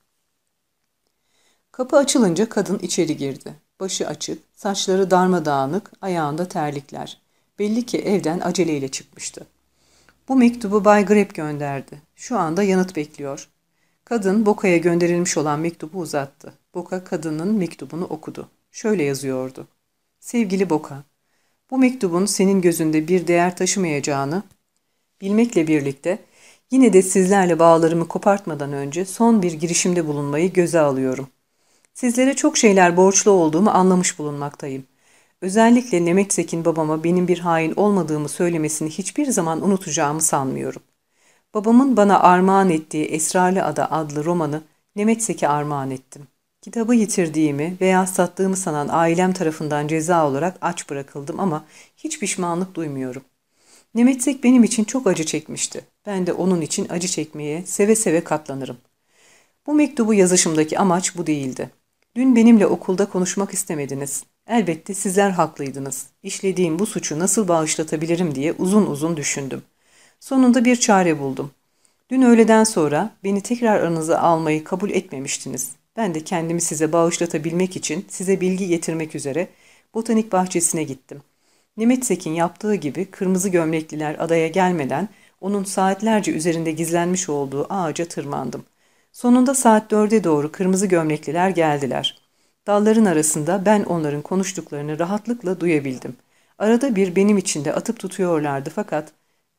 Kapı açılınca kadın içeri girdi. Başı açık, saçları darmadağınık, ayağında terlikler. Belli ki evden aceleyle çıkmıştı. Bu mektubu Bay Grep gönderdi. Şu anda yanıt bekliyor. Kadın Boka'ya gönderilmiş olan mektubu uzattı. Boka kadının mektubunu okudu. Şöyle yazıyordu. Sevgili Boka, bu mektubun senin gözünde bir değer taşımayacağını bilmekle birlikte yine de sizlerle bağlarımı kopartmadan önce son bir girişimde bulunmayı göze alıyorum. Sizlere çok şeyler borçlu olduğumu anlamış bulunmaktayım. Özellikle Nemetsek'in babama benim bir hain olmadığımı söylemesini hiçbir zaman unutacağımı sanmıyorum. Babamın bana armağan ettiği Esrarlı Ada adlı romanı Nemetsek'e armağan ettim. Kitabı yitirdiğimi veya sattığımı sanan ailem tarafından ceza olarak aç bırakıldım ama hiç pişmanlık duymuyorum. Nemetsek benim için çok acı çekmişti. Ben de onun için acı çekmeye seve seve katlanırım. Bu mektubu yazışımdaki amaç bu değildi. Dün benimle okulda konuşmak istemediniz. Elbette sizler haklıydınız. İşlediğim bu suçu nasıl bağışlatabilirim diye uzun uzun düşündüm. Sonunda bir çare buldum. Dün öğleden sonra beni tekrar aranıza almayı kabul etmemiştiniz. Ben de kendimi size bağışlatabilmek için size bilgi getirmek üzere botanik bahçesine gittim. Nemetsek'in yaptığı gibi kırmızı gömlekliler adaya gelmeden onun saatlerce üzerinde gizlenmiş olduğu ağaca tırmandım. Sonunda saat dörde doğru kırmızı gömlekliler geldiler. Dalların arasında ben onların konuştuklarını rahatlıkla duyabildim. Arada bir benim için de atıp tutuyorlardı fakat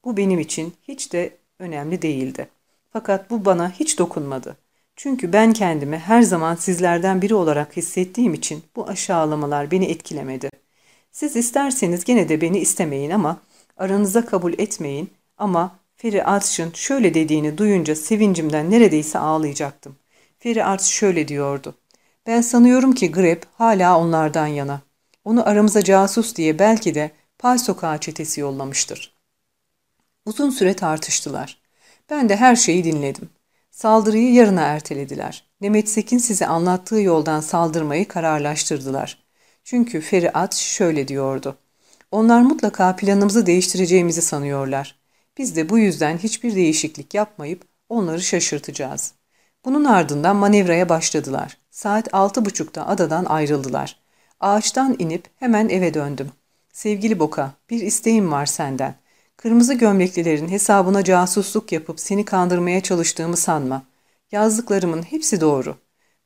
bu benim için hiç de önemli değildi. Fakat bu bana hiç dokunmadı. Çünkü ben kendimi her zaman sizlerden biri olarak hissettiğim için bu aşağılamalar beni etkilemedi. Siz isterseniz gene de beni istemeyin ama aranıza kabul etmeyin ama Feri Artş'ın şöyle dediğini duyunca sevincimden neredeyse ağlayacaktım. Feri Artş şöyle diyordu. Ben sanıyorum ki Grep hala onlardan yana. Onu aramıza casus diye belki de Pal Sokağı çetesi yollamıştır. Uzun süre tartıştılar. Ben de her şeyi dinledim. Saldırıyı yarına ertelediler. Demet Sekin size anlattığı yoldan saldırmayı kararlaştırdılar. Çünkü Feriat şöyle diyordu. Onlar mutlaka planımızı değiştireceğimizi sanıyorlar. Biz de bu yüzden hiçbir değişiklik yapmayıp onları şaşırtacağız. Bunun ardından manevraya başladılar. Saat altı buçukta adadan ayrıldılar. Ağaçtan inip hemen eve döndüm. Sevgili Boka, bir isteğim var senden. Kırmızı gömleklilerin hesabına casusluk yapıp seni kandırmaya çalıştığımı sanma. Yazdıklarımın hepsi doğru.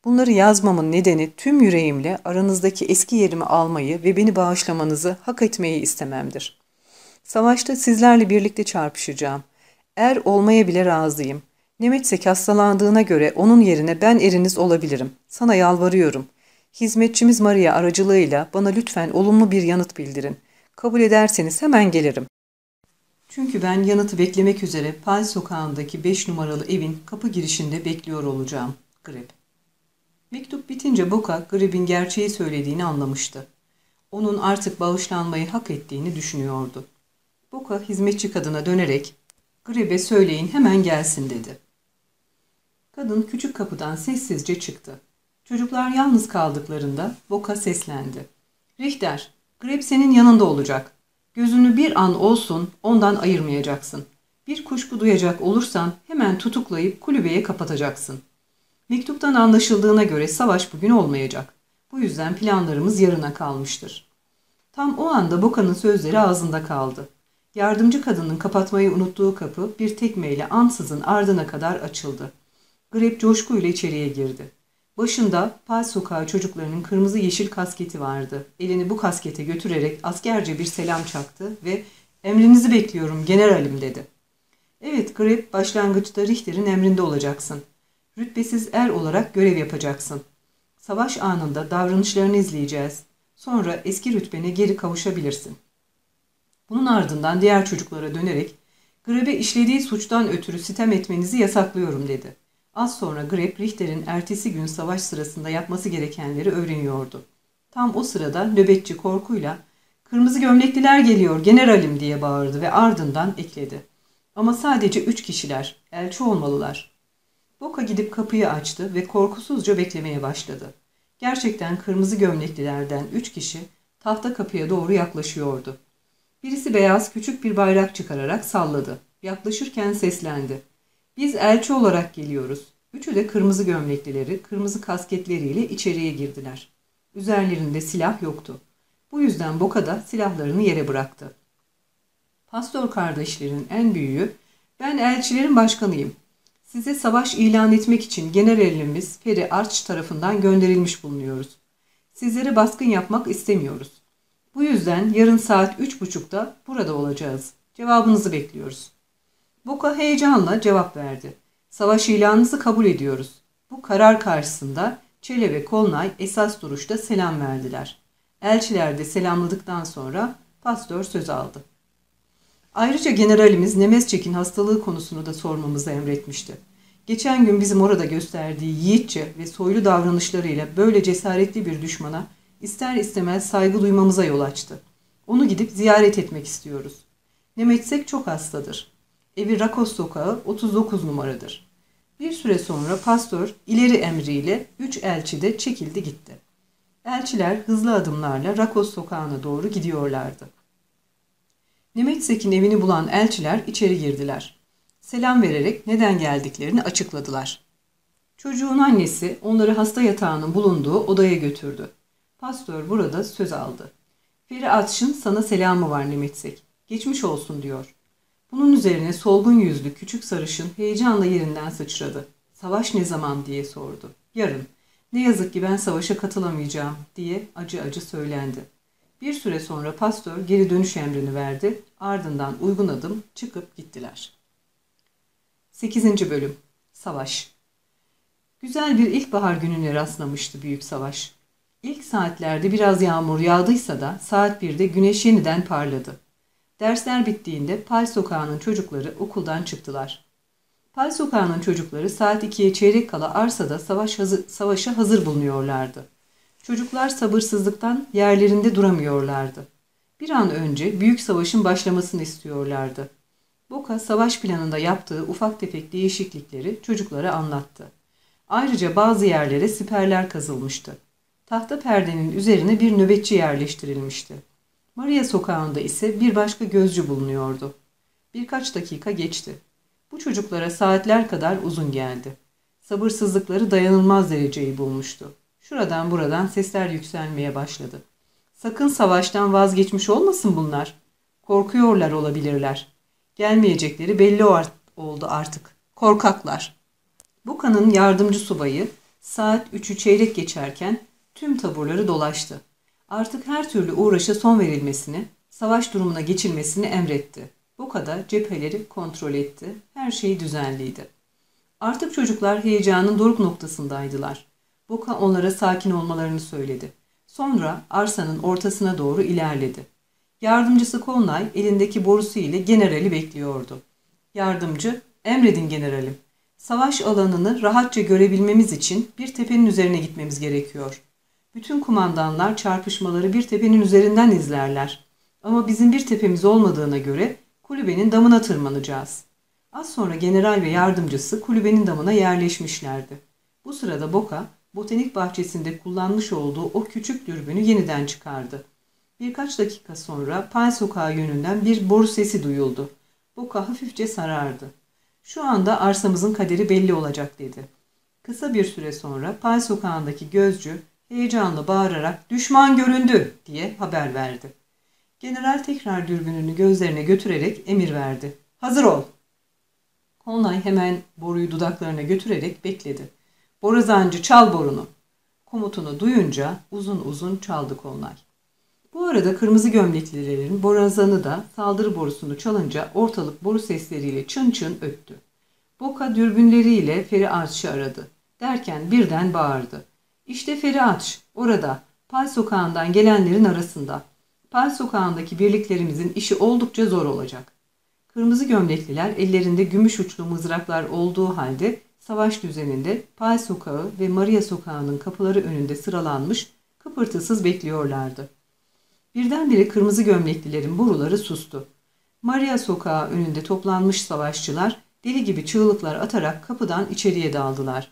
Bunları yazmamın nedeni tüm yüreğimle aranızdaki eski yerimi almayı ve beni bağışlamanızı hak etmeyi istememdir. Savaşta sizlerle birlikte çarpışacağım. Er olmaya bile razıyım. Nemetsek hastalandığına göre onun yerine ben eriniz olabilirim. Sana yalvarıyorum. Hizmetçimiz Maria aracılığıyla bana lütfen olumlu bir yanıt bildirin. Kabul ederseniz hemen gelirim. Çünkü ben yanıtı beklemek üzere Pal sokağındaki 5 numaralı evin kapı girişinde bekliyor olacağım. Greb. Mektup bitince Boka, Greb'in gerçeği söylediğini anlamıştı. Onun artık bağışlanmayı hak ettiğini düşünüyordu. Boka hizmetçi kadına dönerek, Greb'e söyleyin hemen gelsin dedi. Kadın küçük kapıdan sessizce çıktı. Çocuklar yalnız kaldıklarında Boka seslendi. Richter, Greb senin yanında olacak. Gözünü bir an olsun ondan ayırmayacaksın. Bir kuşku duyacak olursan hemen tutuklayıp kulübeye kapatacaksın. Mektuptan anlaşıldığına göre savaş bugün olmayacak. Bu yüzden planlarımız yarına kalmıştır. Tam o anda Boka'nın sözleri ağzında kaldı. Yardımcı kadının kapatmayı unuttuğu kapı bir tekmeyle ansızın ardına kadar açıldı. Grep coşkuyla içeriye girdi. Başında Pal Sokağı çocuklarının kırmızı yeşil kasketi vardı. Elini bu kaskete götürerek askerce bir selam çaktı ve ''Emrinizi bekliyorum generalim'' dedi. ''Evet Grep başlangıçta Richter'in emrinde olacaksın. Rütbesiz er olarak görev yapacaksın. Savaş anında davranışlarını izleyeceğiz. Sonra eski rütbene geri kavuşabilirsin.'' Bunun ardından diğer çocuklara dönerek ''Grebe işlediği suçtan ötürü sitem etmenizi yasaklıyorum.'' dedi. Az sonra Grep, Richter'in ertesi gün savaş sırasında yapması gerekenleri öğreniyordu. Tam o sırada nöbetçi korkuyla ''Kırmızı gömlekliler geliyor generalim'' diye bağırdı ve ardından ekledi. Ama sadece üç kişiler, elçi olmalılar. Boka gidip kapıyı açtı ve korkusuzca beklemeye başladı. Gerçekten kırmızı gömleklilerden üç kişi tahta kapıya doğru yaklaşıyordu. Birisi beyaz küçük bir bayrak çıkararak salladı. Yaklaşırken seslendi. Biz elçi olarak geliyoruz. Üçü de kırmızı gömleklileri, kırmızı kasketleriyle içeriye girdiler. Üzerlerinde silah yoktu. Bu yüzden Boka da silahlarını yere bıraktı. Pastor kardeşlerin en büyüğü, ben elçilerin başkanıyım. Size savaş ilan etmek için generalimiz Peri Arch tarafından gönderilmiş bulunuyoruz. Sizlere baskın yapmak istemiyoruz. Bu yüzden yarın saat üç buçukta burada olacağız. Cevabınızı bekliyoruz. Boka heyecanla cevap verdi. Savaş ilanınızı kabul ediyoruz. Bu karar karşısında Çele ve Kolnay esas duruşta selam verdiler. Elçiler de selamladıktan sonra pastör söz aldı. Ayrıca generalimiz Nemezçek'in hastalığı konusunu da sormamızı emretmişti. Geçen gün bizim orada gösterdiği yiğitçe ve soylu davranışlarıyla böyle cesaretli bir düşmana ister istemez saygı duymamıza yol açtı. Onu gidip ziyaret etmek istiyoruz. Nemetsek çok hastadır. Evi Rakos sokağı 39 numaradır. Bir süre sonra pastör ileri emriyle üç elçi de çekildi gitti. Elçiler hızlı adımlarla Rakos sokağına doğru gidiyorlardı. Nemetsek'in evini bulan elçiler içeri girdiler. Selam vererek neden geldiklerini açıkladılar. Çocuğun annesi onları hasta yatağının bulunduğu odaya götürdü. Pastör burada söz aldı. Feri Atş'ın sana selamı var Nemetsek. Geçmiş olsun diyor. Bunun üzerine solgun yüzlü küçük sarışın heyecanla yerinden sıçradı. Savaş ne zaman diye sordu. Yarın. Ne yazık ki ben savaşa katılamayacağım diye acı acı söylendi. Bir süre sonra pastör geri dönüş emrini verdi. Ardından uygun adım çıkıp gittiler. 8. Bölüm Savaş Güzel bir ilkbahar gününe rastlamıştı Büyük Savaş. İlk saatlerde biraz yağmur yağdıysa da saat 1'de güneş yeniden parladı. Dersler bittiğinde Pal Sokağı'nın çocukları okuldan çıktılar. Pal Sokağı'nın çocukları saat 2'ye çeyrek kala arsada savaş hazır, savaşa hazır bulunuyorlardı. Çocuklar sabırsızlıktan yerlerinde duramıyorlardı. Bir an önce büyük savaşın başlamasını istiyorlardı. Boka savaş planında yaptığı ufak tefek değişiklikleri çocuklara anlattı. Ayrıca bazı yerlere siperler kazılmıştı. Tahta perdenin üzerine bir nöbetçi yerleştirilmişti. Maria sokağında ise bir başka gözcü bulunuyordu. Birkaç dakika geçti. Bu çocuklara saatler kadar uzun geldi. Sabırsızlıkları dayanılmaz dereceyi bulmuştu. Şuradan buradan sesler yükselmeye başladı. Sakın savaştan vazgeçmiş olmasın bunlar. Korkuyorlar olabilirler. Gelmeyecekleri belli oldu artık. Korkaklar. Buka'nın yardımcı subayı saat üçü çeyrek geçerken tüm taburları dolaştı. Artık her türlü uğraşa son verilmesini, savaş durumuna geçilmesini emretti. Buka cepheleri kontrol etti. Her şey düzenliydi. Artık çocuklar heyecanın doruk noktasındaydılar. Boka onlara sakin olmalarını söyledi. Sonra arsanın ortasına doğru ilerledi. Yardımcısı Kolnay elindeki borusu ile generali bekliyordu. Yardımcı, emredin generalim. Savaş alanını rahatça görebilmemiz için bir tepenin üzerine gitmemiz gerekiyor. Bütün kumandanlar çarpışmaları bir tepenin üzerinden izlerler. Ama bizim bir tepemiz olmadığına göre kulübenin damına tırmanacağız. Az sonra general ve yardımcısı kulübenin damına yerleşmişlerdi. Bu sırada Boka botanik bahçesinde kullanmış olduğu o küçük dürbünü yeniden çıkardı. Birkaç dakika sonra Pal Sokağı yönünden bir boru sesi duyuldu. Boka hafifçe sarardı. Şu anda arsamızın kaderi belli olacak dedi. Kısa bir süre sonra Pal Sokağı'ndaki gözcü heyecanla bağırarak düşman göründü diye haber verdi. General tekrar dürbününü gözlerine götürerek emir verdi. Hazır ol. Konlay hemen boruyu dudaklarına götürerek bekledi. Borazancı çal borunu. Komutunu duyunca uzun uzun çaldı Konlay. Bu arada kırmızı gömleklilerin borazanı da saldırı borusunu çalınca ortalık boru sesleriyle çın çın öttü. Boka dürbünleriyle Feri Arç'ı aradı. Derken birden bağırdı. İşte Feri Arç, orada, Pal Sokağı'ndan gelenlerin arasında. Pal Sokağı'ndaki birliklerimizin işi oldukça zor olacak. Kırmızı gömlekliler ellerinde gümüş uçlu mızraklar olduğu halde savaş düzeninde Pay Sokağı ve Maria Sokağı'nın kapıları önünde sıralanmış kıpırtısız bekliyorlardı. Birdenbire kırmızı gömleklilerin boruları sustu. Maria Sokağı önünde toplanmış savaşçılar deli gibi çığlıklar atarak kapıdan içeriye daldılar.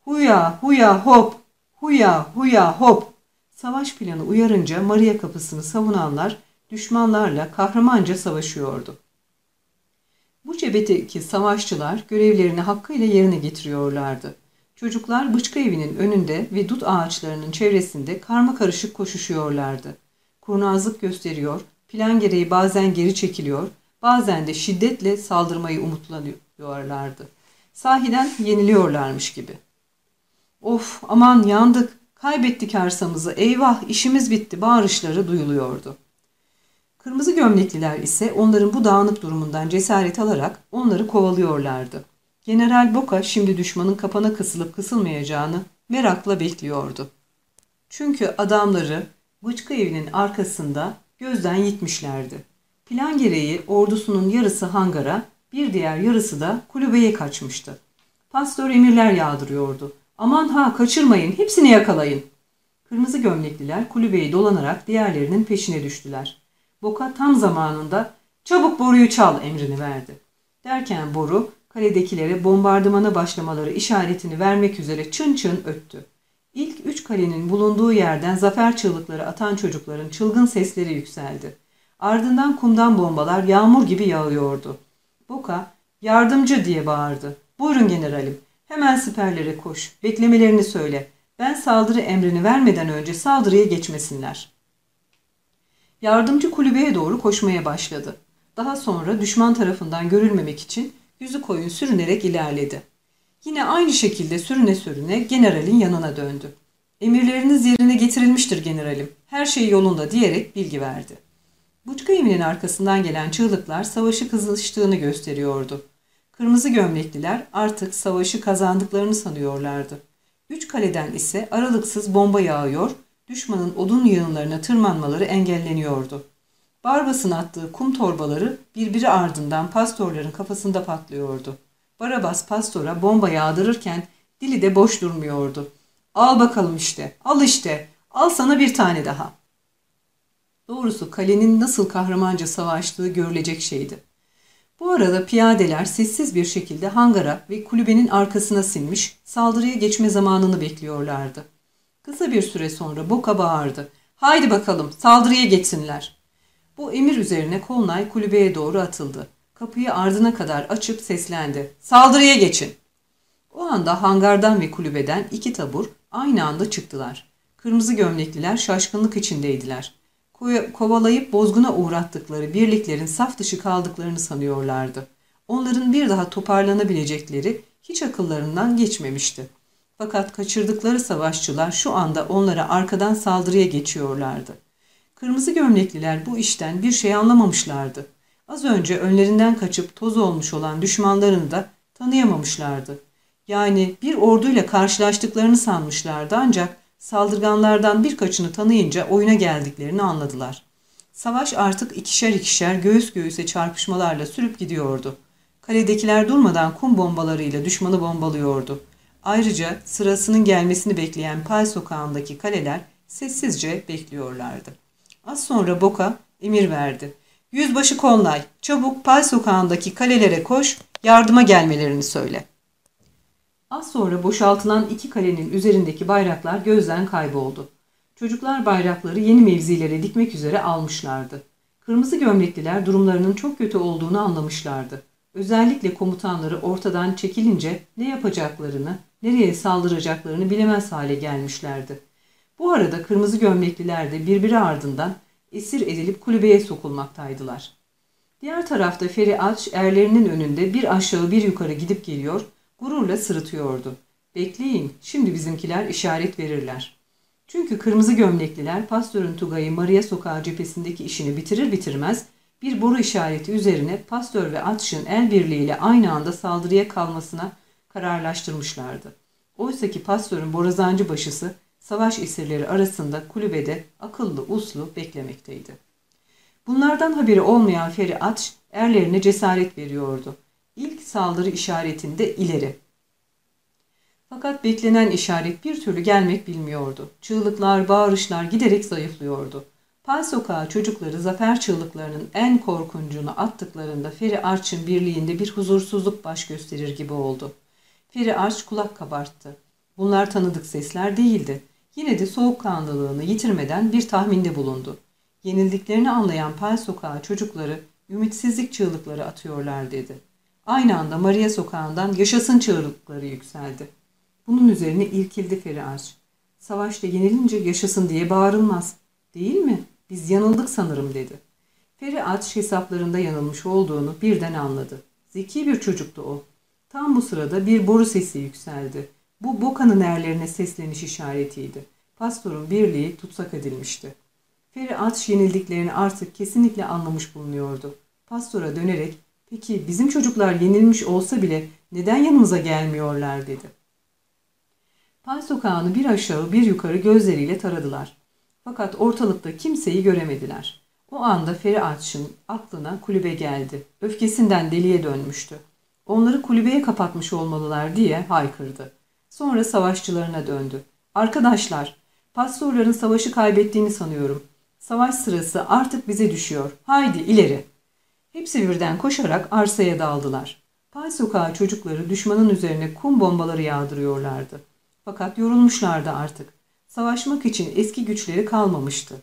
Huya, huya, hop, huya, huya, hop. Savaş planı uyarınca Maria kapısını savunanlar düşmanlarla kahramanca savaşıyordu. Bu cephedeki savaşçılar görevlerini hakkıyla yerine getiriyorlardı. Çocuklar bıçkı evinin önünde ve dut ağaçlarının çevresinde karma karışık koşuşuyorlardı. Kurnazlık gösteriyor, plan gereği bazen geri çekiliyor, bazen de şiddetle saldırmayı umutlanıyorlardı. Sahiden yeniliyorlarmış gibi. Of aman yandık, kaybettik arsamızı, eyvah işimiz bitti bağırışları duyuluyordu. Kırmızı gömlekliler ise onların bu dağınık durumundan cesaret alarak onları kovalıyorlardı. General Boka şimdi düşmanın kapana kısılıp kısılmayacağını merakla bekliyordu. Çünkü adamları Bıçkı evinin arkasında gözden yitmişlerdi. Plan gereği ordusunun yarısı hangara, bir diğer yarısı da kulübeye kaçmıştı. Pastör emirler yağdırıyordu. Aman ha kaçırmayın, hepsini yakalayın. Kırmızı gömlekliler kulübeyi dolanarak diğerlerinin peşine düştüler. Boka tam zamanında çabuk boruyu çal emrini verdi. Derken boru kaledekilere bombardımana başlamaları işaretini vermek üzere çın çın öttü. İlk üç kalenin bulunduğu yerden zafer çığlıkları atan çocukların çılgın sesleri yükseldi. Ardından kumdan bombalar yağmur gibi yağıyordu. Boka, yardımcı diye bağırdı. Buyurun generalim, hemen siperlere koş, beklemelerini söyle. Ben saldırı emrini vermeden önce saldırıya geçmesinler. Yardımcı kulübeye doğru koşmaya başladı. Daha sonra düşman tarafından görülmemek için yüzü koyun sürünerek ilerledi. Yine aynı şekilde sürüne sürüne generalin yanına döndü. Emirleriniz yerine getirilmiştir generalim. Her şey yolunda diyerek bilgi verdi. Buçka evinin arkasından gelen çığlıklar savaşı kızıştığını gösteriyordu. Kırmızı gömlekliler artık savaşı kazandıklarını sanıyorlardı. Üç kaleden ise aralıksız bomba yağıyor, düşmanın odun yığınlarına tırmanmaları engelleniyordu. Barbas'ın attığı kum torbaları birbiri ardından pastorların kafasında patlıyordu. Barabas pastora bomba yağdırırken dili de boş durmuyordu. Al bakalım işte, al işte, al sana bir tane daha. Doğrusu kalenin nasıl kahramanca savaştığı görülecek şeydi. Bu arada piyadeler sessiz bir şekilde hangara ve kulübenin arkasına sinmiş saldırıya geçme zamanını bekliyorlardı. Kısa bir süre sonra Boka bağırdı. Haydi bakalım saldırıya geçsinler. Bu emir üzerine Kolnay kulübeye doğru atıldı. Kapıyı ardına kadar açıp seslendi. Saldırıya geçin. O anda hangardan ve kulübeden iki tabur aynı anda çıktılar. Kırmızı gömlekliler şaşkınlık içindeydiler. Kovalayıp bozguna uğrattıkları birliklerin saf dışı kaldıklarını sanıyorlardı. Onların bir daha toparlanabilecekleri hiç akıllarından geçmemişti. Fakat kaçırdıkları savaşçılar şu anda onlara arkadan saldırıya geçiyorlardı. Kırmızı gömlekliler bu işten bir şey anlamamışlardı. Az önce önlerinden kaçıp toz olmuş olan düşmanlarını da tanıyamamışlardı. Yani bir orduyla karşılaştıklarını sanmışlardı ancak saldırganlardan birkaçını tanıyınca oyuna geldiklerini anladılar. Savaş artık ikişer ikişer göğüs göğüse çarpışmalarla sürüp gidiyordu. Kaledekiler durmadan kum bombalarıyla düşmanı bombalıyordu. Ayrıca sırasının gelmesini bekleyen Pay sokağındaki kaleler sessizce bekliyorlardı. Az sonra Boka emir verdi. Yüzbaşı Konlay, çabuk Pay sokağındaki kalelere koş, yardıma gelmelerini söyle. Az sonra boşaltılan iki kalenin üzerindeki bayraklar gözden kayboldu. Çocuklar bayrakları yeni mevzilere dikmek üzere almışlardı. Kırmızı gömlekliler durumlarının çok kötü olduğunu anlamışlardı. Özellikle komutanları ortadan çekilince ne yapacaklarını, nereye saldıracaklarını bilemez hale gelmişlerdi. Bu arada kırmızı gömlekliler de birbiri ardından esir edilip kulübeye sokulmaktaydılar. Diğer tarafta Feri Aç erlerinin önünde bir aşağı bir yukarı gidip geliyor, gururla sırıtıyordu. Bekleyin, şimdi bizimkiler işaret verirler. Çünkü kırmızı gömlekliler pastörün Tugay'ı Maria Sokağı cephesindeki işini bitirir bitirmez bir boru işareti üzerine pastör ve atışın el birliğiyle aynı anda saldırıya kalmasına kararlaştırmışlardı. Oysaki pastörün borazancı başısı savaş esirleri arasında kulübede akıllı uslu beklemekteydi. Bunlardan haberi olmayan Feri Atş erlerine cesaret veriyordu. İlk saldırı işaretinde ileri. Fakat beklenen işaret bir türlü gelmek bilmiyordu. Çığlıklar, bağırışlar giderek zayıflıyordu. Pal sokağı çocukları zafer çığlıklarının en korkuncunu attıklarında Feri Arç'ın birliğinde bir huzursuzluk baş gösterir gibi oldu. Feri Arç kulak kabarttı. Bunlar tanıdık sesler değildi. Yine de soğukkanlılığını yitirmeden bir tahminde bulundu. Yenildiklerini anlayan Pal sokağı çocukları ümitsizlik çığlıkları atıyorlar dedi. Aynı anda Maria sokağından yaşasın çığlıkları yükseldi. Bunun üzerine irkildi Feri Arç. Savaşta yenilince yaşasın diye bağırılmaz. Değil mi? Biz yanıldık sanırım dedi. Feri Aç hesaplarında yanılmış olduğunu birden anladı. Zeki bir çocuktu o. Tam bu sırada bir boru sesi yükseldi. Bu Boka'nın erlerine sesleniş işaretiydi. Pastorun birliği tutsak edilmişti. Feri Aç yenildiklerini artık kesinlikle anlamış bulunuyordu. Pastora dönerek, peki bizim çocuklar yenilmiş olsa bile neden yanımıza gelmiyorlar dedi. Pal sokağını bir aşağı bir yukarı gözleriyle taradılar. Fakat ortalıkta kimseyi göremediler. O anda Feri Aç'ın aklına kulübe geldi. Öfkesinden deliye dönmüştü. Onları kulübeye kapatmış olmalılar diye haykırdı. Sonra savaşçılarına döndü. Arkadaşlar, pastorların savaşı kaybettiğini sanıyorum. Savaş sırası artık bize düşüyor. Haydi ileri. Hepsi birden koşarak arsaya daldılar. Pay sokağı çocukları düşmanın üzerine kum bombaları yağdırıyorlardı. Fakat yorulmuşlardı artık. Savaşmak için eski güçleri kalmamıştı.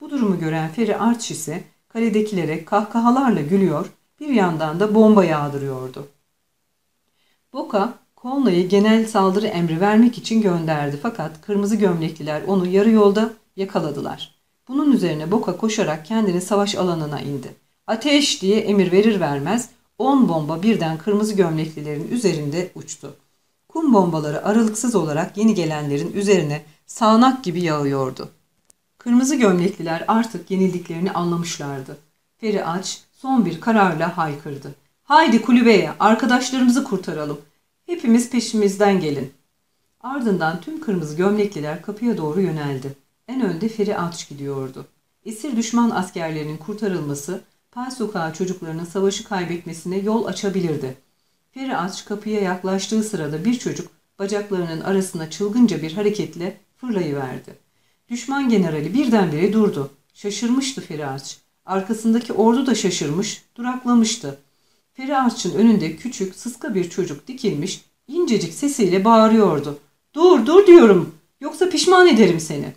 Bu durumu gören Feri Arç ise kaledekilere kahkahalarla gülüyor, bir yandan da bomba yağdırıyordu. Boka, Konla'yı genel saldırı emri vermek için gönderdi fakat kırmızı gömlekliler onu yarı yolda yakaladılar. Bunun üzerine Boka koşarak kendini savaş alanına indi. Ateş diye emir verir vermez on bomba birden kırmızı gömleklilerin üzerinde uçtu. Kum bombaları aralıksız olarak yeni gelenlerin üzerine sağanak gibi yağıyordu. Kırmızı gömlekliler artık yenildiklerini anlamışlardı. Feri Aç son bir kararla haykırdı. Haydi kulübeye arkadaşlarımızı kurtaralım. Hepimiz peşimizden gelin. Ardından tüm kırmızı gömlekliler kapıya doğru yöneldi. En önde Feri Aç gidiyordu. Esir düşman askerlerinin kurtarılması Pal sokağı çocuklarının savaşı kaybetmesine yol açabilirdi. Feri Aç kapıya yaklaştığı sırada bir çocuk bacaklarının arasına çılgınca bir hareketle fırlayıverdi. Düşman generali birdenbire durdu. Şaşırmıştı Feri Aç. Arkasındaki ordu da şaşırmış, duraklamıştı. Feri Arç'ın önünde küçük, sıska bir çocuk dikilmiş, incecik sesiyle bağırıyordu. Dur, dur diyorum. Yoksa pişman ederim seni.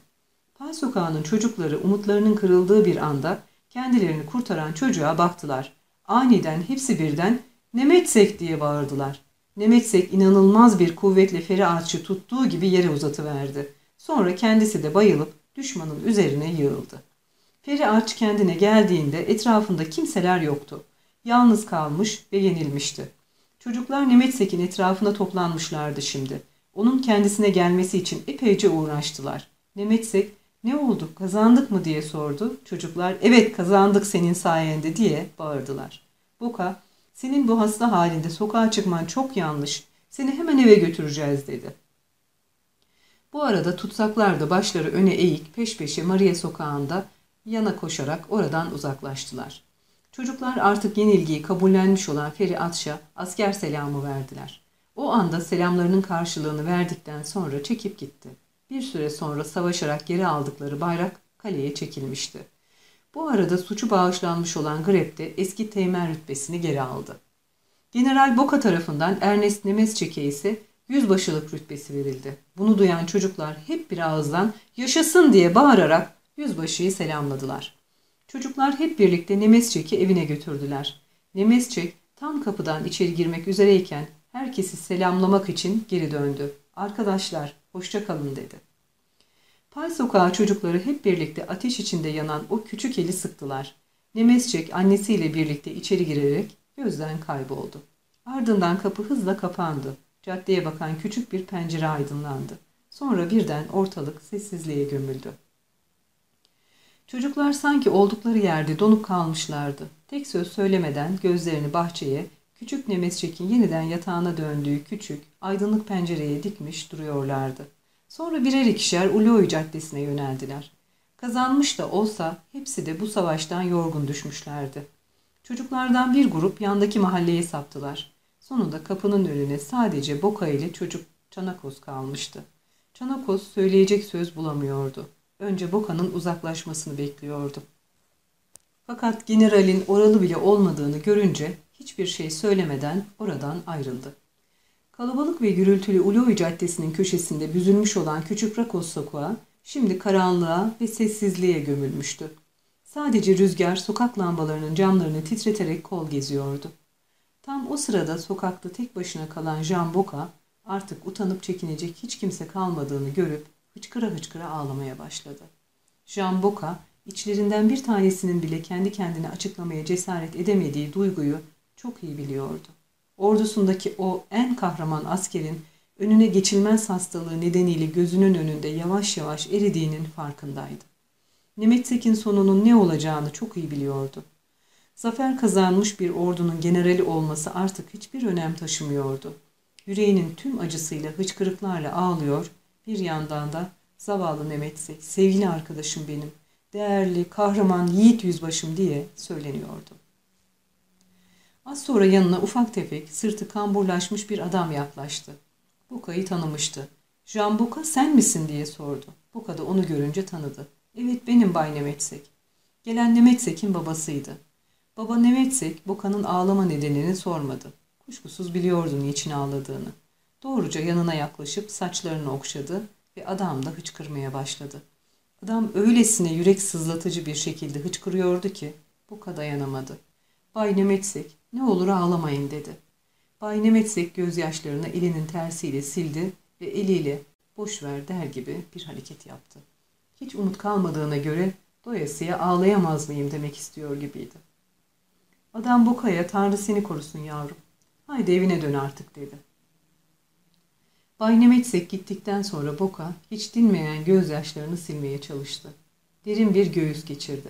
Pal sokağının çocukları umutlarının kırıldığı bir anda kendilerini kurtaran çocuğa baktılar. Aniden hepsi birden Nemetsek diye bağırdılar. Nemetsek inanılmaz bir kuvvetle Feri Arç'ı tuttuğu gibi yere uzatıverdi. Sonra kendisi de bayılıp düşmanın üzerine yığıldı. Feri Arç kendine geldiğinde etrafında kimseler yoktu. Yalnız kalmış ve yenilmişti. Çocuklar Nemetsek'in etrafına toplanmışlardı şimdi. Onun kendisine gelmesi için epeyce uğraştılar. Nemetsek, ne oldu kazandık mı diye sordu. Çocuklar, evet kazandık senin sayende diye bağırdılar. Boka, senin bu hasta halinde sokağa çıkman çok yanlış. Seni hemen eve götüreceğiz dedi. Bu arada tutsaklar da başları öne eğik peş peşe Maria sokağında yana koşarak oradan uzaklaştılar. Çocuklar artık yenilgiyi kabullenmiş olan Feri Atş'a asker selamı verdiler. O anda selamlarının karşılığını verdikten sonra çekip gitti. Bir süre sonra savaşarak geri aldıkları bayrak kaleye çekilmişti. Bu arada suçu bağışlanmış olan Greb de eski teğmen rütbesini geri aldı. General Boka tarafından Ernest Nemesçek'e ise yüzbaşılık rütbesi verildi. Bunu duyan çocuklar hep bir ağızdan yaşasın diye bağırarak yüzbaşıyı selamladılar. Çocuklar hep birlikte Nemesçek'i evine götürdüler. Nemesçek tam kapıdan içeri girmek üzereyken herkesi selamlamak için geri döndü. Arkadaşlar hoşça kalın dedi. Pay sokağı çocukları hep birlikte ateş içinde yanan o küçük eli sıktılar. Nemesçek annesiyle birlikte içeri girerek gözden kayboldu. Ardından kapı hızla kapandı. Caddeye bakan küçük bir pencere aydınlandı. Sonra birden ortalık sessizliğe gömüldü. Çocuklar sanki oldukları yerde donup kalmışlardı. Tek söz söylemeden gözlerini bahçeye, küçük Nemesçek'in yeniden yatağına döndüğü küçük, aydınlık pencereye dikmiş duruyorlardı. Sonra birer ikişer Uluoy Caddesi'ne yöneldiler. Kazanmış da olsa hepsi de bu savaştan yorgun düşmüşlerdi. Çocuklardan bir grup yandaki mahalleye saptılar. Sonunda kapının önüne sadece Boka ile çocuk Çanakos kalmıştı. Çanakos söyleyecek söz bulamıyordu. Önce Boka'nın uzaklaşmasını bekliyordu. Fakat generalin oralı bile olmadığını görünce hiçbir şey söylemeden oradan ayrıldı. Kalabalık ve gürültülü Uluoy Caddesi'nin köşesinde büzülmüş olan küçük Rakos sokağı şimdi karanlığa ve sessizliğe gömülmüştü. Sadece rüzgar sokak lambalarının camlarını titreterek kol geziyordu. Tam o sırada sokakta tek başına kalan Jean Boca artık utanıp çekinecek hiç kimse kalmadığını görüp hıçkıra hıçkıra ağlamaya başladı. Jean Boca içlerinden bir tanesinin bile kendi kendine açıklamaya cesaret edemediği duyguyu çok iyi biliyordu. Ordusundaki o en kahraman askerin önüne geçilmez hastalığı nedeniyle gözünün önünde yavaş yavaş eridiğinin farkındaydı. Nemetsek'in sonunun ne olacağını çok iyi biliyordu. Zafer kazanmış bir ordunun generali olması artık hiçbir önem taşımıyordu. Yüreğinin tüm acısıyla hıçkırıklarla ağlıyor, bir yandan da zavallı Nemetsek, sevgili arkadaşım benim, değerli, kahraman, yiğit yüzbaşım diye söyleniyordu. Az sonra yanına ufak tefek, sırtı kamburlaşmış bir adam yaklaştı. Buka'yı tanımıştı. Jean Buka sen misin diye sordu. Buka da onu görünce tanıdı. Evet benim Bay Nemetsek. Gelen Nemetsek'in babasıydı. Baba Nemetsek Buka'nın ağlama nedenini sormadı. Kuşkusuz biliyordu niçin ağladığını. Doğruca yanına yaklaşıp saçlarını okşadı ve adam da hıçkırmaya başladı. Adam öylesine yürek sızlatıcı bir şekilde hıçkırıyordu ki Buka dayanamadı. Bay Nemetsek ne olur ağlamayın dedi. Bay Nemetsek gözyaşlarını elinin tersiyle sildi ve eliyle boş ver der gibi bir hareket yaptı. Hiç umut kalmadığına göre doyasıya ağlayamaz mıyım demek istiyor gibiydi. Adam Boka'ya Tanrı seni korusun yavrum. Haydi evine dön artık dedi. Bay Nemetsek gittikten sonra Boka hiç dinmeyen gözyaşlarını silmeye çalıştı. Derin bir göğüs geçirdi.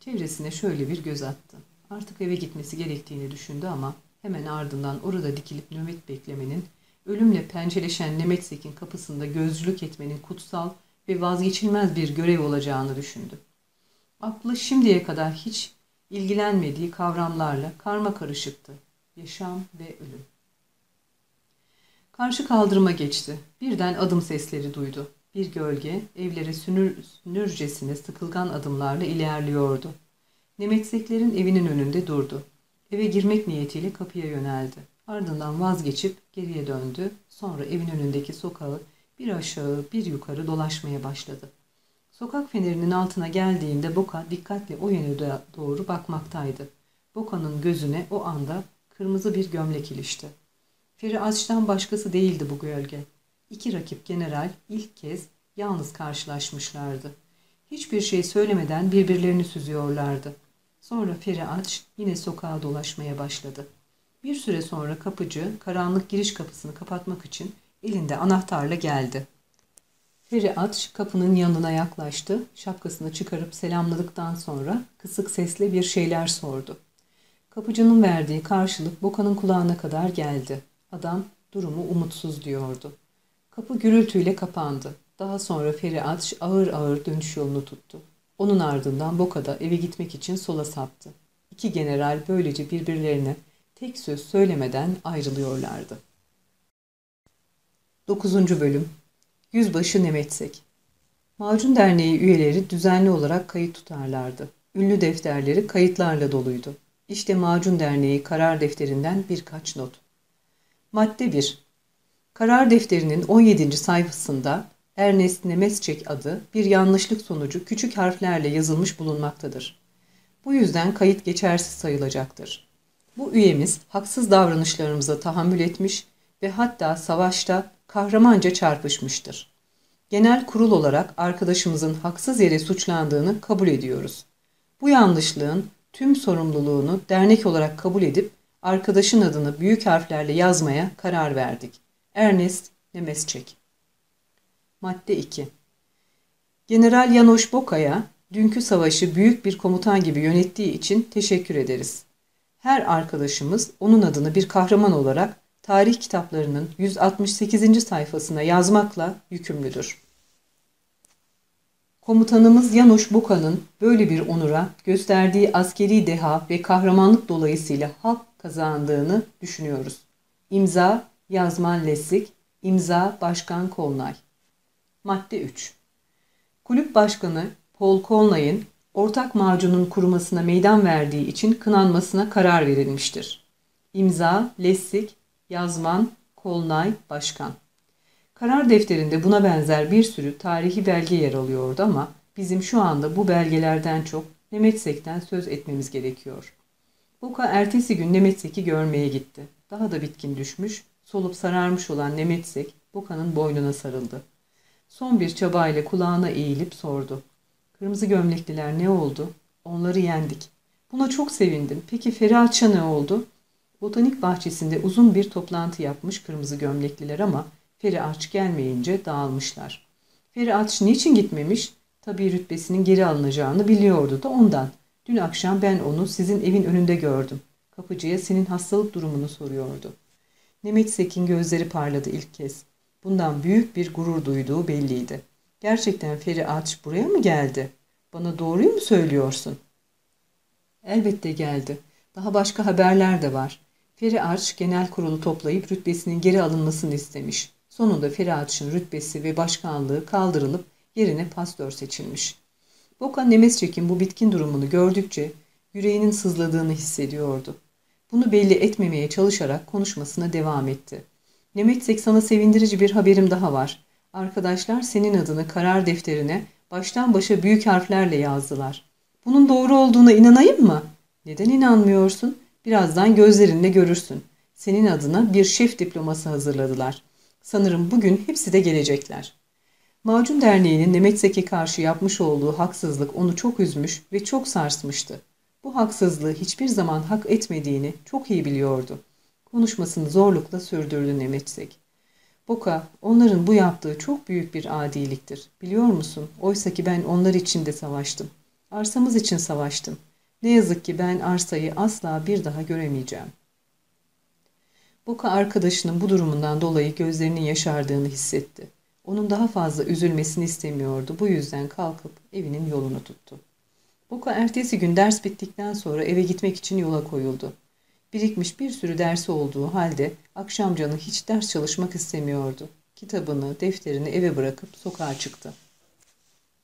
Çevresine şöyle bir göz attı. Artık eve gitmesi gerektiğini düşündü ama hemen ardından orada dikilip nöbet beklemenin, ölümle pençeleşen Nemetsek'in kapısında gözcülük etmenin kutsal ve vazgeçilmez bir görev olacağını düşündü. Aklı şimdiye kadar hiç ilgilenmediği kavramlarla karma karışıktı. Yaşam ve ölüm. Karşı kaldırıma geçti. Birden adım sesleri duydu. Bir gölge evlere sünür, sünürcesine sıkılgan adımlarla ilerliyordu. Nemetseklerin evinin önünde durdu. Eve girmek niyetiyle kapıya yöneldi. Ardından vazgeçip geriye döndü. Sonra evin önündeki sokağı bir aşağı bir yukarı dolaşmaya başladı. Sokak fenerinin altına geldiğinde Boka dikkatle o yöne doğru bakmaktaydı. Boka'nın gözüne o anda kırmızı bir gömlek ilişti. Feri Aç'tan başkası değildi bu gölge. İki rakip general ilk kez yalnız karşılaşmışlardı. Hiçbir şey söylemeden birbirlerini süzüyorlardı. Sonra Feri Aç yine sokağa dolaşmaya başladı. Bir süre sonra kapıcı karanlık giriş kapısını kapatmak için elinde anahtarla geldi. Feri Aç kapının yanına yaklaştı, şapkasını çıkarıp selamladıktan sonra kısık sesle bir şeyler sordu. Kapıcının verdiği karşılık Boka'nın kulağına kadar geldi. Adam durumu umutsuz diyordu. Kapı gürültüyle kapandı. Daha sonra Feri Aç ağır ağır dönüş yolunu tuttu. Onun ardından Boka'da eve gitmek için sola saptı. İki general böylece birbirlerine tek söz söylemeden ayrılıyorlardı. 9. Bölüm Yüzbaşı Nemetsek Macun Derneği üyeleri düzenli olarak kayıt tutarlardı. Ünlü defterleri kayıtlarla doluydu. İşte Macun Derneği karar defterinden birkaç not. Madde 1. Karar defterinin 17. sayfasında Ernest Nemesçek adı bir yanlışlık sonucu küçük harflerle yazılmış bulunmaktadır. Bu yüzden kayıt geçersiz sayılacaktır. Bu üyemiz haksız davranışlarımıza tahammül etmiş ve hatta savaşta kahramanca çarpışmıştır. Genel kurul olarak arkadaşımızın haksız yere suçlandığını kabul ediyoruz. Bu yanlışlığın tüm sorumluluğunu dernek olarak kabul edip arkadaşın adını büyük harflerle yazmaya karar verdik. Ernest Nemesçek Madde 2 General Yanoş Boka'ya dünkü savaşı büyük bir komutan gibi yönettiği için teşekkür ederiz. Her arkadaşımız onun adını bir kahraman olarak tarih kitaplarının 168. sayfasına yazmakla yükümlüdür. Komutanımız Yanoş Boka'nın böyle bir onura gösterdiği askeri deha ve kahramanlık dolayısıyla halk kazandığını düşünüyoruz. İmza Yazman Leslik İmza Başkan Kolnay Madde 3 Kulüp Başkanı Paul Kolnay'ın ortak macunun kurumasına meydan verdiği için kınanmasına karar verilmiştir. İmza Lessig, Yazman, Kolnay, Başkan. Karar defterinde buna benzer bir sürü tarihi belge yer alıyordu ama bizim şu anda bu belgelerden çok Nemetsek'ten söz etmemiz gerekiyor. Boka ertesi gün Nemetsek'i görmeye gitti. Daha da bitkin düşmüş, solup sararmış olan Nemetsek Boka'nın boynuna sarıldı. Son bir çabayla kulağına eğilip sordu. Kırmızı gömlekliler ne oldu? Onları yendik. Buna çok sevindim. Peki Ferihatça ne oldu? Botanik bahçesinde uzun bir toplantı yapmış kırmızı gömlekliler ama Feri Arç gelmeyince dağılmışlar. Feri Arç niçin gitmemiş? Tabii rütbesinin geri alınacağını biliyordu da ondan. Dün akşam ben onu sizin evin önünde gördüm. Kapıcıya senin hastalık durumunu soruyordu. Nemet Sekin gözleri parladı ilk kez. Bundan büyük bir gurur duyduğu belliydi. Gerçekten Feri buraya mı geldi? Bana doğruyu mu söylüyorsun? Elbette geldi. Daha başka haberler de var. Feri Arç genel kurulu toplayıp rütbesinin geri alınmasını istemiş. Sonunda Feri Arç'ın rütbesi ve başkanlığı kaldırılıp yerine pastör seçilmiş. Boka Nemesçek'in bu bitkin durumunu gördükçe yüreğinin sızladığını hissediyordu. Bunu belli etmemeye çalışarak konuşmasına devam etti. Nemetsek sana sevindirici bir haberim daha var. Arkadaşlar senin adını karar defterine baştan başa büyük harflerle yazdılar. Bunun doğru olduğuna inanayım mı? Neden inanmıyorsun? Birazdan gözlerinle görürsün. Senin adına bir şef diploması hazırladılar. Sanırım bugün hepsi de gelecekler. Macun Derneği'nin Nemetsek'e karşı yapmış olduğu haksızlık onu çok üzmüş ve çok sarsmıştı. Bu haksızlığı hiçbir zaman hak etmediğini çok iyi biliyordu. Konuşmasını zorlukla sürdürdü Nemetsek. Boka, onların bu yaptığı çok büyük bir adiliktir. Biliyor musun? Oysa ki ben onlar için de savaştım. Arsamız için savaştım. Ne yazık ki ben arsayı asla bir daha göremeyeceğim. Boka arkadaşının bu durumundan dolayı gözlerinin yaşardığını hissetti. Onun daha fazla üzülmesini istemiyordu. Bu yüzden kalkıp evinin yolunu tuttu. Boka ertesi gün ders bittikten sonra eve gitmek için yola koyuldu. Birikmiş bir sürü dersi olduğu halde akşam canı hiç ders çalışmak istemiyordu. Kitabını, defterini eve bırakıp sokağa çıktı.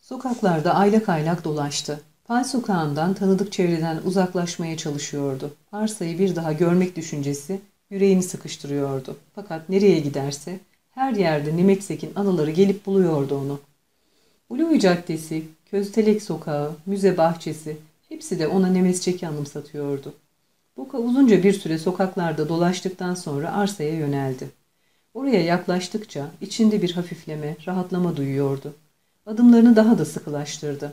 Sokaklarda aylak aylak dolaştı. Pal sokağından tanıdık çevreden uzaklaşmaya çalışıyordu. Arsayı bir daha görmek düşüncesi yüreğini sıkıştırıyordu. Fakat nereye giderse her yerde Nimetsek'in anıları gelip buluyordu onu. Uluvi Caddesi, Köztelek Sokağı, müze bahçesi hepsi de ona Nemesçek'i anımsatıyordu. Boka uzunca bir süre sokaklarda dolaştıktan sonra arsaya yöneldi. Oraya yaklaştıkça içinde bir hafifleme, rahatlama duyuyordu. Adımlarını daha da sıkılaştırdı.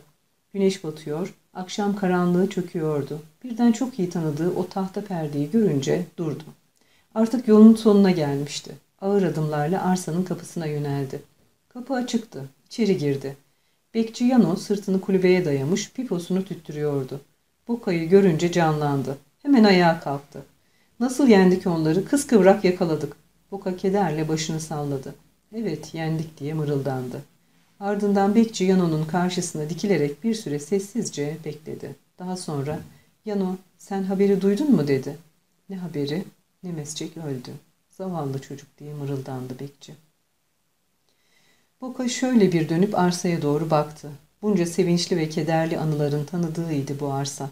Güneş batıyor, akşam karanlığı çöküyordu. Birden çok iyi tanıdığı o tahta perdeyi görünce durdu. Artık yolun sonuna gelmişti. Ağır adımlarla arsanın kapısına yöneldi. Kapı açıktı. İçeri girdi. Bekçi Yano sırtını kulübeye dayamış piposunu tüttürüyordu. Boka'yı görünce canlandı. Hemen ayağa kalktı. Nasıl yendik onları? Kıskıvrak yakaladık. Boka kederle başını salladı. Evet yendik diye mırıldandı. Ardından bekçi Yano'nun karşısına dikilerek bir süre sessizce bekledi. Daha sonra Yano sen haberi duydun mu dedi. Ne haberi? Nemescek öldü. Zavallı çocuk diye mırıldandı bekçi. Boka şöyle bir dönüp arsaya doğru baktı. Bunca sevinçli ve kederli anıların tanıdığıydı bu arsa.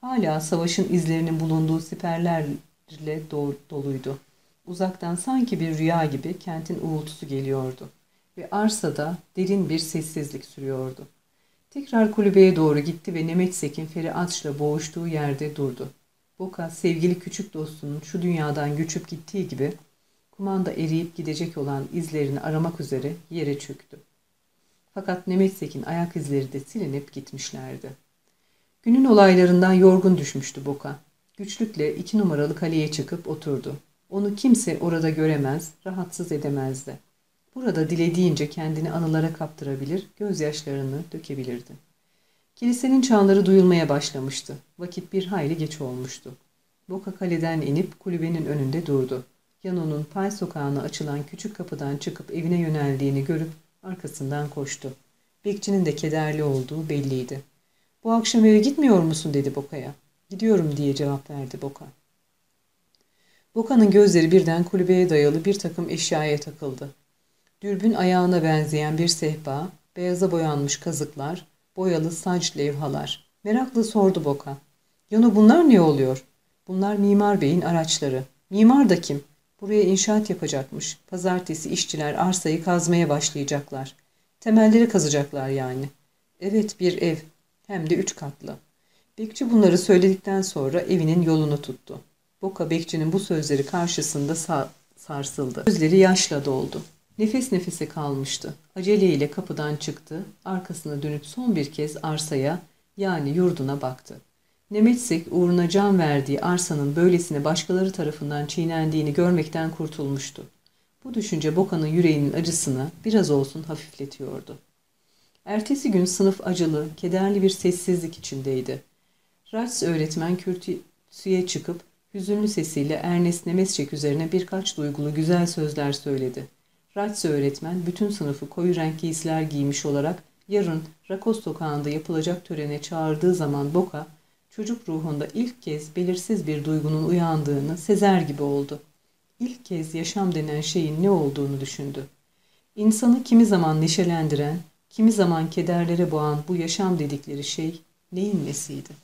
Hala savaşın izlerinin bulunduğu siperlerle doluydu. Uzaktan sanki bir rüya gibi kentin uğultusu geliyordu. Ve arsada derin bir sessizlik sürüyordu. Tekrar kulübeye doğru gitti ve Nemetsek'in Feri Aç'la boğuştuğu yerde durdu. Boka sevgili küçük dostunun şu dünyadan göçüp gittiği gibi kumanda eriyip gidecek olan izlerini aramak üzere yere çöktü. Fakat Nemetsek'in ayak izleri de silinip gitmişlerdi. Günün olaylarından yorgun düşmüştü Boka. Güçlükle iki numaralı kaleye çıkıp oturdu. Onu kimse orada göremez, rahatsız edemezdi. Burada dilediğince kendini anılara kaptırabilir, gözyaşlarını dökebilirdi. Kilisenin çanları duyulmaya başlamıştı. Vakit bir hayli geç olmuştu. Boka kaleden inip kulübenin önünde durdu. Yano'nun pay sokağına açılan küçük kapıdan çıkıp evine yöneldiğini görüp arkasından koştu. Bekçinin de kederli olduğu belliydi. ''Bu akşam eve gitmiyor musun?'' dedi Boka'ya. ''Gidiyorum.'' diye cevap verdi Boka. Boka'nın gözleri birden kulübeye dayalı bir takım eşyaya takıldı. Dürbün ayağına benzeyen bir sehpa, beyaza boyanmış kazıklar, boyalı saç levhalar. Meraklı sordu Boka. Yano bunlar ne oluyor? Bunlar Mimar Bey'in araçları. Mimar da kim? Buraya inşaat yapacakmış. Pazartesi işçiler arsayı kazmaya başlayacaklar. Temelleri kazacaklar yani. Evet bir ev. Hem de üç katlı. Bekçi bunları söyledikten sonra evinin yolunu tuttu. Boka bekçinin bu sözleri karşısında sa sarsıldı. Gözleri yaşla doldu. Nefes nefese kalmıştı. Aceleyle kapıdan çıktı. Arkasına dönüp son bir kez arsaya yani yurduna baktı. Nemetsek uğruna can verdiği arsanın böylesine başkaları tarafından çiğnendiğini görmekten kurtulmuştu. Bu düşünce Boka'nın yüreğinin acısını biraz olsun hafifletiyordu. Ertesi gün sınıf acılı, kederli bir sessizlik içindeydi. Rats öğretmen kürsüye çıkıp hüzünlü sesiyle Ernest Nemesçek üzerine birkaç duygulu güzel sözler söyledi. Rats öğretmen bütün sınıfı koyu renk giysiler giymiş olarak yarın Rakos sokağında yapılacak törene çağırdığı zaman Boka, çocuk ruhunda ilk kez belirsiz bir duygunun uyandığını sezer gibi oldu. İlk kez yaşam denen şeyin ne olduğunu düşündü. İnsanı kimi zaman neşelendiren, kimi zaman kederlere boğan bu yaşam dedikleri şey neyin nesiydi?